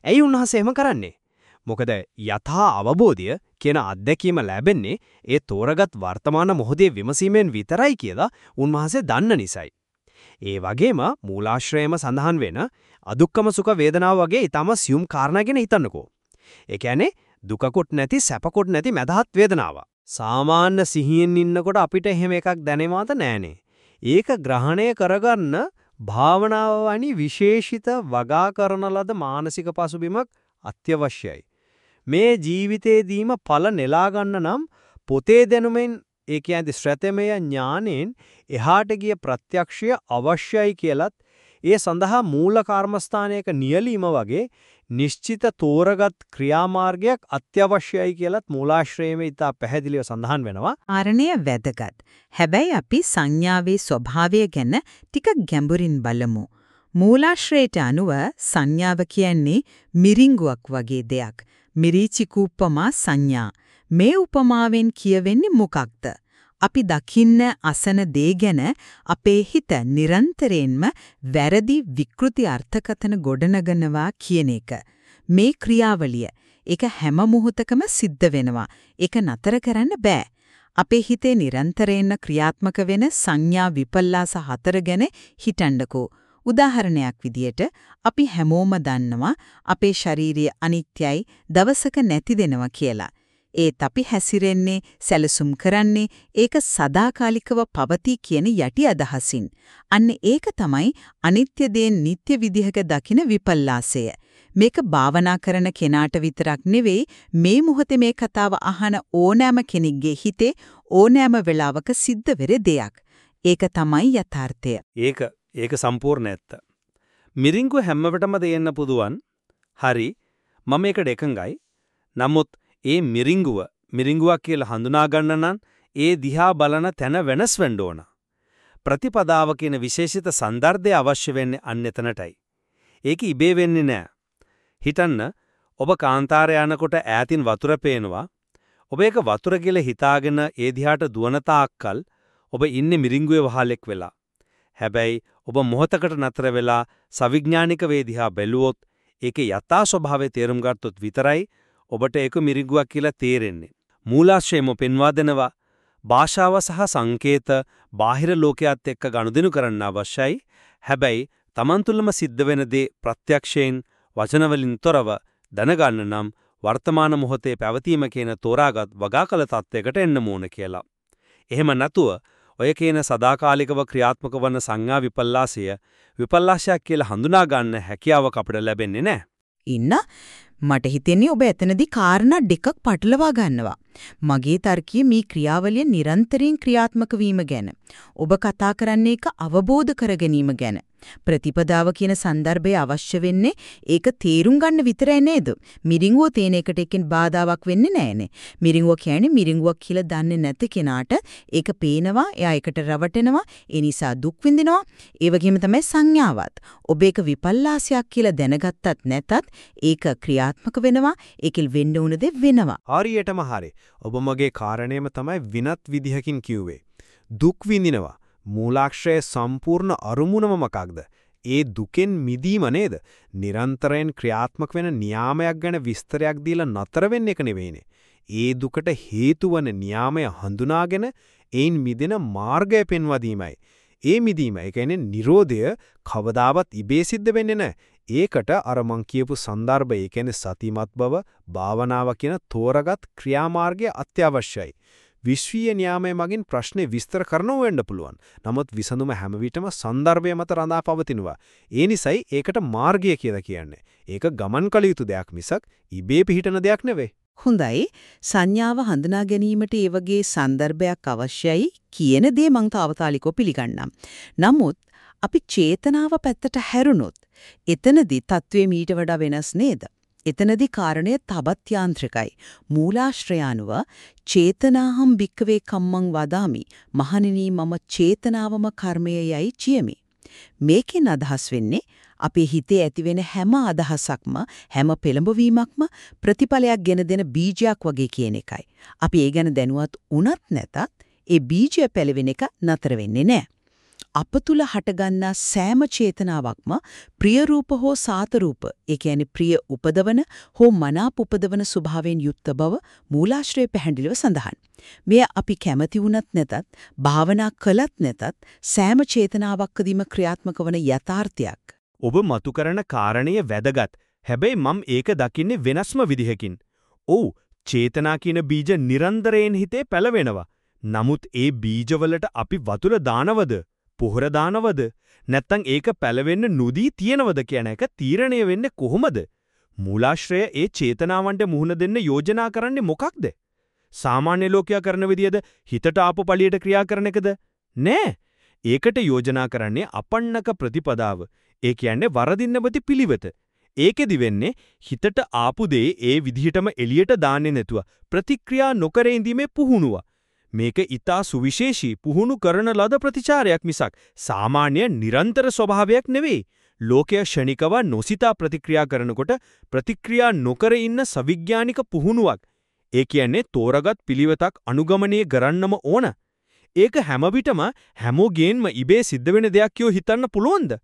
ඇයි උන්වහන්සේ එහෙම කරන්නේ? මොකද යථා අවබෝධය කියන අත්දැකීම ලැබෙන්නේ ඒ තෝරගත් වර්තමාන මොහොතේ විමසීමෙන් විතරයි කියලා උන්වහන්සේ දන්න නිසායි. ඒ වගේම මූලාශ්‍රයම සඳහන් වෙන අදුක්කම සුඛ වේදනාව වගේ ඊටම සියුම් කාරණා ගැන හිතන්නකෝ. ඒ කියන්නේ දුකකොත් නැති සැපකොත් නැති මදහත් වේදනාව. සාමාන්‍ය සිහියෙන් ඉන්නකොට අපිට එහෙම එකක් දැනෙමාත නෑනේ. ඒක ග්‍රහණය කරගන්න භාවනාව වැනි විශේෂිත වගා කරන ලද මානසික පසුබිමක් අත්‍යවශ්‍යයි. මේ ජීවිතේදීම ඵල නෙලා ගන්න නම් පොතේ දැනුමෙන් ඒ කියන්නේ ශ්‍රතමය ඥානෙන් එහාට ගිය ප්‍රත්‍යක්ෂය අවශ්‍යයි කියලත් ඒ සඳහා මූල කර්මස්ථානයක නියලීම වගේ නිශ්චිත තෝරගත් ක්‍රියාමාර්ගයක් අත්‍යවශ්‍යයි කියලත් මූලාශ්‍රයේම ඉතා පැහැදිලිව සඳහන් වෙනවා. ආරණය වැදගත්. හැබැයි අපි සංඥාවේ ස්වභාවය ගැන ටිකක් ගැඹුරින් බලමු. මූලාශ්‍රයට අනුව සංඥාව කියන්නේ මිරිංගුවක් වගේ දෙයක්. මිරිචි කූපමා සංඥා. මේ උපමාවෙන් කියවෙන්නේ මොකක්ද? අපි දකින්න අසන දේ ගැන අපේ හිත නිරන්තරයෙන්ම වැරදි විකෘති අර්ථකථන ගොඩනගනවා කියන එක. මේ ක්‍රියාවලිය ඒක හැම මොහොතකම සිද්ධ වෙනවා. ඒක නතර කරන්න බෑ. අපේ හිතේ නිරන්තරයෙන්ම ක්‍රියාත්මක වෙන සංඥා විපල්ලාස හතර ගැන හිතන්නකෝ. උදාහරණයක් විදියට අපි හැමෝම දන්නවා අපේ ශාරීරිය අනිත්‍යයි දවසක නැති දෙනවා කියලා. ඒත් අපි හැසිරෙන්නේ සැලසුම් කරන්නේ ඒක සදාකාලිකව පවතී කියන යටි අදහසින්. අන්න ඒක තමයි අනිත්‍ය දේ නිට්ටය විදිහක දකින විපල්ලාසය. මේක භාවනා කරන කෙනාට විතරක් නෙවෙයි මේ මොහොතේ මේ කතාව අහන ඕනෑම කෙනෙක්ගේ හිතේ ඕනෑම වෙලාවක සිද්ධ වෙරේ දෙයක්. ඒක තමයි යථාර්ථය. ඒක ඒක සම්පූර්ණ ඇත්ත. මිරිංගු හැමවටම දෙන්න පුදුවන්. හරි. මම ඒකට එකඟයි. නමුත් ඒ මිරිංගුව මිරිංගුවක් කියලා හඳුනා ගන්න නම් ඒ දිහා බලන තැන වෙනස් වෙන්න ඕන. ප්‍රතිපදාව කියන විශේෂිත સંદર્ભය අවශ්‍ය වෙන්නේ අන්න එතනටයි. ඒක ඉබේ වෙන්නේ නෑ. හිතන්න ඔබ කාන්තාරය යනකොට ඈතින් වතුර පේනවා. ඔබ ඒක වතුර කියලා හිතාගෙන ඒ දිහාට දුවන තාක්කල් ඔබ ඉන්නේ මිරිංගුවේ වහලෙක් වෙලා. හැබැයි ඔබ මොහතකට නතර වෙලා සවිඥානික වේදිහා බැලුවොත් ඒකේ යථා ස්වභාවය තේරුම් ගත්තොත් විතරයි ඔබට ඒක මිරිගුවක් කියලා තේරෙන්නේ. මූලාශ්‍රයම පෙන්වා දෙනවා භාෂාව සහ සංකේත බාහිර ලෝකයක් එක්ක ගනුදෙනු කරන්න අවශ්‍යයි. හැබැයි Taman තුලම සිද්ධ වෙන දේ ප්‍රත්‍යක්ෂයෙන් වචනවලින් තොරව දැනගන්න නම් වර්තමාන මොහොතේ පැවතීම කියන තෝරාගත් වගාකල තත්වයකට එන්න ඕන කියලා. එහෙම නැතුව ඔය කියන සදාකාලිකව ක්‍රියාත්මක වන සංඥා විපල්ලාසය විපල්ලාශයක් කියලා හඳුනා ගන්න හැකියාවක් අපිට ලැබෙන්නේ නැහැ. ඉන්න මට හිතෙන්නේ ඔබ එතනදී කාරණා දෙකක් පටලවා ගන්නවා. මගේ තර්කය මේ ක්‍රියාවලිය නිරන්තරයෙන් ක්‍රියාත්මක වීම ගැන. ඔබ කතා කරන්නේ ඒක අවබෝධ කර ගැනීම ගැන. ප්‍රතිපදාව කියන સંદર્ભය අවශ්‍ය වෙන්නේ ඒක තේරුම් ගන්න විතරයි නේද? මිරිඟුව තේන එකට එකෙන් බාධාවක් වෙන්නේ නැහනේ. මිරිඟුව කියන්නේ මිරිඟුවක් කියලා දන්නේ නැති කෙනාට ඒක පේනවා, එයා ඒකට රවටෙනවා, ඒ නිසා දුක් විඳිනවා. ඒ වගේම තමයි සංඥාවත්. ඔබ ඒක විපල්ලාසයක් කියලා දැනගත්තත් නැතත් ඒක ක්‍රියාත්මක වෙනවා. ඒකෙල් වෙන්න උන දේ වෙනවා. හරියටම හරි. ඔබ මගේ කාරණේම තමයි විනත් විදිහකින් කිව්වේ. දුක් විඳිනවා මූලාක්ෂයේ සම්පූර්ණ අරුමුණම මොකක්ද? ඒ දුකෙන් මිදීම නේද? නිරන්තරයෙන් ක්‍රියාත්මක වෙන නියාමයක් ගැන විස්තරයක් දීලා නතර වෙන්න එක නෙවෙයිනේ. ඒ දුකට හේතු වන නියාමය හඳුනාගෙන ඒන් මිදෙන මාර්ගය පෙන්වා දීමයි. ඒ මිදීම, ඒ කියන්නේ Nirodhaය කවදාවත් ඉබේ සිද්ධ වෙන්නේ නැහැ. ඒකට අර මං කියපු સંદર્ભය, ඒ කියන්නේ සතිමත් බව, භාවනාව කියන තෝරගත් ක්‍රියාමාර්ගය අත්‍යවශ්‍යයි. විශ්වීය න්‍යාමය මගින් ප්‍රශ්නේ විස්තර කරනව වෙන්න පුළුවන්. නමුත් විසඳුම හැම විටම સંદર્ભය මත රඳා පවතිනවා. ඒ නිසයි ඒකට මාර්ගය කියලා කියන්නේ. ඒක ගමන් කළ යුතු දෙයක් මිසක් ඉබේ පිහිටන දෙයක් නෙවෙයි. හොඳයි. සංඥාව හඳුනා ගැනීමට ඒ වගේ સંદર્ભයක් අවශ්‍යයි කියන දේ මං තාවතාලිකව පිළිගන්නම්. නමුත් අපි චේතනාව පැත්තට හැරුණොත් එතනදී தત્ත්වය මීට වඩා වෙනස් නේද? එතනදී කාරණය තවත් යාන්ත්‍රිකයි. මූලාශ්‍රයානුව චේතනාහම් භික්කවේ කම්මං වදාමි. මහණෙනි මම චේතනාවම කර්මයයයි කියමි. මේකෙන් අදහස් වෙන්නේ අපේ හිතේ ඇතිවෙන හැම අදහසක්ම හැම පෙළඹවීමක්ම ප්‍රතිඵලයක් ගෙන දෙන බීජයක් වගේ කියන එකයි. අපි ඒ ගැන දැනුවත් වුණත් නැතත් ඒ බීජය පැලවෙන එක නතර වෙන්නේ නැහැ. අප තුල හටගන්නා සෑම චේතනාවක්ම ප්‍රිය රූප හෝ සාත රූප ඒ කියන්නේ ප්‍රිය උපදවන හෝ මනාප උපදවන ස්වභාවයෙන් යුක්ත බව මූලාශ්‍රයේ පැහැදිලිව සඳහන්. මෙය අපි කැමති වුණත් නැතත් භාවනා කළත් නැතත් සෑම චේතනාවක්කදීම ක්‍රියාත්මක වන යථාර්ථයක්. ඔබ මතු කරන කාරණය වැදගත්. හැබැයි මම ඒක දකින්නේ වෙනස්ම විදිහකින්. ඔව් චේතනා කියන බීජ නිරන්තරයෙන් හිතේ පැලවෙනවා. නමුත් ඒ බීජවලට අපි වතුර දානවද? පොහොර දානවද නැත්නම් ඒක පැලවෙන්න නොදී තියනවද කියන එක තීරණය වෙන්නේ කොහොමද? මූලාශ්‍රය ඒ චේතනාවන්ට මුහුණ දෙන්න යෝජනා කරන්නේ මොකක්ද? සාමාන්‍ය ලෝකයා කරන විදියද හිතට ආපු පළියට ක්‍රියා කරන එකද? නෑ. ඒකට යෝජනා කරන්නේ අපන්නක ප්‍රතිපදාව. ඒ කියන්නේ වරදින්නපති පිළිවෙත. ඒකෙදි වෙන්නේ හිතට ආපු දේ ඒ විදිහටම එළියට දාන්නේ නැතුව ප්‍රතික්‍රියා නොකර ඉඳීමේ පුහුණුව. මේක ඊටා සුවිශේෂී පුහුණු කරන ලද ප්‍රතිචාරයක් මිසක් සාමාන්‍ය නිරන්තර ස්වභාවයක් නෙවෙයි. ලෝකය ෂණිකව නොසිතා ප්‍රතික්‍රියා කරනකොට ප්‍රතික්‍රියා නොකර ඉන්න සවිඥානික පුහුණුවක්. ඒ කියන්නේ තෝරගත් පිළිවෙතක් අනුගමනය කරන්නම ඕන. ඒක හැම විටම හැමෝගෙන්ම ඉබේ සිද්ධ වෙන දෙයක් කියෝ හිතන්න පුළුවන්ද?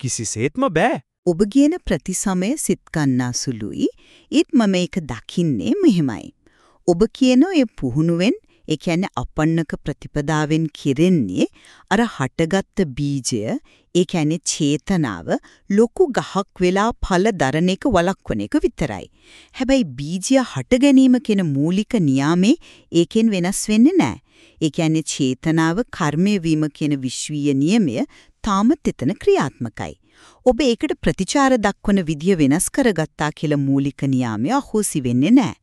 කිසිසේත්ම බෑ. ඔබ කියන ප්‍රතිසමය සිත් ගන්නාසුලුයි. ඒත් මම මේක දකින්නේ මෙහෙමයි. ඔබ කියන ඒ පුහුණුවෙන් ඒ කියන්නේ අපන්නක ප්‍රතිපදාවෙන් කෙරෙන්නේ අර හටගත්ත බීජය ඒ කියන්නේ චේතනාව ලොකු ගහක් වෙලා ඵල දරන එක වළක්වන එක විතරයි. හැබැයි බීජය හට ගැනීම කියන මූලික නියාමේ ඒකෙන් වෙනස් වෙන්නේ නැහැ. ඒ කියන්නේ චේතනාව කර්මය වීම කියන විශ්වීය නියමය තාමත් එතන ක්‍රියාත්මකයි. ඔබ ඒකට ප්‍රතිචාර දක්වන විදිය වෙනස් කරගත්තා කියලා මූලික නියාමය අහෝසි වෙන්නේ නැහැ.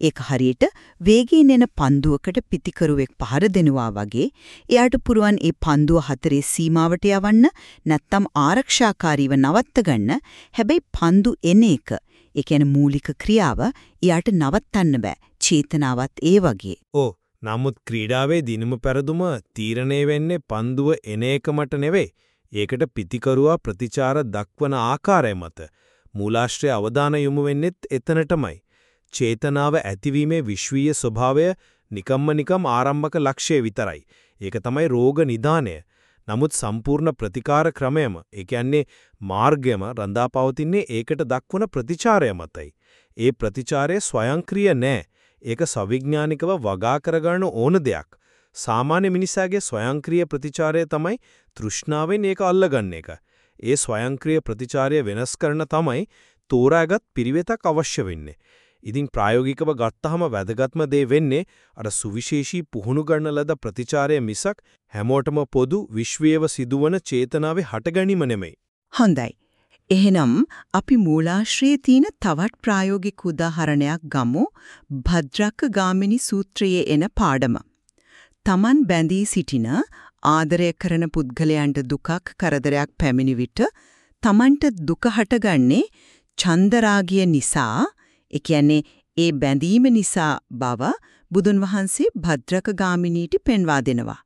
ඒක හරියට වේගයෙන් එන පන්දුවකට පිටිකරුවෙක් පහර දෙනවා වගේ එයාට පුරුවන් ඒ පන්දුව හතරේ සීමාවට යවන්න නැත්තම් ආරක්ෂාකාරීව නවත්ත ගන්න. හැබැයි පන්දු එන එක ඒ කියන්නේ මූලික ක්‍රියාව එයාට නවත්තන්න බෑ. චේතනාවත් ඒ වගේ. ඕ නමුත් ක්‍රීඩාවේ දිනුම පෙරදුම තීරණය වෙන්නේ පන්දුව එන එකමට නෙවෙයි. ඒකට පිතිකරුවා ප්‍රතිචාර දක්වන ආකාරය මත මූලාශ්‍රය අවධානය යොමු වෙන්නෙත් එතනටමයි. චේතනාව ඇතිවීමේ විශ්වීය ස්වභාවය නිකම්ම නිකම් ආරම්භක ලක්ෂ්‍යය විතරයි. ඒක තමයි රෝග නිදානය. නමුත් සම්පූර්ණ ප්‍රතිකාර ක්‍රමයම, ඒ කියන්නේ මාර්ගයම රඳාපවතින්නේ ඒකට දක්වන ප්‍රතිචාරය මතයි. ඒ ප්‍රතිචාරය ස්වයංක්‍රීය නෑ. ඒක සවිඥානිකව වගා කරගන්න ඕන දෙයක්. සාමාන්‍ය මිනිසාගේ ස්වයංක්‍රීය ප්‍රතිචාරය තමයි තෘෂ්ණාවෙන් ඒක අල්ලගන්න එක. ඒ ස්වයංක්‍රීය ප්‍රතිචාරය වෙනස් කරන තමයි තෝරාගත් පිරිවෙතක් අවශ්‍ය වෙන්නේ. ඉතින් ප්‍රායෝගිකව ගත්තහම වැදගත්ම දේ වෙන්නේ අර සුවිශේෂී පුහුණු ගන්න ලද ප්‍රතිචාරය මිසක් හැමෝටම පොදු විශ්වයේව සිදුවන චේතනාවේ හටගැනීම නෙමෙයි. හොඳයි. එහෙනම් අපි මූලාශ්‍රයේ තියෙන තවත් ප්‍රායෝගික උදාහරණයක් ගමු භද්‍රක ගාමිනී සූත්‍රයේ එන පාඩම. Taman බැඳී සිටින ආදරය කරන පුද්ගලයන්ට දුකක් කරදරයක් පැමිණි විට Tamanට දුක හටගන්නේ චන්දරාගය නිසා ඒ කියන්නේ ඒ බැඳීම නිසා බව බුදුන් වහන්සේ භද්‍රක ගාමිනීට පෙන්වා දෙනවා.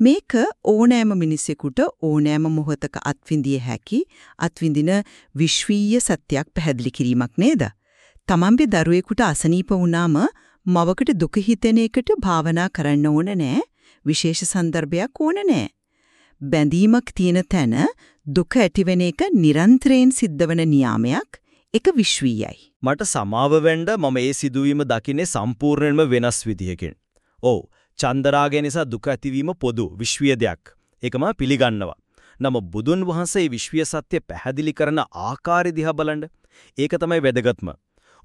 මේක ඕනෑම මිනිසෙකුට ඕනෑම මොහොතක අත්විඳිය හැකි අත්විඳින විශ්වීය සත්‍යයක් පැහැදිලි කිරීමක් නේද? තමන්ගේ දරුවෙකුට අසනීප වුණාම මවකට දුක හිතෙන එකට භාවනා කරන්න ඕන නෑ. විශේෂ සන්දර්භයක් ඕන නෑ. බැඳීමක් තියෙන තැන දුක ඇතිවෙන එක නිරන්තරයෙන් සිද්ධවන නියාමයක්. ඒක විශ්වීයයි. මට සමාව වෙන්න මම ඒ සිදුවීම දකින්නේ සම්පූර්ණයෙන්ම වෙනස් විදියකින්. ඔව්, චන්දරාගය නිසා දුක ඇතිවීම පොදු විශ්වීය දෙයක්. ඒකම පිළිගන්නවා. නම බුදුන් වහන්සේ විශ්වීය සත්‍ය පැහැදිලි කරන ආකාරය දිහා බලන්න. ඒක තමයි වැදගත්ම.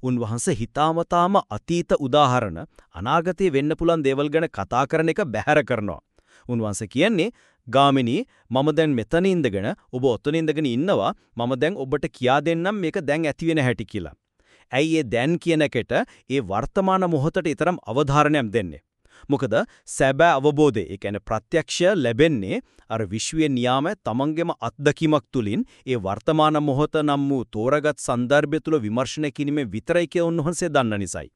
උන්වහන්සේ හිතාමතාම අතීත උදාහරණ අනාගතයේ වෙන්න පුළුවන් දේවල් ගැන කතා කරන එක බැහැර කරනවා. උන්වහන්සේ කියන්නේ ගාමිණී මම දැන් මෙතන ඉඳගෙන ඔබ ඔතන ඉඳගෙන ඉන්නවා මම දැන් ඔබට කියා දෙන්නම් මේක දැන් ඇති වෙන හැටි කියලා. ඇයි ඒ දැන් කියන එකට ඒ වර්තමාන මොහොතට ඊතරම් අවධාරණයක් දෙන්නේ? මොකද සැබෑ අවබෝධය, ඒ කියන්නේ ප්‍රත්‍යක්ෂය ලැබෙන්නේ අර විශ්වීය න්‍යාම තමන්ගෙම අත්දැකීමක් තුලින් ඒ වර්තමාන මොහොත නම් වූ තෝරගත් සන්දර්භය තුල විමර්ශනය කිරීමෙන් විතරයි කියලා උන්වහන්සේ දන්න නිසායි.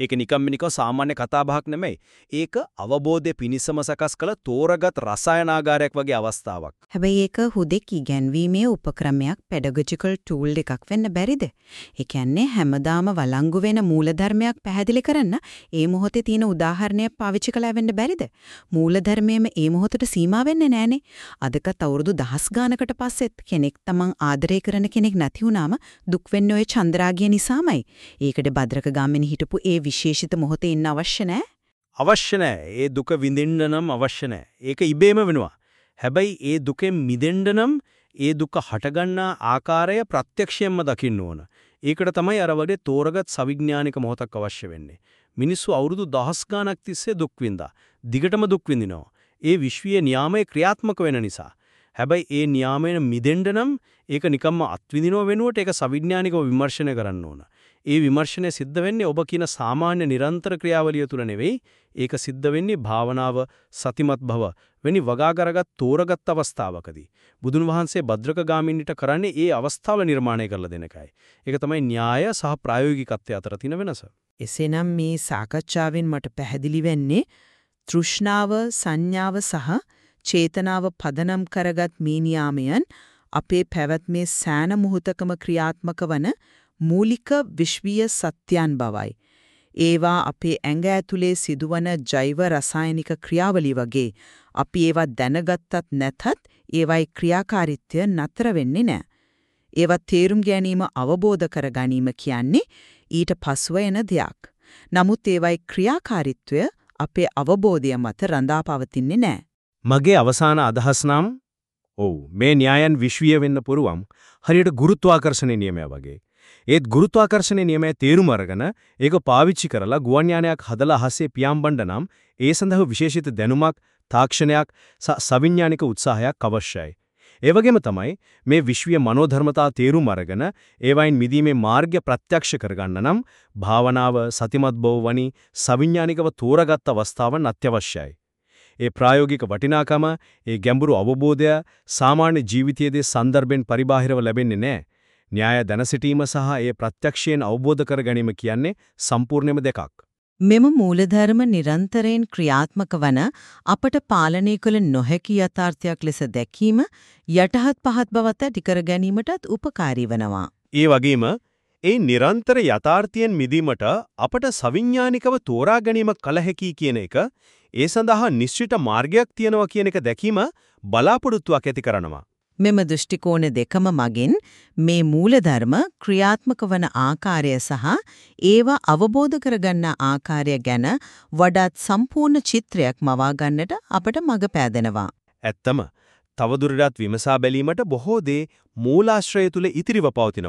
ඒක නිකම්ම නිකම් සාමාන්‍ය කතාබහක් නෙමෙයි. ඒක අවබෝධය පිණිසම සකස් කළ තෝරගත් රසායනාගාරයක් වගේ අවස්ථාවක්. හැබැයි ඒක හුදෙක් ඉගැන්වීමේ උපක්‍රමයක් pedagogical tool එකක් වෙන්න බැරිද? ඒ කියන්නේ හැමදාම වළංගු වෙන මූලධර්මයක් පැහැදිලි කරන්න ඒ මොහොතේ තියෙන උදාහරණයක් පාවිච්චි කළා වෙන්න බැරිද? මූලධර්මයේම ඒ මොහොතට සීමා වෙන්නේ නැහනේ. අදකත් අවුරුදු දහස් ගානකට පස්සෙත් කෙනෙක් තමන් ආදරය කරන කෙනෙක් නැති වුනාම දුක් වෙන්නේ ওই චන්ද්‍රාගිය නිසාමයි. ඒකද භද්‍රක ගාමිනී හිටපු ඒ විශේෂිත මොහොතේ ඉන්න අවශ්‍ය නැහැ. අවශ්‍ය නැහැ. ඒ දුක විඳින්න නම් අවශ්‍ය නැහැ. ඒක ඉබේම වෙනවා. හැබැයි ඒ දුකෙන් මිදෙන්න නම් ඒ දුක හටගන්නා ආකාරය ප්‍රත්‍යක්ෂයෙන්ම දකින්න ඕන. ඒකට තමයි අර වගේ තෝරගත් සවිඥානික මොහොතක් අවශ්‍ය වෙන්නේ. මිනිස්සු අවුරුදු දහස් ගාණක් තිස්සේ දුක් විඳා. දිගටම දුක් විඳිනවා. ඒ විශ්වීය න්යාමයේ ක්‍රියාත්මක වෙන නිසා. හැබැයි ඒ න්යාමයෙන් මිදෙන්න නම් ඒක නිකම්ම අත්විඳිනව වෙනුවට ඒක සවිඥානිකව විමර්ශනය කරන්න ඕන. ඒ විමර්ශනය සිද්ධ වෙන්නේ ඔබ කියන සාමාන්‍ය නිරන්තර ක්‍රියාවලිය තුල නෙවෙයි. ඒක සිද්ධ වෙන්නේ භාවනාව, සතිමත් භව වැනි වගා කරගත් තෝරගත් අවස්ථාවකදී. බුදුන් වහන්සේ භද්‍රක ගාමිණීට කරන්නේ ඒ අවස්ථාව නිර්මාණය කරලා දෙන එකයි. ඒක තමයි න්‍යාය සහ ප්‍රායෝගිකත්වය අතර තියෙන වෙනස. එසේනම් මේ සාකච්ඡාවෙන් මට පැහැදිලි වෙන්නේ තෘෂ්ණාව, සංඥාව සහ චේතනාව පදනම් කරගත් මේ නියාමයන් අපේ පැවැත්මේ සෑන මොහොතකම ක්‍රියාත්මක වන මූලික විශ්වීය සත්‍යයන් බවයි. ඒවා අපේ ඇඟ ඇතුලේ සිදුවන ජෛව රසායනික ක්‍රියාවලිය වගේ අපි ඒවා දැනගත්තත් නැතත් ඒවයි ක්‍රියාකාරීත්වය නතර වෙන්නේ නැහැ. ඒවා තේරුම් ගැනීම අවබෝධ කර ගැනීම කියන්නේ ඊට පසුව එන දෙයක්. නමුත් ඒවයි ක්‍රියාකාරීත්වය අපේ අවබෝධය මත රඳා පවතින්නේ නැහැ. මගේ අවසාන අදහස් නම් ඔව් මේ න්‍යායන් විශ්වීය වෙන්න පුරුවම් හරියට ගුරුත්වාකර්ෂණ නියමය වගේ. ඒත් ගුරුත්වාකර්ෂණ නියමය තේරුම අරගෙන ඒක පාවිච්චි කරලා ගුවන් යානයක් හදලා අහසේ පියාඹන්න නම් ඒ සඳහා විශේෂිත දැනුමක්, තාක්ෂණයක්, සවිඥානික උත්සාහයක් අවශ්‍යයි. ඒ වගේම තමයි මේ විශ්වීය මනෝධර්මතා තේරුම් අරගෙන ඒවයින් මිදීමේ මාර්ගය ප්‍රත්‍යක්ෂ කරගන්න නම් භාවනාව සතිමත් බව වනි සවිඥානිකව තෝරාගත් අවස්ථාවන් අත්‍යවශ්‍යයි. ඒ ප්‍රායෝගික වටිනාකම, ඒ ගැඹුරු අවබෝධය සාමාන්‍ය ජීවිතයේදී සන්දර්භෙන් පරිබාහිරව ලැබෙන්නේ නැහැ. න්‍යාය දැන සිටීම සහ ඒ ප්‍රත්‍යක්ෂයෙන් අවබෝධ කර ගැනීම කියන්නේ සම්පූර්ණයෙන්ම දෙකක්. මෙම මූලධර්ම නිරන්තරයෙන් ක්‍රියාත්මක වන අපට පාලනය කළ නොහැකි යථාර්ථයක් ලෙස දැකීම යටහත් පහත් බවත් ඇති කර ගැනීමටත් උපකාරී වනවා. ඒ වගේම ඒ නිරන්තර යථාර්ථයෙන් මිදීමට අපට සවිඥානිකව තෝරා ගැනීම කල හැකි කියන එක ඒ සඳහා නිශ්චිත මාර්ගයක් තියෙනවා කියන එක දැකීම බලාපොරොත්තුවක් ඇති කරනවා. මෙම දෘෂ්ටි කෝණ දෙකම මගින් මේ මූලධර්ම ක්‍රියාත්මක වන ආකාරය සහ ඒවා අවබෝධ කරගන්න ආකාරය ගැන වඩාත් සම්පූර්ණ චිත්‍රයක් මවා ගන්නට අපට මඟ පෑදෙනවා. ඇත්තම තවදුරටත් විමසා බැලීමට බොහෝ දේ මූලාශ්‍රය තුල ඉතිරිව පවතිනවා.